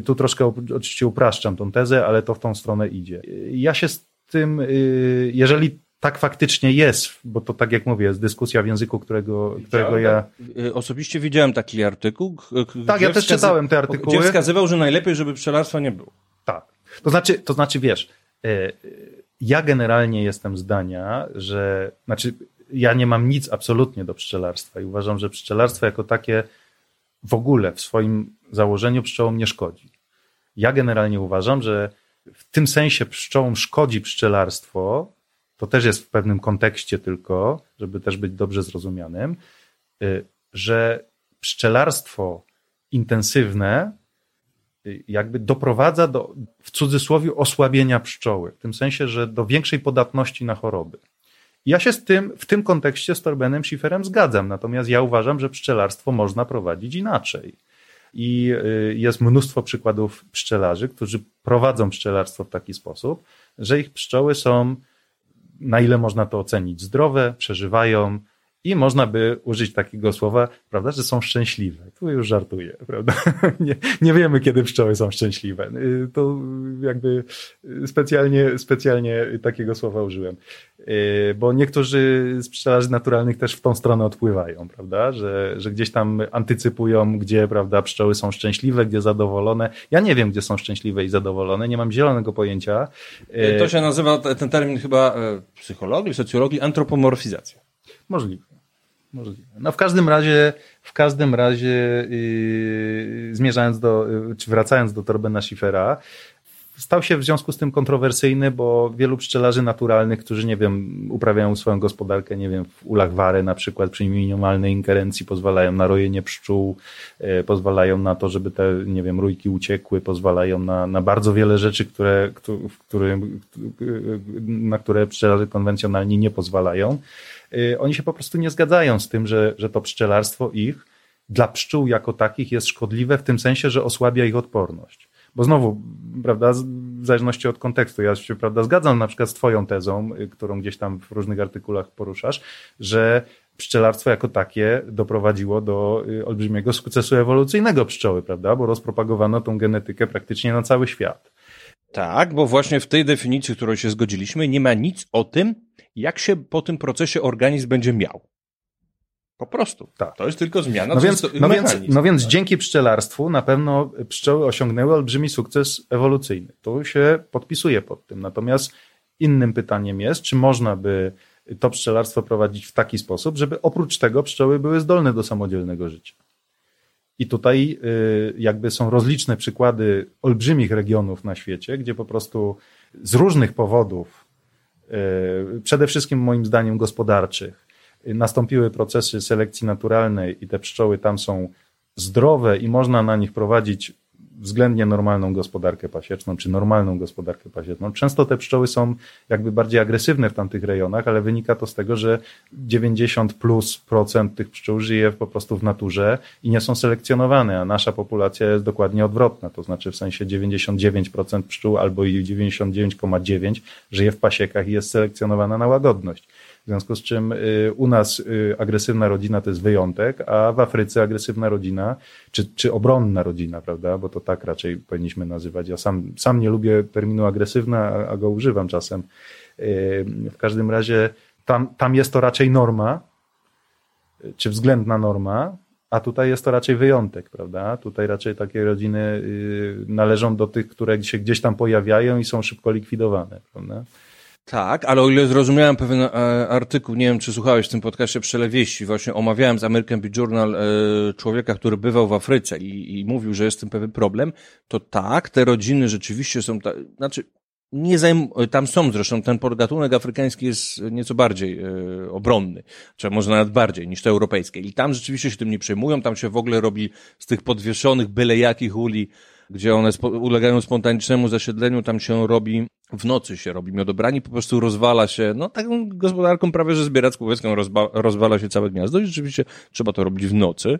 Tu troszkę oczywiście upraszczam tą tezę, ale to w tą stronę idzie. Ja się z tym, jeżeli tak faktycznie jest, bo to tak jak mówię, jest dyskusja w języku, którego, którego ja... Y, osobiście widziałem taki artykuł. Tak, ja też czytałem te artykuły. Gdzie wskazywał, że najlepiej, żeby pszczelarstwa nie było. Tak. To znaczy, to znaczy wiesz, y, ja generalnie jestem zdania, że, znaczy ja nie mam nic absolutnie do pszczelarstwa i uważam, że pszczelarstwo jako takie w ogóle w swoim założeniu pszczołom nie szkodzi. Ja generalnie uważam, że w tym sensie pszczołom szkodzi pszczelarstwo, to też jest w pewnym kontekście tylko, żeby też być dobrze zrozumianym, y, że pszczelarstwo intensywne y, jakby doprowadza do, w cudzysłowie, osłabienia pszczoły. W tym sensie, że do większej podatności na choroby. Ja się z tym, w tym kontekście z Torbenem Schifferem zgadzam, natomiast ja uważam, że pszczelarstwo można prowadzić inaczej. I y, jest mnóstwo przykładów pszczelarzy, którzy prowadzą pszczelarstwo w taki sposób, że ich pszczoły są na ile można to ocenić, zdrowe, przeżywają i można by użyć takiego słowa, prawda, że są szczęśliwe. Tu już żartuję, prawda? Nie, nie wiemy, kiedy pszczoły są szczęśliwe. Y, to jakby specjalnie, specjalnie takiego słowa użyłem. Y, bo niektórzy z pszczelarzy naturalnych też w tą stronę odpływają, prawda? Że, że gdzieś tam antycypują, gdzie, prawda, pszczoły są szczęśliwe, gdzie zadowolone. Ja nie wiem, gdzie są szczęśliwe i zadowolone, nie mam zielonego pojęcia. Y, to się nazywa, ten termin chyba e, psychologii, socjologii, antropomorfizacja. Możliwe. Możliwe. No w każdym razie, w każdym razie yy, zmierzając do, yy, czy wracając do Torbena Schiffera, stał się w związku z tym kontrowersyjny, bo wielu pszczelarzy naturalnych, którzy, nie wiem, uprawiają swoją gospodarkę, nie wiem, w ulach wary na przykład przy minimalnej ingerencji pozwalają na rojenie pszczół, yy, pozwalają na to, żeby te, nie wiem, rójki uciekły, pozwalają na, na bardzo wiele rzeczy, które, które, na które pszczelarze konwencjonalni nie pozwalają. Y, oni się po prostu nie zgadzają z tym, że, że to pszczelarstwo ich dla pszczół jako takich jest szkodliwe w tym sensie, że osłabia ich odporność. Bo znowu, prawda, w zależności od kontekstu, ja się, prawda, zgadzam na przykład z twoją tezą, y, którą gdzieś tam w różnych artykułach poruszasz, że pszczelarstwo jako takie doprowadziło do y, olbrzymiego sukcesu ewolucyjnego pszczoły, prawda, bo rozpropagowano tą genetykę praktycznie na cały świat. Tak, bo właśnie w tej definicji, którą się zgodziliśmy, nie ma nic o tym, jak się po tym procesie organizm będzie miał. Po prostu. Tak. To jest tylko zmiana. No więc, jest no, więc, no więc tak. dzięki pszczelarstwu na pewno pszczoły osiągnęły olbrzymi sukces ewolucyjny. Tu się podpisuje pod tym. Natomiast innym pytaniem jest, czy można by to pszczelarstwo prowadzić w taki sposób, żeby oprócz tego pszczoły były zdolne do samodzielnego życia. I tutaj y, jakby są rozliczne przykłady olbrzymich regionów na świecie, gdzie po prostu z różnych powodów, y, przede wszystkim moim zdaniem gospodarczych, nastąpiły procesy selekcji naturalnej i te pszczoły tam są zdrowe i można na nich prowadzić względnie normalną gospodarkę pasieczną, czy normalną gospodarkę pasieczną. Często te pszczoły są jakby bardziej agresywne w tamtych rejonach, ale wynika to z tego, że 90 plus procent tych pszczół żyje po prostu w naturze i nie są selekcjonowane, a nasza populacja jest dokładnie odwrotna, to znaczy w sensie 99% pszczół albo i 99,9 żyje w pasiekach i jest selekcjonowana na łagodność. W związku z czym y, u nas y, agresywna rodzina to jest wyjątek, a w Afryce agresywna rodzina, czy, czy obronna rodzina, prawda? Bo to tak raczej powinniśmy nazywać. Ja sam, sam nie lubię terminu agresywna, a, go używam czasem. Y, W każdym razie tam, tam jest to raczej norma, czy względna norma, a tutaj jest to raczej wyjątek, prawda? Tutaj raczej takie rodziny należą do tych, które się gdzieś tam pojawiają i są szybko likwidowane, prawda? Tak, ale o ile zrozumiałem pewien e, artykuł, nie wiem, czy słuchałeś w tym podcaście Przelewieści, właśnie omawiałem z American Bee Journal e, człowieka, który bywał w Afryce i, i mówił, że jest tym pewien problem, to tak, te rodziny rzeczywiście są, ta, znaczy, nie zajm, tam są zresztą, ten podgatunek afrykański jest nieco bardziej e, obronny, czy może nawet bardziej niż te europejskie. I tam rzeczywiście się tym nie przejmują, tam się w ogóle robi z tych podwieszonych byle jakich uli, gdzie one spo, ulegają spontanicznemu zasiedleniu, tam się robi, w nocy się robi miodobrani, po prostu rozwala się, no taką gospodarką prawie, że zbieracko-łowiecką rozba, rozwala się całe gniazdo i rzeczywiście trzeba to robić w nocy,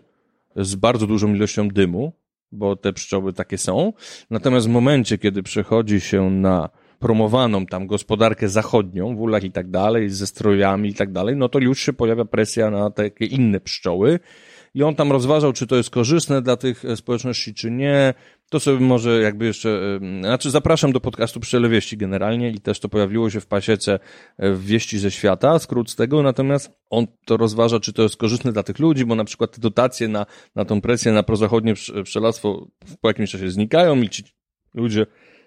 z bardzo dużą ilością dymu, bo te pszczoły takie są. Natomiast w momencie, kiedy przechodzi się na promowaną tam gospodarkę zachodnią, w ulach i tak dalej, ze strojami i tak dalej, no to już się pojawia presja na takie inne pszczoły. I on tam rozważał, czy to jest korzystne dla tych e, społeczności, czy nie. To sobie może jakby jeszcze, znaczy zapraszam do podcastu Przelewieści generalnie i też to pojawiło się w pasiece e, w Wieści ze Świata, skrót z tego, natomiast on to rozważa, czy to jest korzystne dla tych ludzi, bo na przykład te dotacje na, na tą presję na prozachodnie psz- pszczelarstwo po jakimś czasie znikają i ci ludzie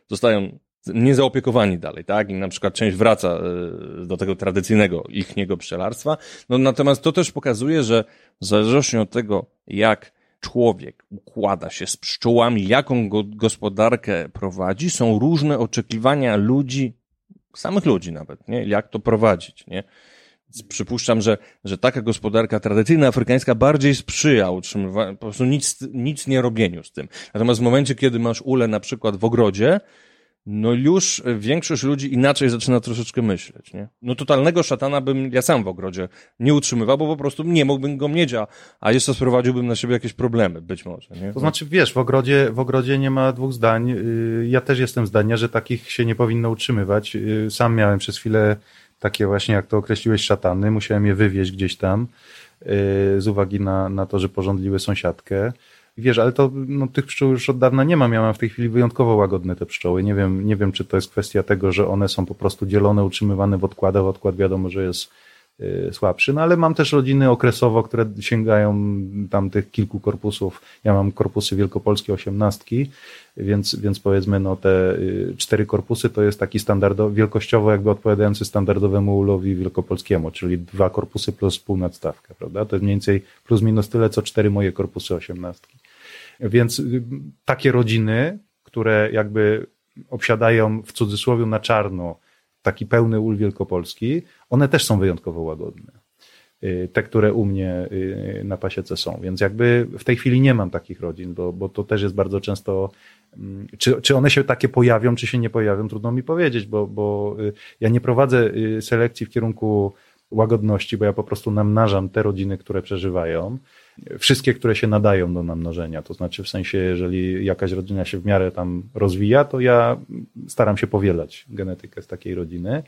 zostają niezaopiekowani dalej, tak? I na przykład część wraca e, do tego tradycyjnego ichniego pszczelarstwa. No natomiast to też pokazuje, że w zależności od tego, jak człowiek układa się z pszczołami, jaką go gospodarkę prowadzi, są różne oczekiwania ludzi, samych ludzi nawet, nie? Jak to prowadzić, nie? Przypuszczam, że, że taka gospodarka tradycyjna afrykańska bardziej sprzyja utrzymywaniu, po prostu nic, nic nie robieniu z tym. Natomiast w momencie, kiedy masz ulę na przykład w ogrodzie, no już większość ludzi inaczej zaczyna troszeczkę myśleć, nie? No totalnego szatana bym ja sam w ogrodzie nie utrzymywał, bo po prostu nie mógłbym go mieć, a, a jeszcze sprowadziłbym na siebie jakieś problemy, być może, nie? To znaczy, wiesz, w ogrodzie, w ogrodzie nie ma dwóch zdań. Y, Ja też jestem zdania, że takich się nie powinno utrzymywać. Y, Sam miałem przez chwilę takie właśnie, jak to określiłeś, szatany. Musiałem je wywieźć gdzieś tam y, z uwagi na, na to, że porządliły sąsiadkę. Wiesz, ale to no, tych pszczół już od dawna nie mam. Ja mam w tej chwili wyjątkowo łagodne te pszczoły. Nie wiem, nie wiem, czy to jest kwestia tego, że one są po prostu dzielone, utrzymywane w odkładach. Odkład wiadomo, że jest y, słabszy, no ale mam też rodziny okresowo, które sięgają tam tych kilku korpusów. Ja mam korpusy wielkopolskie osiemnastki, więc, więc powiedzmy no te y, cztery korpusy to jest taki standardowy, wielkościowo jakby odpowiadający standardowemu ulowi wielkopolskiemu, czyli dwa korpusy plus pół nadstawka, prawda? To jest mniej więcej plus minus tyle, co cztery moje korpusy osiemnastki. Więc y, takie rodziny, które jakby obsiadają w cudzysłowie na czarno taki pełny ul wielkopolski, one też są wyjątkowo łagodne. Y, Te, które u mnie y, na pasiece są. Więc jakby w tej chwili nie mam takich rodzin, bo, bo to też jest bardzo często. mm, Czy, czy one się takie pojawią, czy się nie pojawią, trudno mi powiedzieć, bo, bo ja nie prowadzę selekcji w kierunku łagodności, bo ja po prostu namnażam te rodziny, które przeżywają. Wszystkie, które się nadają do namnożenia. To znaczy, w sensie, jeżeli jakaś rodzina się w miarę tam rozwija, to ja staram się powielać genetykę z takiej rodziny.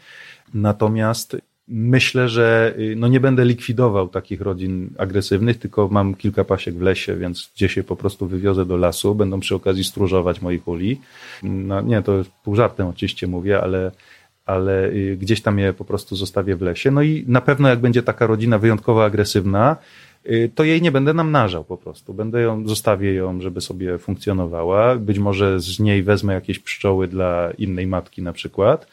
Natomiast myślę, że y, no nie będę likwidował takich rodzin agresywnych, tylko mam kilka pasiek w lesie, więc gdzieś je po prostu wywiozę do lasu, będą przy okazji stróżować moich uli. No, nie, to pół żartem oczywiście mówię, ale, ale y, gdzieś tam je po prostu zostawię w lesie. No i na pewno jak będzie taka rodzina wyjątkowo agresywna, to jej nie będę namnażał po prostu. Będę ją, zostawię ją, żeby sobie funkcjonowała. Być może z niej wezmę jakieś pszczoły dla innej matki na przykład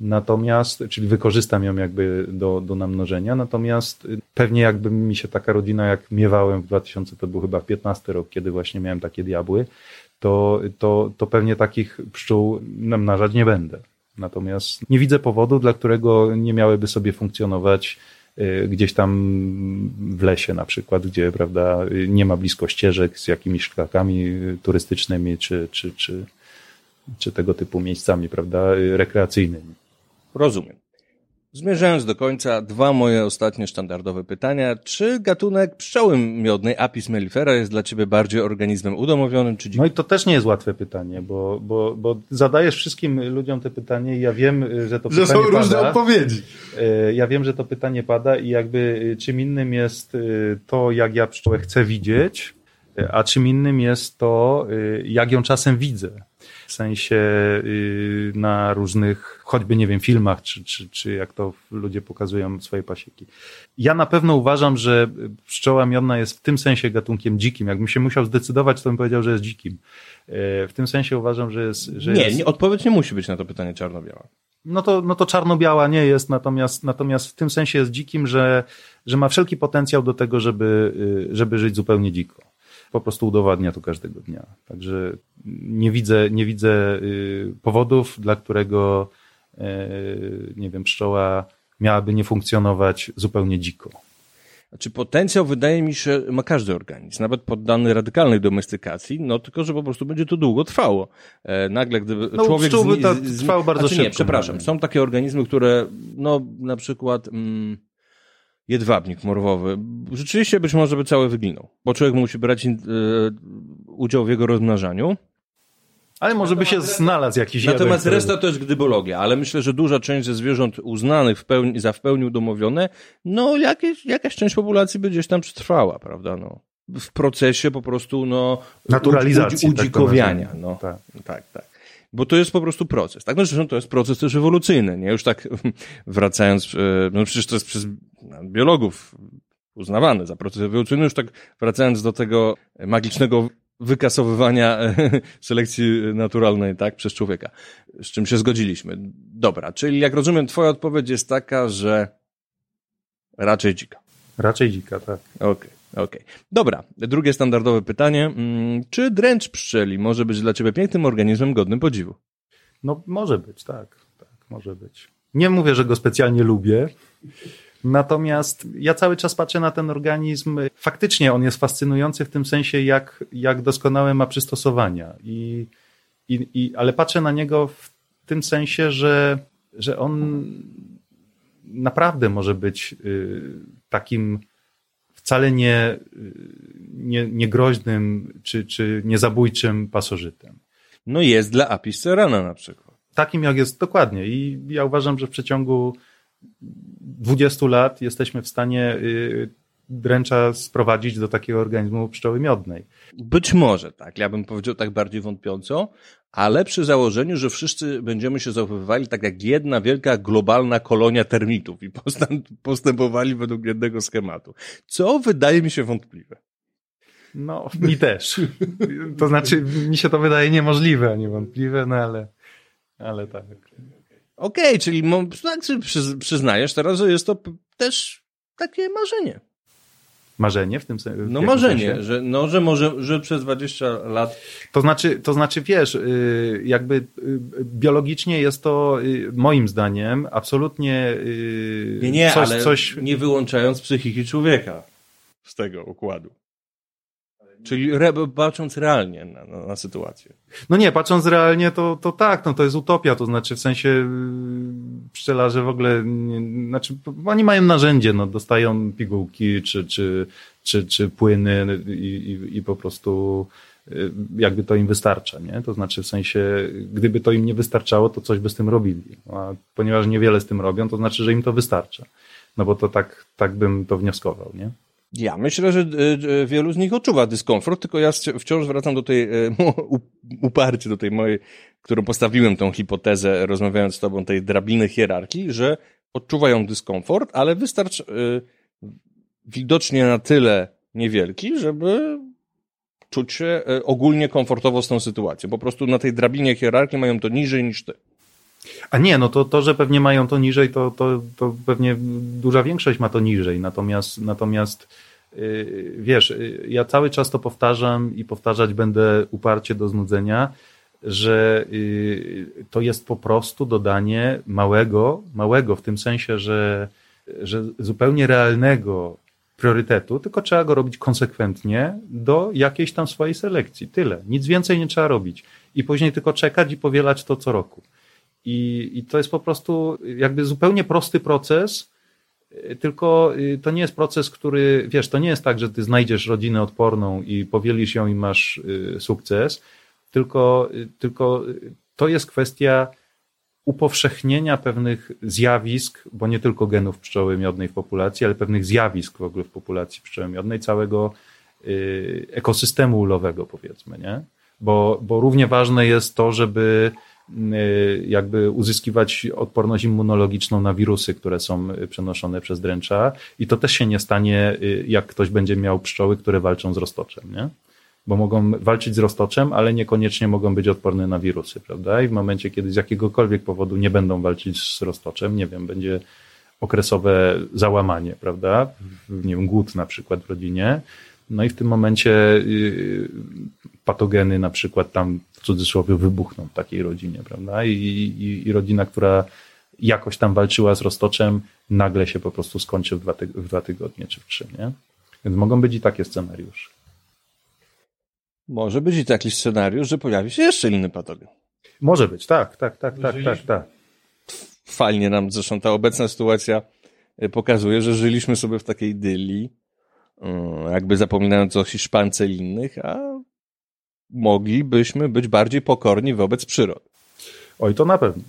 Natomiast, czyli wykorzystam ją jakby do, do namnożenia, natomiast y, pewnie jakby mi się taka rodzina, jak miewałem w 2000, to był chyba 15 rok, kiedy właśnie miałem takie diabły, to, to, to pewnie takich pszczół namnażać nie będę. Natomiast nie widzę powodu, dla którego nie miałyby sobie funkcjonować y, gdzieś tam w lesie na przykład, gdzie prawda, y, nie ma blisko ścieżek z jakimiś szlakami turystycznymi czy, czy, czy, czy tego typu miejscami prawda, rekreacyjnymi. Rozumiem. Zmierzając do końca, dwa moje ostatnie standardowe pytania. Czy gatunek pszczoły miodnej Apis mellifera jest dla ciebie bardziej organizmem udomowionym czy dzikim? No i to też nie jest łatwe pytanie, bo, bo, bo zadajesz wszystkim ludziom te pytanie i ja wiem, że to że pytanie są różne odpowiedzi. E, Ja wiem, że to pytanie pada i jakby e, czym innym jest e, to, jak ja pszczołę chcę widzieć, a czym innym jest to, jak ją czasem widzę. W sensie y, na różnych, choćby nie wiem, filmach, czy, czy, czy jak to ludzie pokazują swoje pasieki. Ja na pewno uważam, że pszczoła miodna jest w tym sensie gatunkiem dzikim. Jakbym się musiał zdecydować, to bym powiedział, że jest dzikim. E, W tym sensie uważam, że jest. Że Nie, jest... nie, odpowiedź nie musi być na to pytanie czarno-biała. No to, no to czarno-biała nie jest, natomiast, natomiast w tym sensie jest dzikim, że, że ma wszelki potencjał do tego, żeby, y, żeby żyć zupełnie dziko. Po prostu udowadnia to każdego dnia. Także nie widzę, nie widzę y, powodów, dla którego, y, nie wiem, pszczoła miałaby nie funkcjonować zupełnie dziko. Znaczy potencjał wydaje mi się ma każdy organizm, nawet poddany radykalnej domestykacji, no tylko, że po prostu będzie to długo trwało. E, nagle gdyby No, człowiek... to zni- trwało bardzo znaczy, Nie, szybko, przepraszam, no. są takie organizmy, które, no na przykład mm, jedwabnik morwowy, rzeczywiście być może by cały wyginął, bo człowiek musi brać e, udział w jego rozmnażaniu, Ale może by się znalazł jakiś jeden, Natomiast który- reszta to jest gdybologia, ale myślę, że duża część ze zwierząt uznanych w pełni, za w pełni udomowione, no jakieś, jakaś część populacji by gdzieś tam przetrwała, prawda, no. W procesie po prostu, no... Naturalizacji, udzi- tak Udzikowiania, nazwijmy. no. Tak. tak, tak. Bo to jest po prostu proces. Tak, no zresztą to jest proces też ewolucyjny, nie? Już tak wracając, e, no przecież to jest przez biologów uznawane za proces ewolucyjny, już tak wracając do tego magicznego wykasowywania e, selekcji naturalnej, tak, przez człowieka, z czym się zgodziliśmy. Dobra, czyli jak rozumiem, twoja odpowiedź jest taka, że raczej dzika. Raczej dzika, tak. Okej, okej. Dobra, drugie standardowe pytanie. Mm, Czy dręcz pszczeli może być dla ciebie pięknym organizmem godnym podziwu? No może być, tak. tak. Może być. Nie mówię, że go specjalnie lubię. Natomiast ja cały czas patrzę na ten organizm. Faktycznie on jest fascynujący w tym sensie, jak, jak doskonałe ma przystosowania. I, i, i, ale patrzę na niego w tym sensie, że, że on naprawdę może być y, takim wcale nie, y, nie, niegroźnym czy, czy niezabójczym pasożytem. No jest dla Apis cerana na przykład. Takim jak jest dokładnie. I ja uważam, że w przeciągu 20 lat jesteśmy w stanie y, dręcza sprowadzić do takiego organizmu pszczoły miodnej. Być może, tak. Ja bym powiedział tak bardziej wątpiąco, ale przy założeniu, że wszyscy będziemy się zachowywali tak jak jedna wielka globalna kolonia termitów i postęp- postępowali według jednego schematu. Co wydaje mi się wątpliwe. No, mi też. To znaczy, mi się to wydaje niemożliwe, a niewątpliwe, no ale, ale tak. Okej, czyli mo- znaczy przyz- przyznajesz teraz, że jest to też takie marzenie. Marzenie w tym sensie. No marzenie, że, no, że może, że przez 20 lat To znaczy, to znaczy, wiesz, y, jakby y, biologicznie jest to y, moim zdaniem absolutnie Nie, nie, coś, ale coś nie wyłączając psychiki człowieka z tego układu. Czyli re, patrząc realnie na, na, na sytuację. No nie, patrząc realnie, to, to tak, no to jest utopia, to znaczy w sensie yy, pszczelarze w ogóle, nie, znaczy oni mają narzędzie, no dostają pigułki czy, czy, czy, czy płyny i, i, i po prostu y, jakby to im wystarcza, nie? To znaczy w sensie, gdyby to im nie wystarczało, to coś by z tym robili. A ponieważ niewiele z tym robią, to znaczy, że im to wystarcza. No bo to tak, tak bym to wnioskował, nie? Ja myślę, że y, y, wielu z nich odczuwa dyskomfort, tylko ja wci- wciąż wracam do tej, u- uparcie do tej mojej, którą postawiłem tą hipotezę, rozmawiając z tobą, tej drabiny hierarchii, że odczuwają dyskomfort, ale wystarczy widocznie na tyle niewielki, żeby czuć się ogólnie komfortowo z tą sytuacją. Po prostu na tej drabinie hierarchii mają to niżej niż ty. A nie, no to, to że pewnie mają to niżej, to, to, to pewnie duża większość ma to niżej. Natomiast, natomiast yy, wiesz, yy, ja cały czas to powtarzam i powtarzać będę uparcie do znudzenia, że yy, to jest po prostu dodanie małego, małego w tym sensie, że, że zupełnie realnego priorytetu, tylko trzeba go robić konsekwentnie do jakiejś tam swojej selekcji. Tyle. Nic więcej nie trzeba robić. I później tylko czekać i powielać to co roku. I, I to jest po prostu jakby zupełnie prosty proces, y, tylko y, to nie jest proces, który, wiesz, to nie jest tak, że ty znajdziesz rodzinę odporną i powielisz ją i masz y, sukces, tylko, tylko to jest kwestia upowszechnienia pewnych zjawisk, bo nie tylko genów pszczoły miodnej w populacji, ale pewnych zjawisk w ogóle w populacji pszczoły miodnej, całego ekosystemu ulowego, powiedzmy, nie? Bo, bo równie ważne jest to, żeby jakby uzyskiwać odporność immunologiczną na wirusy, które są y, przenoszone przez dręcza i to też się nie stanie, y, jak ktoś będzie miał pszczoły, które walczą z roztoczem, nie? Bo mogą walczyć z roztoczem, ale niekoniecznie mogą być odporne na wirusy, prawda? I w momencie, kiedy z jakiegokolwiek powodu nie będą walczyć z roztoczem, nie wiem, będzie okresowe załamanie, prawda? Nie wiem, głód na przykład w rodzinie. No i w tym momencie y, patogeny na przykład tam w cudzysłowie wybuchną w takiej rodzinie, prawda? I, i, i rodzina, która jakoś tam walczyła z roztoczem, nagle się po prostu skończy w dwa, tyg- w dwa tygodnie czy w trzy, nie? Więc mogą być i takie scenariusze. Może być i taki scenariusz, że pojawi się jeszcze inny patogen. Może być, tak, tak, tak, tak, tak, tak. Fajnie nam zresztą ta obecna sytuacja y, pokazuje, że żyliśmy sobie w takiej idylii, y, jakby zapominając o Hiszpance i innych, a moglibyśmy być bardziej pokorni wobec przyrody. Oj, to na pewno.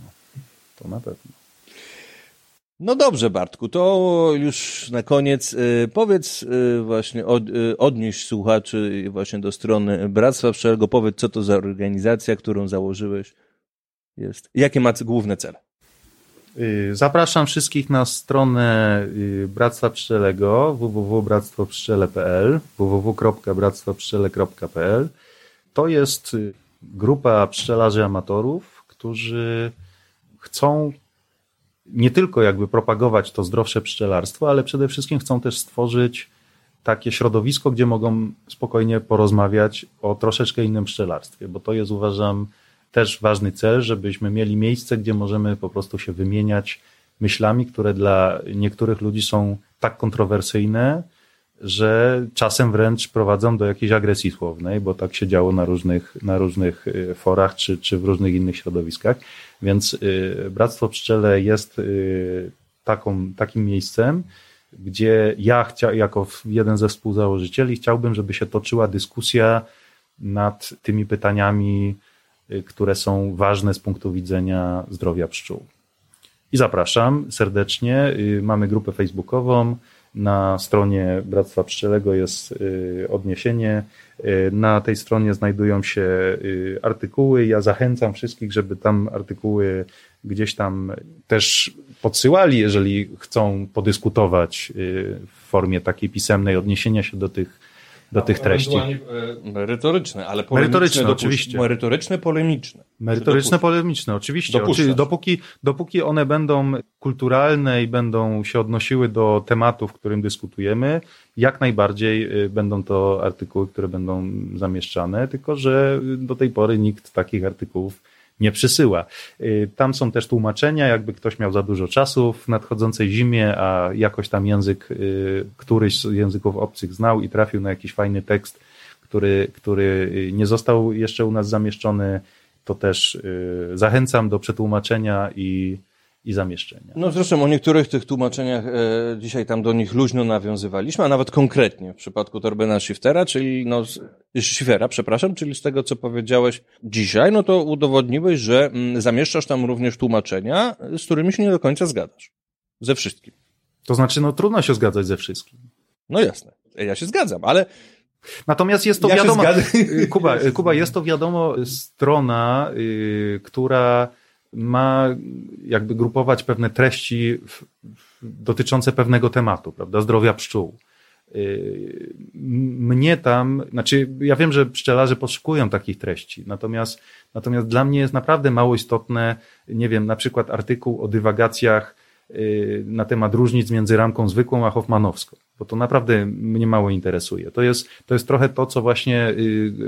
To na pewno. No dobrze, Bartku, to już na koniec y, powiedz y, właśnie, od, y, odnieś słuchaczy właśnie do strony Bractwa Pszczelego, powiedz, co to za organizacja, którą założyłeś jest. Jakie ma główne cele? Y, Zapraszam wszystkich na stronę y, Bractwa Pszczelego www.bractwopszczele.pl www.bractwopszczele.pl To jest y, grupa pszczelarzy amatorów, którzy chcą nie tylko jakby propagować to zdrowsze pszczelarstwo, ale przede wszystkim chcą też stworzyć takie środowisko, gdzie mogą spokojnie porozmawiać o troszeczkę innym pszczelarstwie, bo to jest uważam też ważny cel, żebyśmy mieli miejsce, gdzie możemy po prostu się wymieniać myślami, które dla niektórych ludzi są tak kontrowersyjne, że czasem wręcz prowadzą do jakiejś agresji słownej, bo tak się działo na różnych, na różnych y, forach czy, czy w różnych innych środowiskach. Więc y, Bractwo Pszczele jest y, taką, takim miejscem, gdzie ja chcia, jako jeden ze współzałożycieli chciałbym, żeby się toczyła dyskusja nad tymi pytaniami, które są ważne z punktu widzenia zdrowia pszczół. I zapraszam serdecznie. Y, Mamy grupę facebookową. Na stronie Bractwa Pszczelego jest y, odniesienie. Y, Na tej stronie znajdują się artykuły. Ja zachęcam wszystkich, żeby tam artykuły gdzieś tam też podsyłali, jeżeli chcą podyskutować w formie takiej pisemnej odniesienia się do tych, do tych treści. Merytoryczne, ale polemiczne. Merytoryczne, dopuś- oczywiście. Merytoryczne, polemiczne. Merytoryczne, polemiczne, oczywiście. Czyli dopóki, dopóki one będą kulturalne i będą się odnosiły do tematu, w którym dyskutujemy, jak najbardziej y, będą to artykuły, które będą zamieszczane, tylko że do tej pory nikt takich artykułów nie przysyła. Y, Tam są też tłumaczenia, jakby ktoś miał za dużo czasu w nadchodzącej zimie, a jakoś tam język, y, któryś z języków obcych znał i trafił na jakiś fajny tekst, który, który nie został jeszcze u nas zamieszczony, to też y, zachęcam do przetłumaczenia i, i zamieszczenia. No zresztą o niektórych tych tłumaczeniach e, dzisiaj tam do nich luźno nawiązywaliśmy, a nawet konkretnie w przypadku Torbena Shiftera, czyli no, z, Schiffera, przepraszam, czyli z tego, co powiedziałeś dzisiaj, no to udowodniłeś, że mm, zamieszczasz tam również tłumaczenia, z którymi się nie do końca zgadzasz. Ze wszystkim. To znaczy, no trudno się zgadzać ze wszystkim. No jasne. Ja się zgadzam, ale Natomiast jest to Ja wiadomo, Kuba, Kuba, jest to wiadomo strona, y, która ma jakby grupować pewne treści w, w, dotyczące pewnego tematu, prawda, zdrowia pszczół. Y, Mnie tam, znaczy ja wiem, że pszczelarze poszukują takich treści, natomiast, natomiast dla mnie jest naprawdę mało istotne, nie wiem, na przykład artykuł o dywagacjach y, na temat różnic między ramką zwykłą a hoffmanowską, bo to naprawdę mnie mało interesuje. To jest, to jest trochę to, co właśnie y,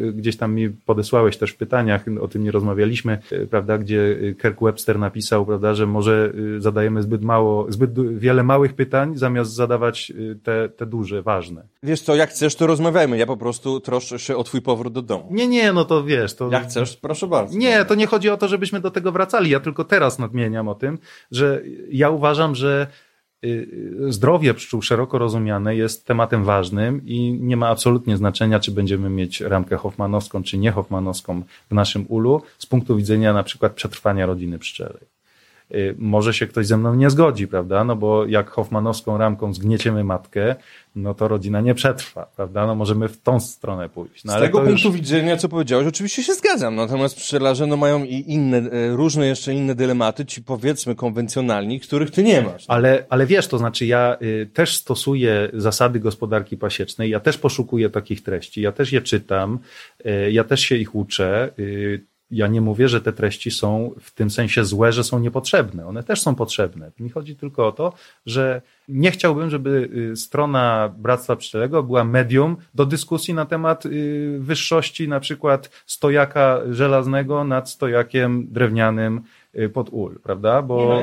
y, gdzieś tam mi podesłałeś też w pytaniach, o tym nie rozmawialiśmy, y, prawda, gdzie Kirk Webster napisał, prawda, że może zadajemy zbyt mało, zbyt wiele małych pytań, zamiast zadawać te, te duże, ważne. wiesz co, jak chcesz, to rozmawiajmy. Ja po prostu troszczę się o twój powrót do domu. Nie, nie, no to wiesz, to... Jak chcesz, proszę bardzo. Nie, to nie chodzi o to, żebyśmy do tego wracali. Ja tylko teraz nadmieniam o tym, że ja uważam, że zdrowie pszczół szeroko rozumiane jest tematem ważnym i nie ma absolutnie znaczenia, czy będziemy mieć ramkę hoffmanowską, czy nie hoffmanowską w naszym ulu, z punktu widzenia na przykład przetrwania rodziny pszczelej. Y, Może się ktoś ze mną nie zgodzi, prawda? No bo jak hoffmanowską ramką zgnieciemy matkę, no to rodzina nie przetrwa, prawda? No możemy w tą stronę pójść. No, Z tego punktu już- widzenia, co powiedziałeś, oczywiście się zgadzam. Natomiast pszczelarze no, mają i inne, e, różne jeszcze inne dylematy, ci powiedzmy konwencjonalni, których ty nie masz. Ale, ale wiesz, to znaczy ja y, też stosuję zasady gospodarki pasiecznej, ja też poszukuję takich treści, ja też je czytam, y, ja też się ich uczę. Y, ja nie mówię, że te treści są w tym sensie złe, że są niepotrzebne. One też są potrzebne. Mi chodzi tylko o to, że nie chciałbym, żeby y, strona Bractwa Pszczelego była medium do dyskusji na temat y, wyższości na przykład stojaka żelaznego nad stojakiem drewnianym y, pod ul, prawda? Bo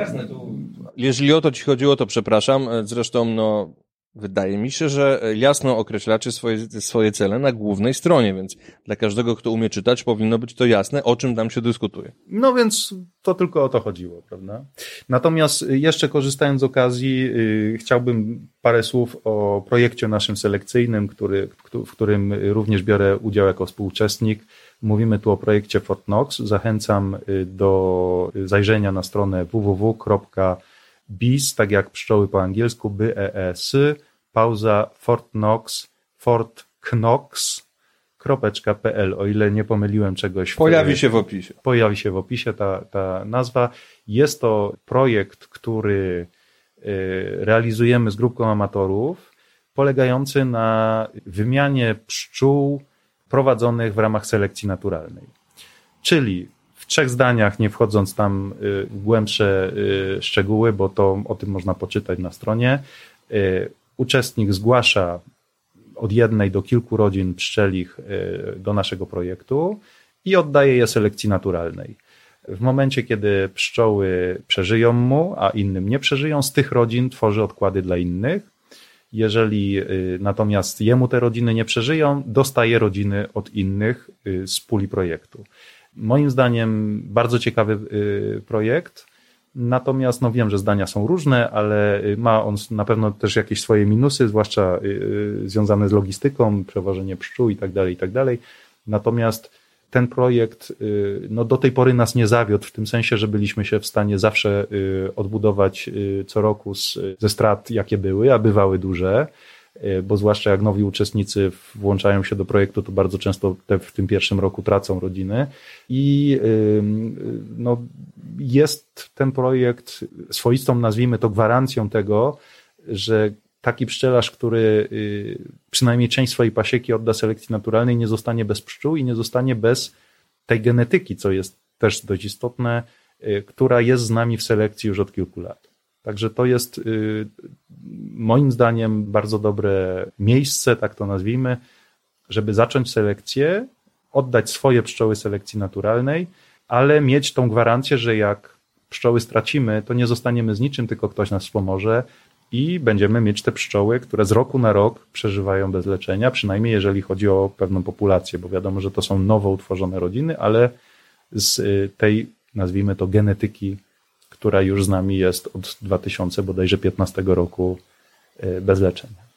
Jeżeli o to ci chodziło, to przepraszam. Zresztą, no, wydaje mi się, że e, jasno określacie swoje, swoje cele na głównej stronie, więc dla każdego, kto umie czytać, powinno być to jasne, o czym tam się dyskutuje. No więc to tylko o to chodziło, prawda? Natomiast y, jeszcze korzystając z okazji, yy, chciałbym parę słów o projekcie naszym selekcyjnym, który, któ- w którym również biorę udział jako współuczestnik. Mówimy tu o projekcie Fort Knox. Zachęcam do zajrzenia na stronę www.bis, tak jak pszczoły po angielsku, BES, pauza Fort Knox, Fort Knox, .pl, o ile nie pomyliłem czegoś. w- Pojawi się w opisie. pojawi się w opisie ta, ta nazwa. Jest to projekt, który y, realizujemy z grupką amatorów, polegający na wymianie pszczół prowadzonych w ramach selekcji naturalnej. Czyli w trzech zdaniach, nie wchodząc tam y, w głębsze y, szczegóły, bo to o tym można poczytać na stronie, uczestnik zgłasza od jednej do kilku rodzin pszczelich y, do naszego projektu i oddaje je selekcji naturalnej. W momencie, kiedy pszczoły przeżyją mu, a innym nie przeżyją, z tych rodzin tworzy odkłady dla innych. Jeżeli y, natomiast jemu te rodziny nie przeżyją, dostaje rodziny od innych y, z puli projektu. Moim zdaniem bardzo ciekawy projekt. Natomiast no wiem, że zdania są różne, ale y, ma on na pewno też jakieś swoje minusy, zwłaszcza y, y, związane z logistyką, przewożenie pszczół i tak dalej, i tak dalej. Natomiast ten projekt no, do tej pory nas nie zawiódł, w tym sensie, że byliśmy się w stanie zawsze odbudować co roku z, ze strat, jakie były, a bywały duże, bo zwłaszcza jak nowi uczestnicy włączają się do projektu, to bardzo często te w tym pierwszym roku tracą rodziny. I y, no, jest ten projekt swoistą, nazwijmy to, gwarancją tego, że taki pszczelarz, który y, przynajmniej część swojej pasieki odda selekcji naturalnej, nie zostanie bez pszczół i nie zostanie bez tej genetyki, co jest też dość istotne, y, która jest z nami w selekcji już od kilku lat. Także to jest y, moim zdaniem bardzo dobre miejsce, tak to nazwijmy, żeby zacząć selekcję, oddać swoje pszczoły selekcji naturalnej, ale mieć tą gwarancję, że jak pszczoły stracimy, to nie zostaniemy z niczym, tylko ktoś nas wspomoże i będziemy mieć te pszczoły, które z roku na rok przeżywają bez leczenia, przynajmniej jeżeli chodzi o pewną populację, bo wiadomo, że to są nowo utworzone rodziny, ale z y, tej, nazwijmy to, genetyki która już z nami jest od 2000 bodajże 15 roku y, bez leczenia.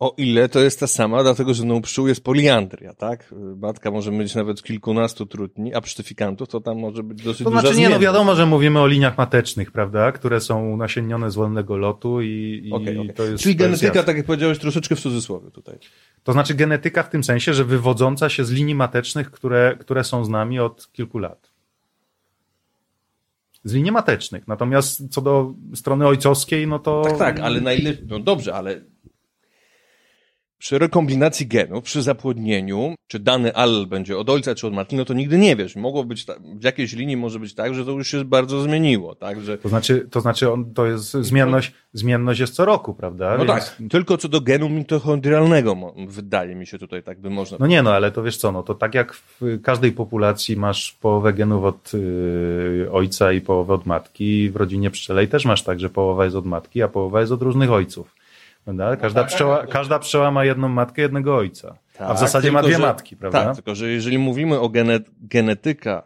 O ile to jest ta sama, dlatego że no, u pszczół jest poliandria, tak? Matka może mieć nawet kilkunastu trutni, a psztyfikantów to tam może być dosyć To duża znaczy nie, no wiadomo, że mówimy o liniach matecznych, prawda, które są nasienione z wolnego lotu i, i Okej, okej. to jest Czyli to jest genetyka, jasne. tak jak powiedziałeś, troszeczkę w cudzysłowie tutaj. To znaczy genetyka w tym sensie, że wywodząca się z linii matecznych, które, które są z nami od kilku lat. Z linii matecznych. Natomiast co do strony ojcowskiej, no to... Tak, tak, ale na ile. No dobrze, ale. Przy rekombinacji genów, przy zapłodnieniu, czy dany allel będzie od ojca czy od matki, no to nigdy nie wiesz. Mogło być, ta, w jakiejś linii może być tak, że to już się bardzo zmieniło, tak? Że, To znaczy, to znaczy on, to jest zmienność, zmienność jest co roku, prawda? no Więc- tak, tylko co do genu mitochondrialnego, wydaje mi się tutaj tak by można. No nie, no ale to wiesz co, no to tak jak w każdej populacji masz połowę genów od y, ojca i połowę od matki, w rodzinie pszczelej też masz tak, że połowa jest od matki, a połowa jest od różnych ojców. Prawda? Każda, tak, pszczoła, tak. każda pszczoła ma jedną matkę, jednego ojca. a w Tak, zasadzie ma tylko dwie że- matki, prawda? Tak, tylko że jeżeli mówimy o gene, genetyka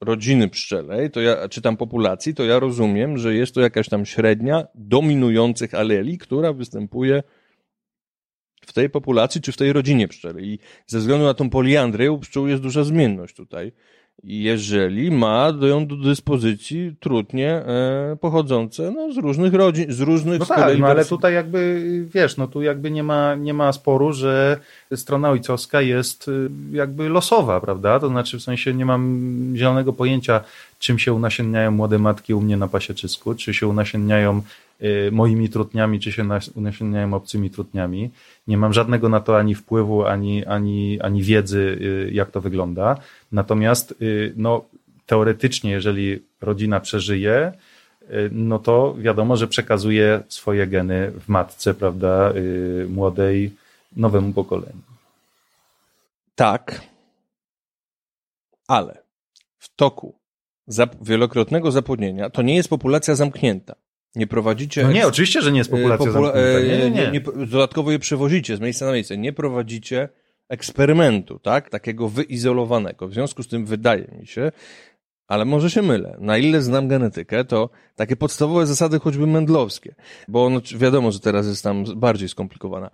rodziny pszczelej, to ja, czy tam populacji, to ja rozumiem, że jest to jakaś tam średnia dominujących aleli, która występuje w tej populacji, czy w tej rodzinie pszczelej. I ze względu na tą poliandrię u pszczół jest duża zmienność tutaj. Jeżeli ma do ją do dyspozycji trutnie e, pochodzące no, z różnych rodzin, z różnych No tak, no ale tutaj jakby, wiesz, no tu jakby nie ma, nie ma sporu, że strona ojcowska jest y, jakby losowa, prawda? To znaczy w sensie nie mam zielonego pojęcia, czym się unasienniają młode matki u mnie na pasieczysku, czy się unasienniają moimi trutniami, czy się nas- unasienniają obcymi trutniami. Nie mam żadnego na to ani wpływu, ani, ani, ani wiedzy, y, jak to wygląda. Natomiast, y, no, teoretycznie, jeżeli rodzina przeżyje, y, no to wiadomo, że przekazuje swoje geny w matce, prawda, y, młodej, nowemu pokoleniu. Tak, ale w toku wielokrotnego zapłodnienia to nie jest populacja zamknięta. Nie prowadzicie. No nie, oczywiście, że nie jest populacja e, popula- zamknięta. Nie, nie, nie. dodatkowo je przewozicie z miejsca na miejsce. Nie prowadzicie eksperymentu, tak? Takiego wyizolowanego. W związku z tym wydaje mi się, ale może się mylę. Na ile znam genetykę, to takie podstawowe zasady choćby mędlowskie, bo wiadomo, że teraz jest tam bardziej skomplikowana.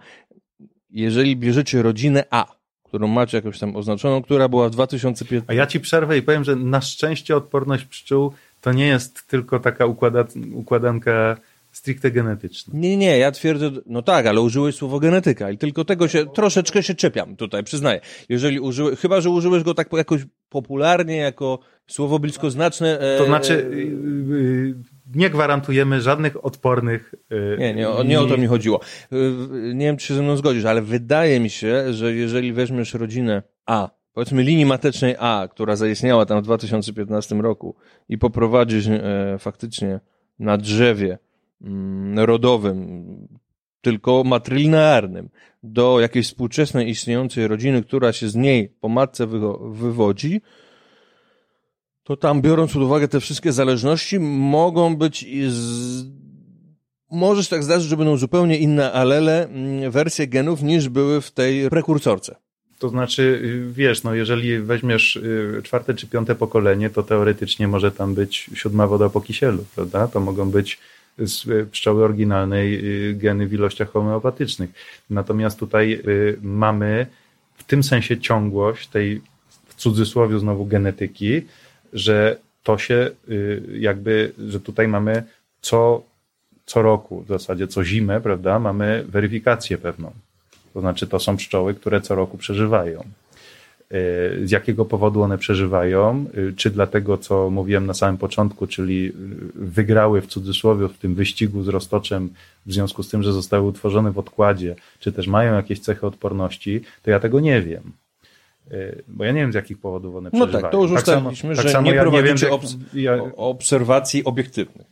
Jeżeli bierzecie rodzinę A, którą macie jakąś tam oznaczoną, która była w 2015 A ja ci przerwę i powiem, że na szczęście odporność pszczół to nie jest tylko taka układa, układanka stricte genetyczna. Nie, nie, ja twierdzę, no tak, ale użyłeś słowo genetyka i tylko tego się, troszeczkę się czepiam tutaj, przyznaję. Jeżeli użyłeś, chyba, że użyłeś go tak jakoś popularnie, jako słowo bliskoznaczne. e, To znaczy, y, y, nie gwarantujemy żadnych odpornych. y, Nie, nie, nie o to mi chodziło. Nie wiem, czy się ze mną zgodzisz, ale wydaje mi się, że jeżeli weźmiesz rodzinę A, powiedzmy linii matecznej A, która zaistniała tam w 2015 roku i poprowadzisz e, faktycznie na drzewie mm, rodowym, tylko matrylinearnym, do jakiejś współczesnej istniejącej rodziny, która się z niej po matce wywodzi, to tam biorąc pod uwagę te wszystkie zależności, mogą być z... może się tak zdarzyć, że będą zupełnie inne alele, mm, wersje genów niż były w tej prekursorce. To znaczy, y, wiesz, no jeżeli weźmiesz y, czwarte czy piąte pokolenie, to teoretycznie może tam być siódma woda po kisielu, prawda? To mogą być z y, pszczoły oryginalnej y, geny w ilościach homeopatycznych. Natomiast tutaj y, mamy w tym sensie ciągłość tej, w cudzysłowie znowu genetyki, że to się y, jakby, że tutaj mamy co, co roku, w zasadzie co zimę, prawda, mamy weryfikację pewną. To znaczy, to są pszczoły, które co roku przeżywają. Y, Z jakiego powodu one przeżywają? Y, Czy dlatego, co mówiłem na samym początku, czyli y, wygrały w cudzysłowie w tym wyścigu z roztoczem w związku z tym, że zostały utworzone w odkładzie, czy też mają jakieś cechy odporności, to ja tego nie wiem. Bo ja nie wiem, z jakich powodów one No przeżywają. tak, to już samo- ustaliliśmy, tak że nie ja obs- ja- obserwacji obiektywnych.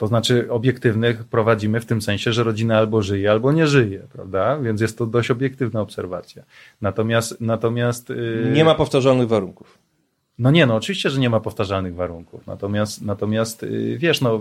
To znaczy obiektywnych prowadzimy w tym sensie, że rodzina albo żyje, albo nie żyje, prawda? Więc jest to dość obiektywna obserwacja. Natomiast, natomiast yy, Nie ma powtarzalnych warunków. No nie, no oczywiście, że nie ma powtarzalnych warunków. Natomiast, natomiast y, wiesz, no,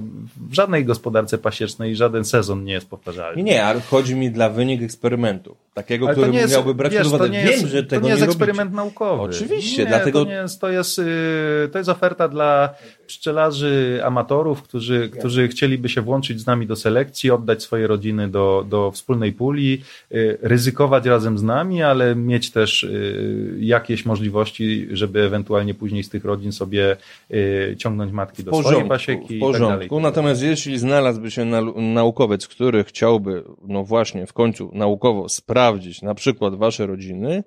w żadnej gospodarce pasiecznej żaden sezon nie jest powtarzalny. Nie, nie, ale chodzi mi dla wynik eksperymentu. Takiego, Ale który nie jest, miałby brać wiesz, pod uwagę. nie Wiem, jest, że tego to nie jest robicie. eksperyment naukowy. Oczywiście, nie, dlatego- To, nie jest, to, jest, y, to jest oferta dla pszczelarzy, amatorów, którzy, którzy chcieliby się włączyć z nami do selekcji, oddać swoje rodziny do, do wspólnej puli, y, ryzykować razem z nami, ale mieć też y, jakieś możliwości, żeby ewentualnie później z tych rodzin sobie y, ciągnąć matki do swojej porządku, pasieki w i tak dalej. porządku. Natomiast jeśli znalazłby się nau- naukowiec, który chciałby, no właśnie, w końcu naukowo sprawdzić na przykład wasze rodziny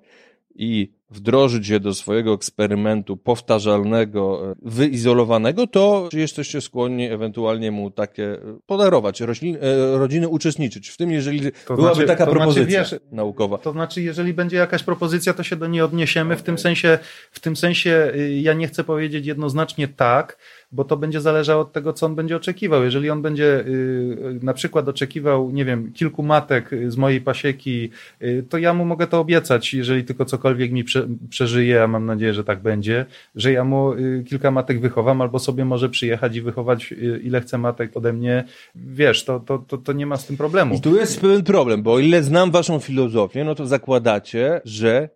i wdrożyć je do swojego eksperymentu powtarzalnego, e, wyizolowanego, to czy jesteście skłonni ewentualnie mu takie e, podarować, roślin, e, rodziny uczestniczyć w tym, jeżeli To byłaby znaczy- taka znaczy, propozycja wiesz, naukowa. To znaczy, jeżeli będzie jakaś propozycja, to się do niej odniesiemy. W tym sensie, w tym sensie y, ja nie chcę powiedzieć jednoznacznie tak, bo to będzie zależało od tego, co on będzie oczekiwał. Jeżeli on będzie y, na przykład oczekiwał, nie wiem, kilku matek y, z mojej pasieki, y, to ja mu mogę to obiecać, jeżeli tylko cokolwiek mi prze, przeżyje, a mam nadzieję, że tak będzie, że ja mu y, kilka matek wychowam, albo sobie może przyjechać i wychować y, ile chce matek ode mnie. Wiesz, to, to, to, to nie ma z tym problemu. I tu jest pewien problem, bo o ile znam waszą filozofię, no to zakładacie, że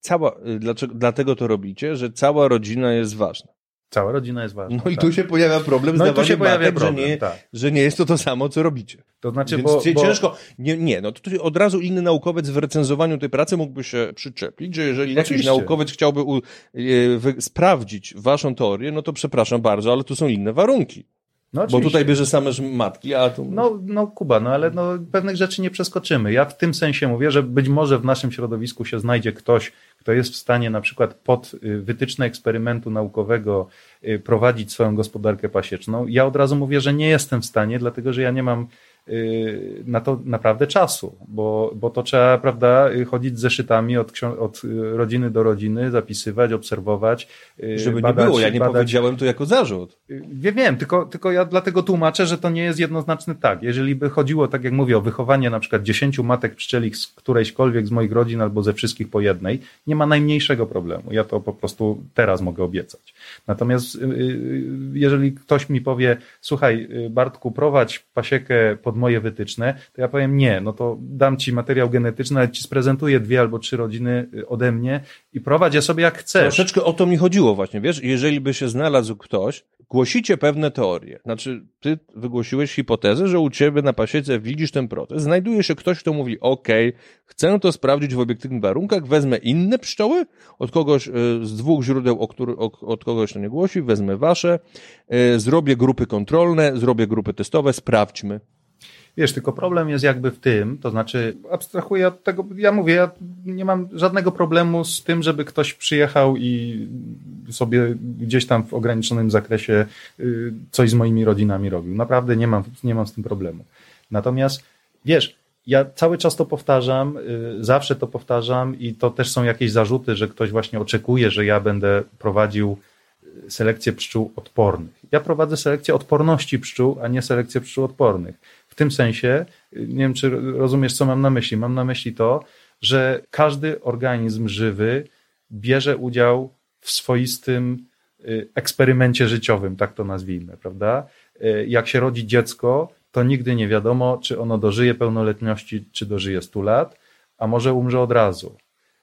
cała, y, dlaczego, dlatego to robicie, że cała rodzina jest ważna. Cała rodzina jest ważna. No i tak. tu się pojawia problem z No tu dawaniem się pojawia matek, problem, że, nie, tak. że nie jest to to samo, co robicie. To znaczy, Więc bo, bo ciężko, nie, nie, no to od razu inny naukowiec w recenzowaniu tej pracy mógłby się przyczepić, że jeżeli jakiś Oczywiście. naukowiec chciałby u, e, wy, sprawdzić waszą teorię, no to przepraszam bardzo, ale tu są inne warunki. No Bo tutaj bierze same matki, a tu... No, no Kuba, no ale no, pewnych rzeczy nie przeskoczymy. Ja w tym sensie mówię, że być może w naszym środowisku się znajdzie ktoś, kto jest w stanie na przykład pod y, wytyczne eksperymentu naukowego y, prowadzić swoją gospodarkę pasieczną. Ja od razu mówię, że nie jestem w stanie, dlatego że ja nie mam na to naprawdę czasu, bo, bo to trzeba, prawda, y, chodzić z zeszytami od, od y, rodziny do rodziny, zapisywać, obserwować. y, Żeby badać, nie było, ja nie badać, powiedziałem to jako zarzut. Wiem, wiem, tylko, tylko ja dlatego tłumaczę, że to nie jest jednoznaczny tak. Jeżeli by chodziło, tak jak mówię, o wychowanie na przykład 10 matek pszczelich z którejśkolwiek z moich rodzin albo ze wszystkich po jednej, nie ma najmniejszego problemu. Ja to po prostu teraz mogę obiecać. Natomiast y, y, jeżeli ktoś mi powie, słuchaj, y, Bartku, prowadź pasiekę pod moje wytyczne, to ja powiem nie, no to dam ci materiał genetyczny, ale ci sprezentuję dwie albo trzy rodziny y, ode mnie i prowadź je sobie jak chcesz. Troszeczkę o to mi chodziło właśnie, wiesz, jeżeli by się znalazł ktoś, głosicie pewne teorie, znaczy ty wygłosiłeś hipotezę, że u ciebie na pasiece widzisz ten proces, znajduje się ktoś, kto mówi, okej, chcę to sprawdzić w obiektywnych warunkach, wezmę inne pszczoły od kogoś y, z dwóch źródeł, o który, od kogoś to nie głosi, wezmę wasze, y, zrobię grupy kontrolne, zrobię grupy testowe, sprawdźmy. Wiesz, tylko problem jest jakby w tym, to znaczy abstrahuję od tego, ja mówię, ja nie mam żadnego problemu z tym, żeby ktoś przyjechał i sobie gdzieś tam w ograniczonym zakresie y, coś z moimi rodzinami robił. Naprawdę nie mam, nie mam z tym problemu. Natomiast wiesz, ja cały czas to powtarzam, y, zawsze to powtarzam i to też są jakieś zarzuty, że ktoś właśnie oczekuje, że ja będę prowadził y, selekcję pszczół odpornych. Ja prowadzę selekcję odporności pszczół, a nie selekcję pszczół odpornych. W tym sensie, y, nie wiem, czy rozumiesz, co mam na myśli. Mam na myśli to, że każdy organizm żywy bierze udział w swoistym y, eksperymencie życiowym, tak to nazwijmy, prawda? Y, Jak się rodzi dziecko, to nigdy nie wiadomo, czy ono dożyje pełnoletności, czy dożyje 100 lat, a może umrze od razu.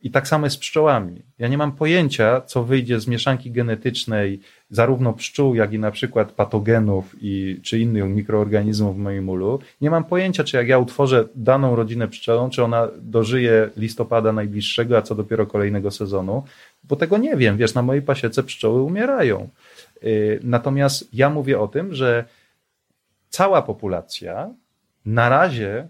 I tak samo jest z pszczołami. Ja nie mam pojęcia, co wyjdzie z mieszanki genetycznej zarówno pszczół, jak i na przykład patogenów i, czy innych mikroorganizmów w moim ulu. Nie mam pojęcia, czy jak ja utworzę daną rodzinę pszczelą, czy ona dożyje listopada najbliższego, a co dopiero kolejnego sezonu, bo tego nie wiem. Wiesz, na mojej pasiece pszczoły umierają. Yy, Natomiast ja mówię o tym, że cała populacja na razie,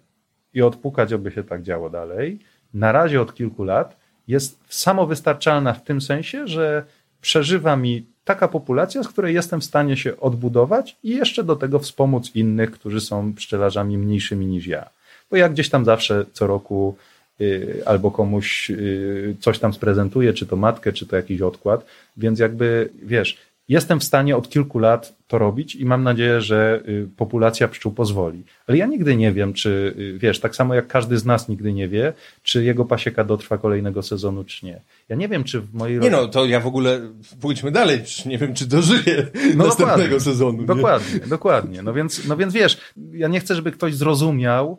i odpukać, aby się tak działo dalej, na razie od kilku lat jest samowystarczalna w tym sensie, że przeżywa mi taka populacja, z której jestem w stanie się odbudować i jeszcze do tego wspomóc innych, którzy są pszczelarzami mniejszymi niż ja. Bo ja gdzieś tam zawsze co roku y, albo komuś y, coś tam sprezentuję, czy to matkę, czy to jakiś odkład, więc jakby wiesz, jestem w stanie od kilku lat to robić i mam nadzieję, że y, populacja pszczół pozwoli. Ale ja nigdy nie wiem, czy y, wiesz, tak samo jak każdy z nas nigdy nie wie, czy jego pasieka dotrwa kolejnego sezonu, czy nie. Ja nie wiem, czy w mojej Nie no, to ja w ogóle pójdźmy dalej. Nie wiem, czy dożyję No następnego dokładnie. sezonu. nie? Dokładnie, dokładnie. No więc, no więc wiesz, ja nie chcę, żeby ktoś zrozumiał,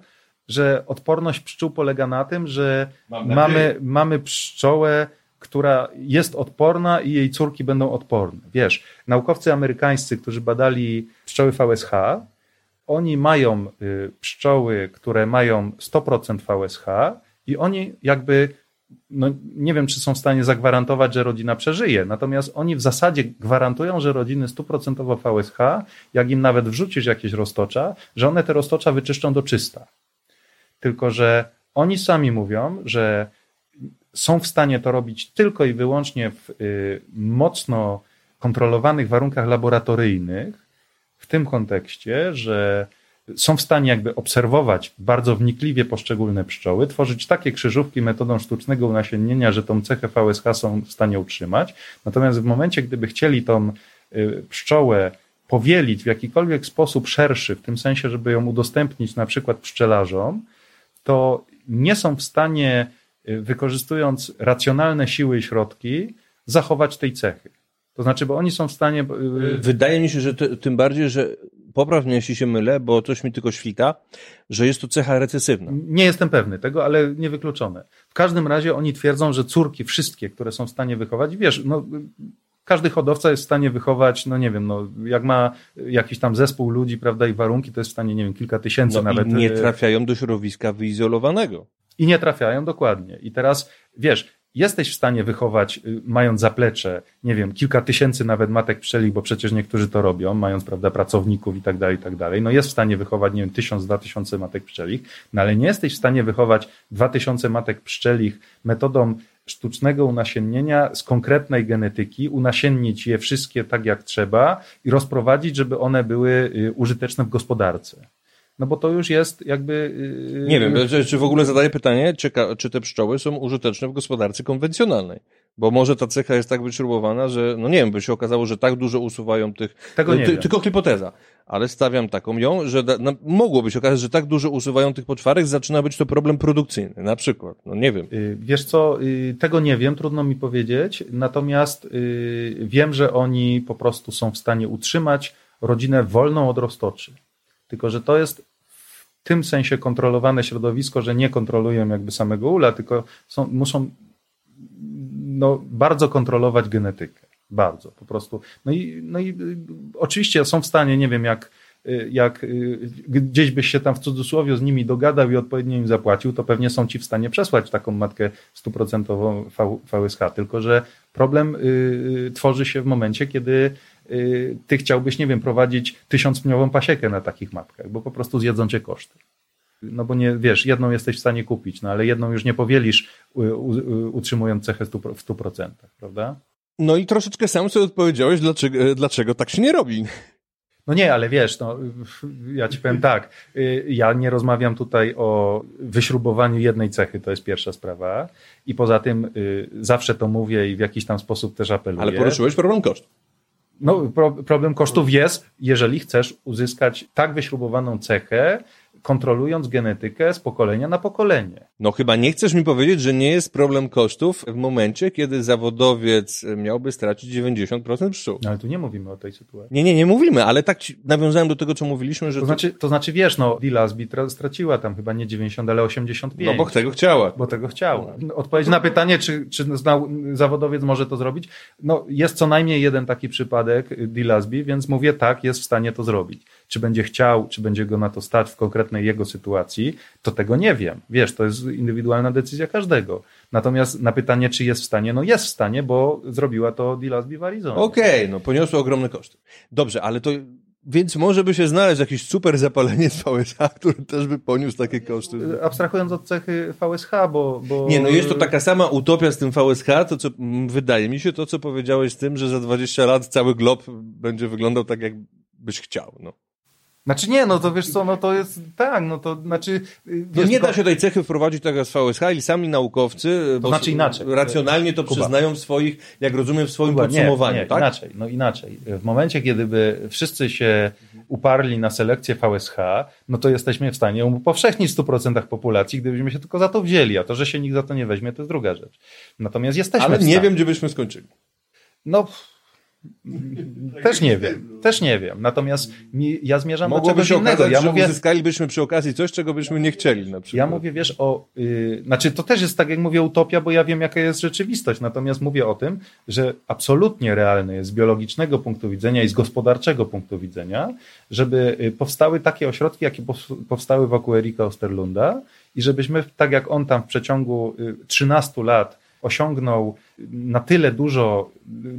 że odporność pszczół polega na tym, że mamy, mamy pszczołę, która jest odporna i jej córki będą odporne. Wiesz, naukowcy amerykańscy, którzy badali pszczoły VSH, oni mają y, pszczoły, które mają 100% VSH i oni jakby no, nie wiem, czy są w stanie zagwarantować, że rodzina przeżyje. Natomiast oni w zasadzie gwarantują, że rodziny 100% VSH, jak im nawet wrzucisz jakieś roztocza, że one te roztocza wyczyszczą do czysta. Tylko, że oni sami mówią, że są w stanie to robić tylko i wyłącznie w y, mocno kontrolowanych warunkach laboratoryjnych, w tym kontekście, że są w stanie jakby obserwować bardzo wnikliwie poszczególne pszczoły, tworzyć takie krzyżówki metodą sztucznego unasiennienia, że tą cechę VSH są w stanie utrzymać. Natomiast w momencie, gdyby chcieli tą y, pszczołę powielić w jakikolwiek sposób szerszy, w tym sensie, żeby ją udostępnić na przykład pszczelarzom, to nie są w stanie, wykorzystując racjonalne siły i środki, zachować tej cechy. To znaczy, bo oni są w stanie. y, Wydaje mi się, że ty, tym bardziej, że popraw mnie, jeśli się mylę, bo coś mi tylko świta, że jest to cecha recesywna. Nie jestem pewny tego, ale niewykluczone. W każdym razie oni twierdzą, że córki wszystkie, które są w stanie wychować, wiesz, no, każdy hodowca jest w stanie wychować, no nie wiem, no, jak ma jakiś tam zespół ludzi, prawda, i warunki, to jest w stanie, nie wiem, kilka tysięcy No nawet. nie y, trafiają do środowiska wyizolowanego. I nie trafiają dokładnie. I teraz wiesz, jesteś w stanie wychować, y, mając zaplecze, nie wiem, kilka tysięcy nawet matek pszczelich, bo przecież niektórzy to robią, mając, prawda, pracowników i tak dalej, i tak dalej. No jest w stanie wychować, nie wiem, tysiąc, dwa tysiące matek pszczelich, no ale nie jesteś w stanie wychować dwa tysiące matek pszczelich metodą sztucznego unasiennienia z konkretnej genetyki, unasiennić je wszystkie tak jak trzeba i rozprowadzić, żeby one były y, użyteczne w gospodarce. No bo to już jest jakby. y, Nie wiem, czy, czy w ogóle zadaję pytanie, czy, te pszczoły są użyteczne w gospodarce konwencjonalnej. Bo może ta cecha jest tak wyśrubowana, że, no nie wiem, by się okazało, że tak dużo usuwają tych... Tego nie ty, wiem. Tylko hipoteza. Ale stawiam taką ją, że da, no, mogłoby się okazać, że tak dużo usuwają tych poczwarek, zaczyna być to problem produkcyjny. Na przykład. No nie wiem. Y, Wiesz co, y, tego nie wiem, trudno mi powiedzieć, natomiast y, wiem, że oni po prostu są w stanie utrzymać rodzinę wolną od roztoczy. Tylko, że to jest w tym sensie kontrolowane środowisko, że nie kontrolują jakby samego ula, tylko są, muszą no, bardzo kontrolować genetykę. Bardzo, po prostu. No i, no i y, oczywiście są w stanie, nie wiem, jak, y, jak y, gdzieś byś się tam w cudzysłowie z nimi dogadał i odpowiednio im zapłacił, to pewnie są ci w stanie przesłać taką matkę stuprocentową VSH. Tylko, że problem y, tworzy się w momencie, kiedy ty chciałbyś, nie wiem, prowadzić tysiącpniową pasiekę na takich matkach, bo po prostu zjedzą cię koszty. No bo nie, wiesz, jedną jesteś w stanie kupić, no ale jedną już nie powielisz, u, utrzymując cechę stu, w 100%, prawda? No i troszeczkę sam sobie odpowiedziałeś, dlaczego, dlaczego tak się nie robi. No nie, ale wiesz, no, ja ci powiem tak, y, ja nie rozmawiam tutaj o wyśrubowaniu jednej cechy, to jest pierwsza sprawa i poza tym y, zawsze to mówię i w jakiś tam sposób też apeluję. Ale poruszyłeś problem kosztów. No, pro, problem kosztów jest, jeżeli chcesz uzyskać tak wyśrubowaną cechę, kontrolując genetykę z pokolenia na pokolenie. No chyba nie chcesz mi powiedzieć, że nie jest problem kosztów w momencie, kiedy zawodowiec miałby stracić 90% pszczół. No ale tu nie mówimy o tej sytuacji. Nie, nie, nie mówimy, ale tak nawiązałem do tego, co mówiliśmy, że To znaczy, to znaczy wiesz, no, Dilasby tra- straciła tam chyba nie 90, ale 85. no bo tego chciała. Bo tego chciała. Odpowiedź na pytanie, czy, czy zawodowiec może to zrobić? No, jest co najmniej jeden taki przypadek Dilasby, więc mówię tak, jest w stanie to zrobić. Czy będzie chciał, czy będzie go na to stać w konkretnej jego sytuacji, to tego nie wiem. Wiesz, to jest indywidualna decyzja każdego. Natomiast na pytanie, czy jest w stanie, no jest w stanie, bo zrobiła to Dilasby w Arizonie. Okej, no poniosło ogromne koszty. Dobrze, ale to więc może by się znaleźć jakiś super zapaleniec VSH, który też by poniósł takie koszty. Abstrahując od cechy VSH, bo... bo... Nie, no jest to taka sama utopia z tym VSH, to co, mm, wydaje mi się to, co powiedziałeś z tym, że za 20 lat cały glob będzie wyglądał tak, jak byś chciał, no. Znaczy nie, no to wiesz co, no to jest, tak, no to znaczy... y, No wiesz, nie da się tej cechy wprowadzić tak jak z VSH i sami naukowcy bo znaczy inaczej. racjonalnie to Kuba. przyznają w swoich, jak rozumiem, w swoim Kuba, podsumowaniu, nie, nie, tak? inaczej, no inaczej. W momencie, kiedy by wszyscy się uparli na selekcję VSH, no to jesteśmy w stanie upowszechnić 100% populacji, gdybyśmy się tylko za to wzięli, a to, że się nikt za to nie weźmie, to jest druga rzecz. Natomiast jesteśmy Ale w nie wiem, gdzie byśmy skończyli. No, też nie wiem, też nie wiem. Natomiast mi, ja zmierzam do Mogłoby czegoś się innego. okazać, Ja że mówię, uzyskalibyśmy przy okazji coś, czego byśmy nie chcieli na przykład. ja mówię, wiesz, o. Yy, znaczy, to też jest tak, jak mówię, utopia, bo ja wiem, jaka jest rzeczywistość. Natomiast mówię o tym, że absolutnie realne jest z biologicznego punktu widzenia i z gospodarczego punktu widzenia, żeby y, powstały takie ośrodki, jakie pow- powstały wokół Erika Osterlunda i żebyśmy, tak jak on tam w przeciągu y, 13 lat osiągnął na tyle dużo,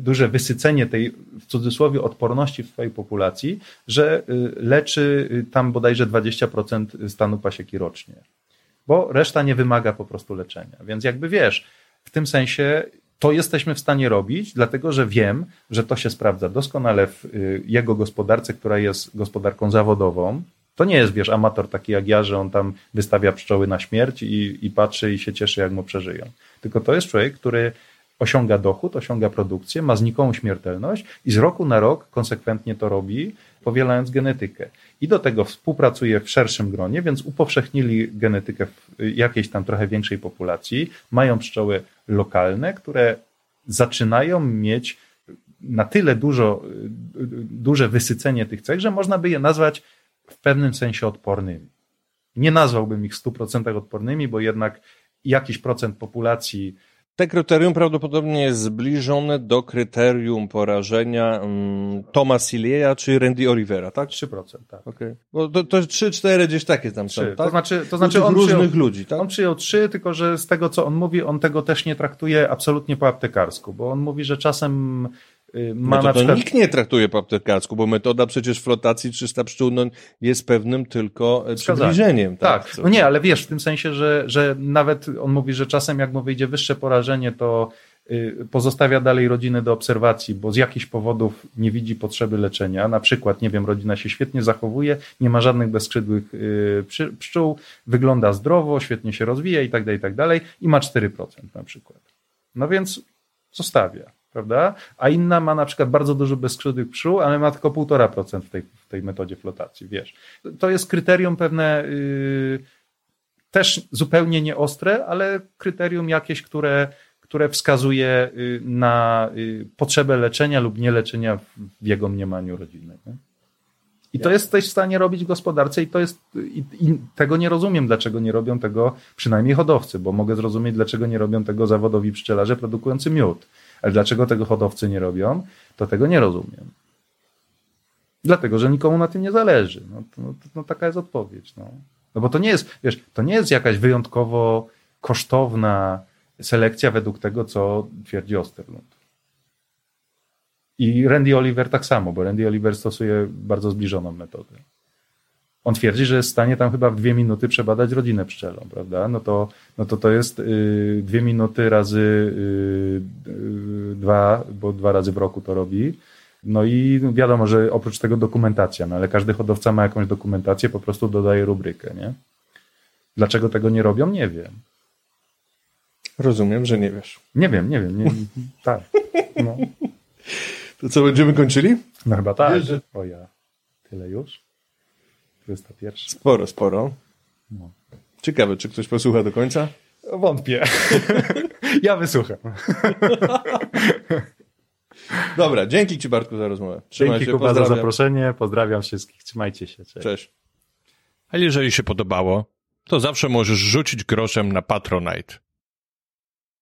duże wysycenie tej w cudzysłowie odporności w swojej populacji, że y, leczy y, tam bodajże 20% stanu pasieki rocznie. Bo reszta nie wymaga po prostu leczenia. Więc jakby wiesz, w tym sensie to jesteśmy w stanie robić, dlatego że wiem, że to się sprawdza doskonale w y, jego gospodarce, która jest gospodarką zawodową. To nie jest, wiesz, amator taki jak ja, że on tam wystawia pszczoły na śmierć i, i patrzy i się cieszy, jak mu przeżyją. Tylko to jest człowiek, który osiąga dochód, osiąga produkcję, ma znikomą śmiertelność i z roku na rok konsekwentnie to robi, powielając genetykę. I do tego współpracuje w szerszym gronie, więc upowszechnili genetykę w jakiejś tam trochę większej populacji. Mają pszczoły lokalne, które zaczynają mieć na tyle dużo, duże wysycenie tych cech, że można by je nazwać w pewnym sensie odpornymi. Nie nazwałbym ich w 100% odpornymi, bo jednak jakiś procent populacji Te kryterium prawdopodobnie jest zbliżone do kryterium porażenia um, Toma Silleya czy Randy Olivera, tak? 3%. Tak. Okej. Bo to, to 3-4 gdzieś takie tam są, tak? To znaczy, to znaczy on różnych przyjął, ludzi, tak? on przyjął trzy, tylko że z tego, co on mówi, on tego też nie traktuje absolutnie po aptekarsku, bo on mówi, że czasem ma No to, na przykład... nikt nie traktuje po bo metoda przecież flotacji 300 pszczół no, jest pewnym tylko e, Wskazaniem. przybliżeniem. Tak, Tak, no nie, ale wiesz, w tym sensie, że, że nawet on mówi, że czasem jak mu wyjdzie wyższe porażenie, to y, pozostawia dalej rodzinę do obserwacji, bo z jakichś powodów nie widzi potrzeby leczenia. Na przykład, nie wiem, rodzina się świetnie zachowuje, nie ma żadnych bezskrzydłych y, pszczół, wygląda zdrowo, świetnie się rozwija i tak dalej, i tak dalej i ma 4% na przykład. No więc zostawia, prawda? A inna ma na przykład bardzo dużo bezskrzydłych pszczół, ale ma tylko 1,5% w tej, w tej metodzie flotacji, wiesz. To jest kryterium pewne, yy, też zupełnie nieostre, ale kryterium jakieś, które, które wskazuje y, na y, potrzebę leczenia lub nieleczenia w, w jego mniemaniu rodziny. Nie? I to jest też w stanie robić w gospodarce i to jest, i, i tego nie rozumiem, dlaczego nie robią tego przynajmniej hodowcy, bo mogę zrozumieć, dlaczego nie robią tego zawodowi pszczelarze produkujący miód. Ale dlaczego tego hodowcy nie robią, to tego nie rozumiem. Dlatego, że nikomu na tym nie zależy. No, to, no, to, no taka jest odpowiedź. No. no bo to nie jest, wiesz, to nie jest jakaś wyjątkowo kosztowna selekcja według tego, co twierdzi Osterlund. I Randy Oliver tak samo, bo Randy Oliver stosuje bardzo zbliżoną metodę. On twierdzi, że jest w stanie tam chyba w dwie minuty przebadać rodzinę pszczelą, prawda? No to, no to to jest y, dwie minuty razy y, y, dwa, bo dwa razy w roku to robi. No i wiadomo, że oprócz tego dokumentacja, no ale każdy hodowca ma jakąś dokumentację, po prostu dodaje rubrykę, nie? Dlaczego tego nie robią? Nie wiem. Rozumiem, że nie wiesz. Nie wiem, nie wiem. Nie, tak. No, To co, będziemy kończyli? no chyba tak. Wiesz, że- O ja. Tyle już? 21. Sporo, sporo. No. Ciekawe, czy ktoś posłucha do końca? Wątpię. ja wysłucham. Dobra, dzięki Ci Bartku za rozmowę. Trzymaj Dzięki się, Kuba za zaproszenie. Pozdrawiam wszystkich. Trzymajcie się. Cześć. Cześć. A jeżeli się podobało, to zawsze możesz rzucić groszem na Patronite.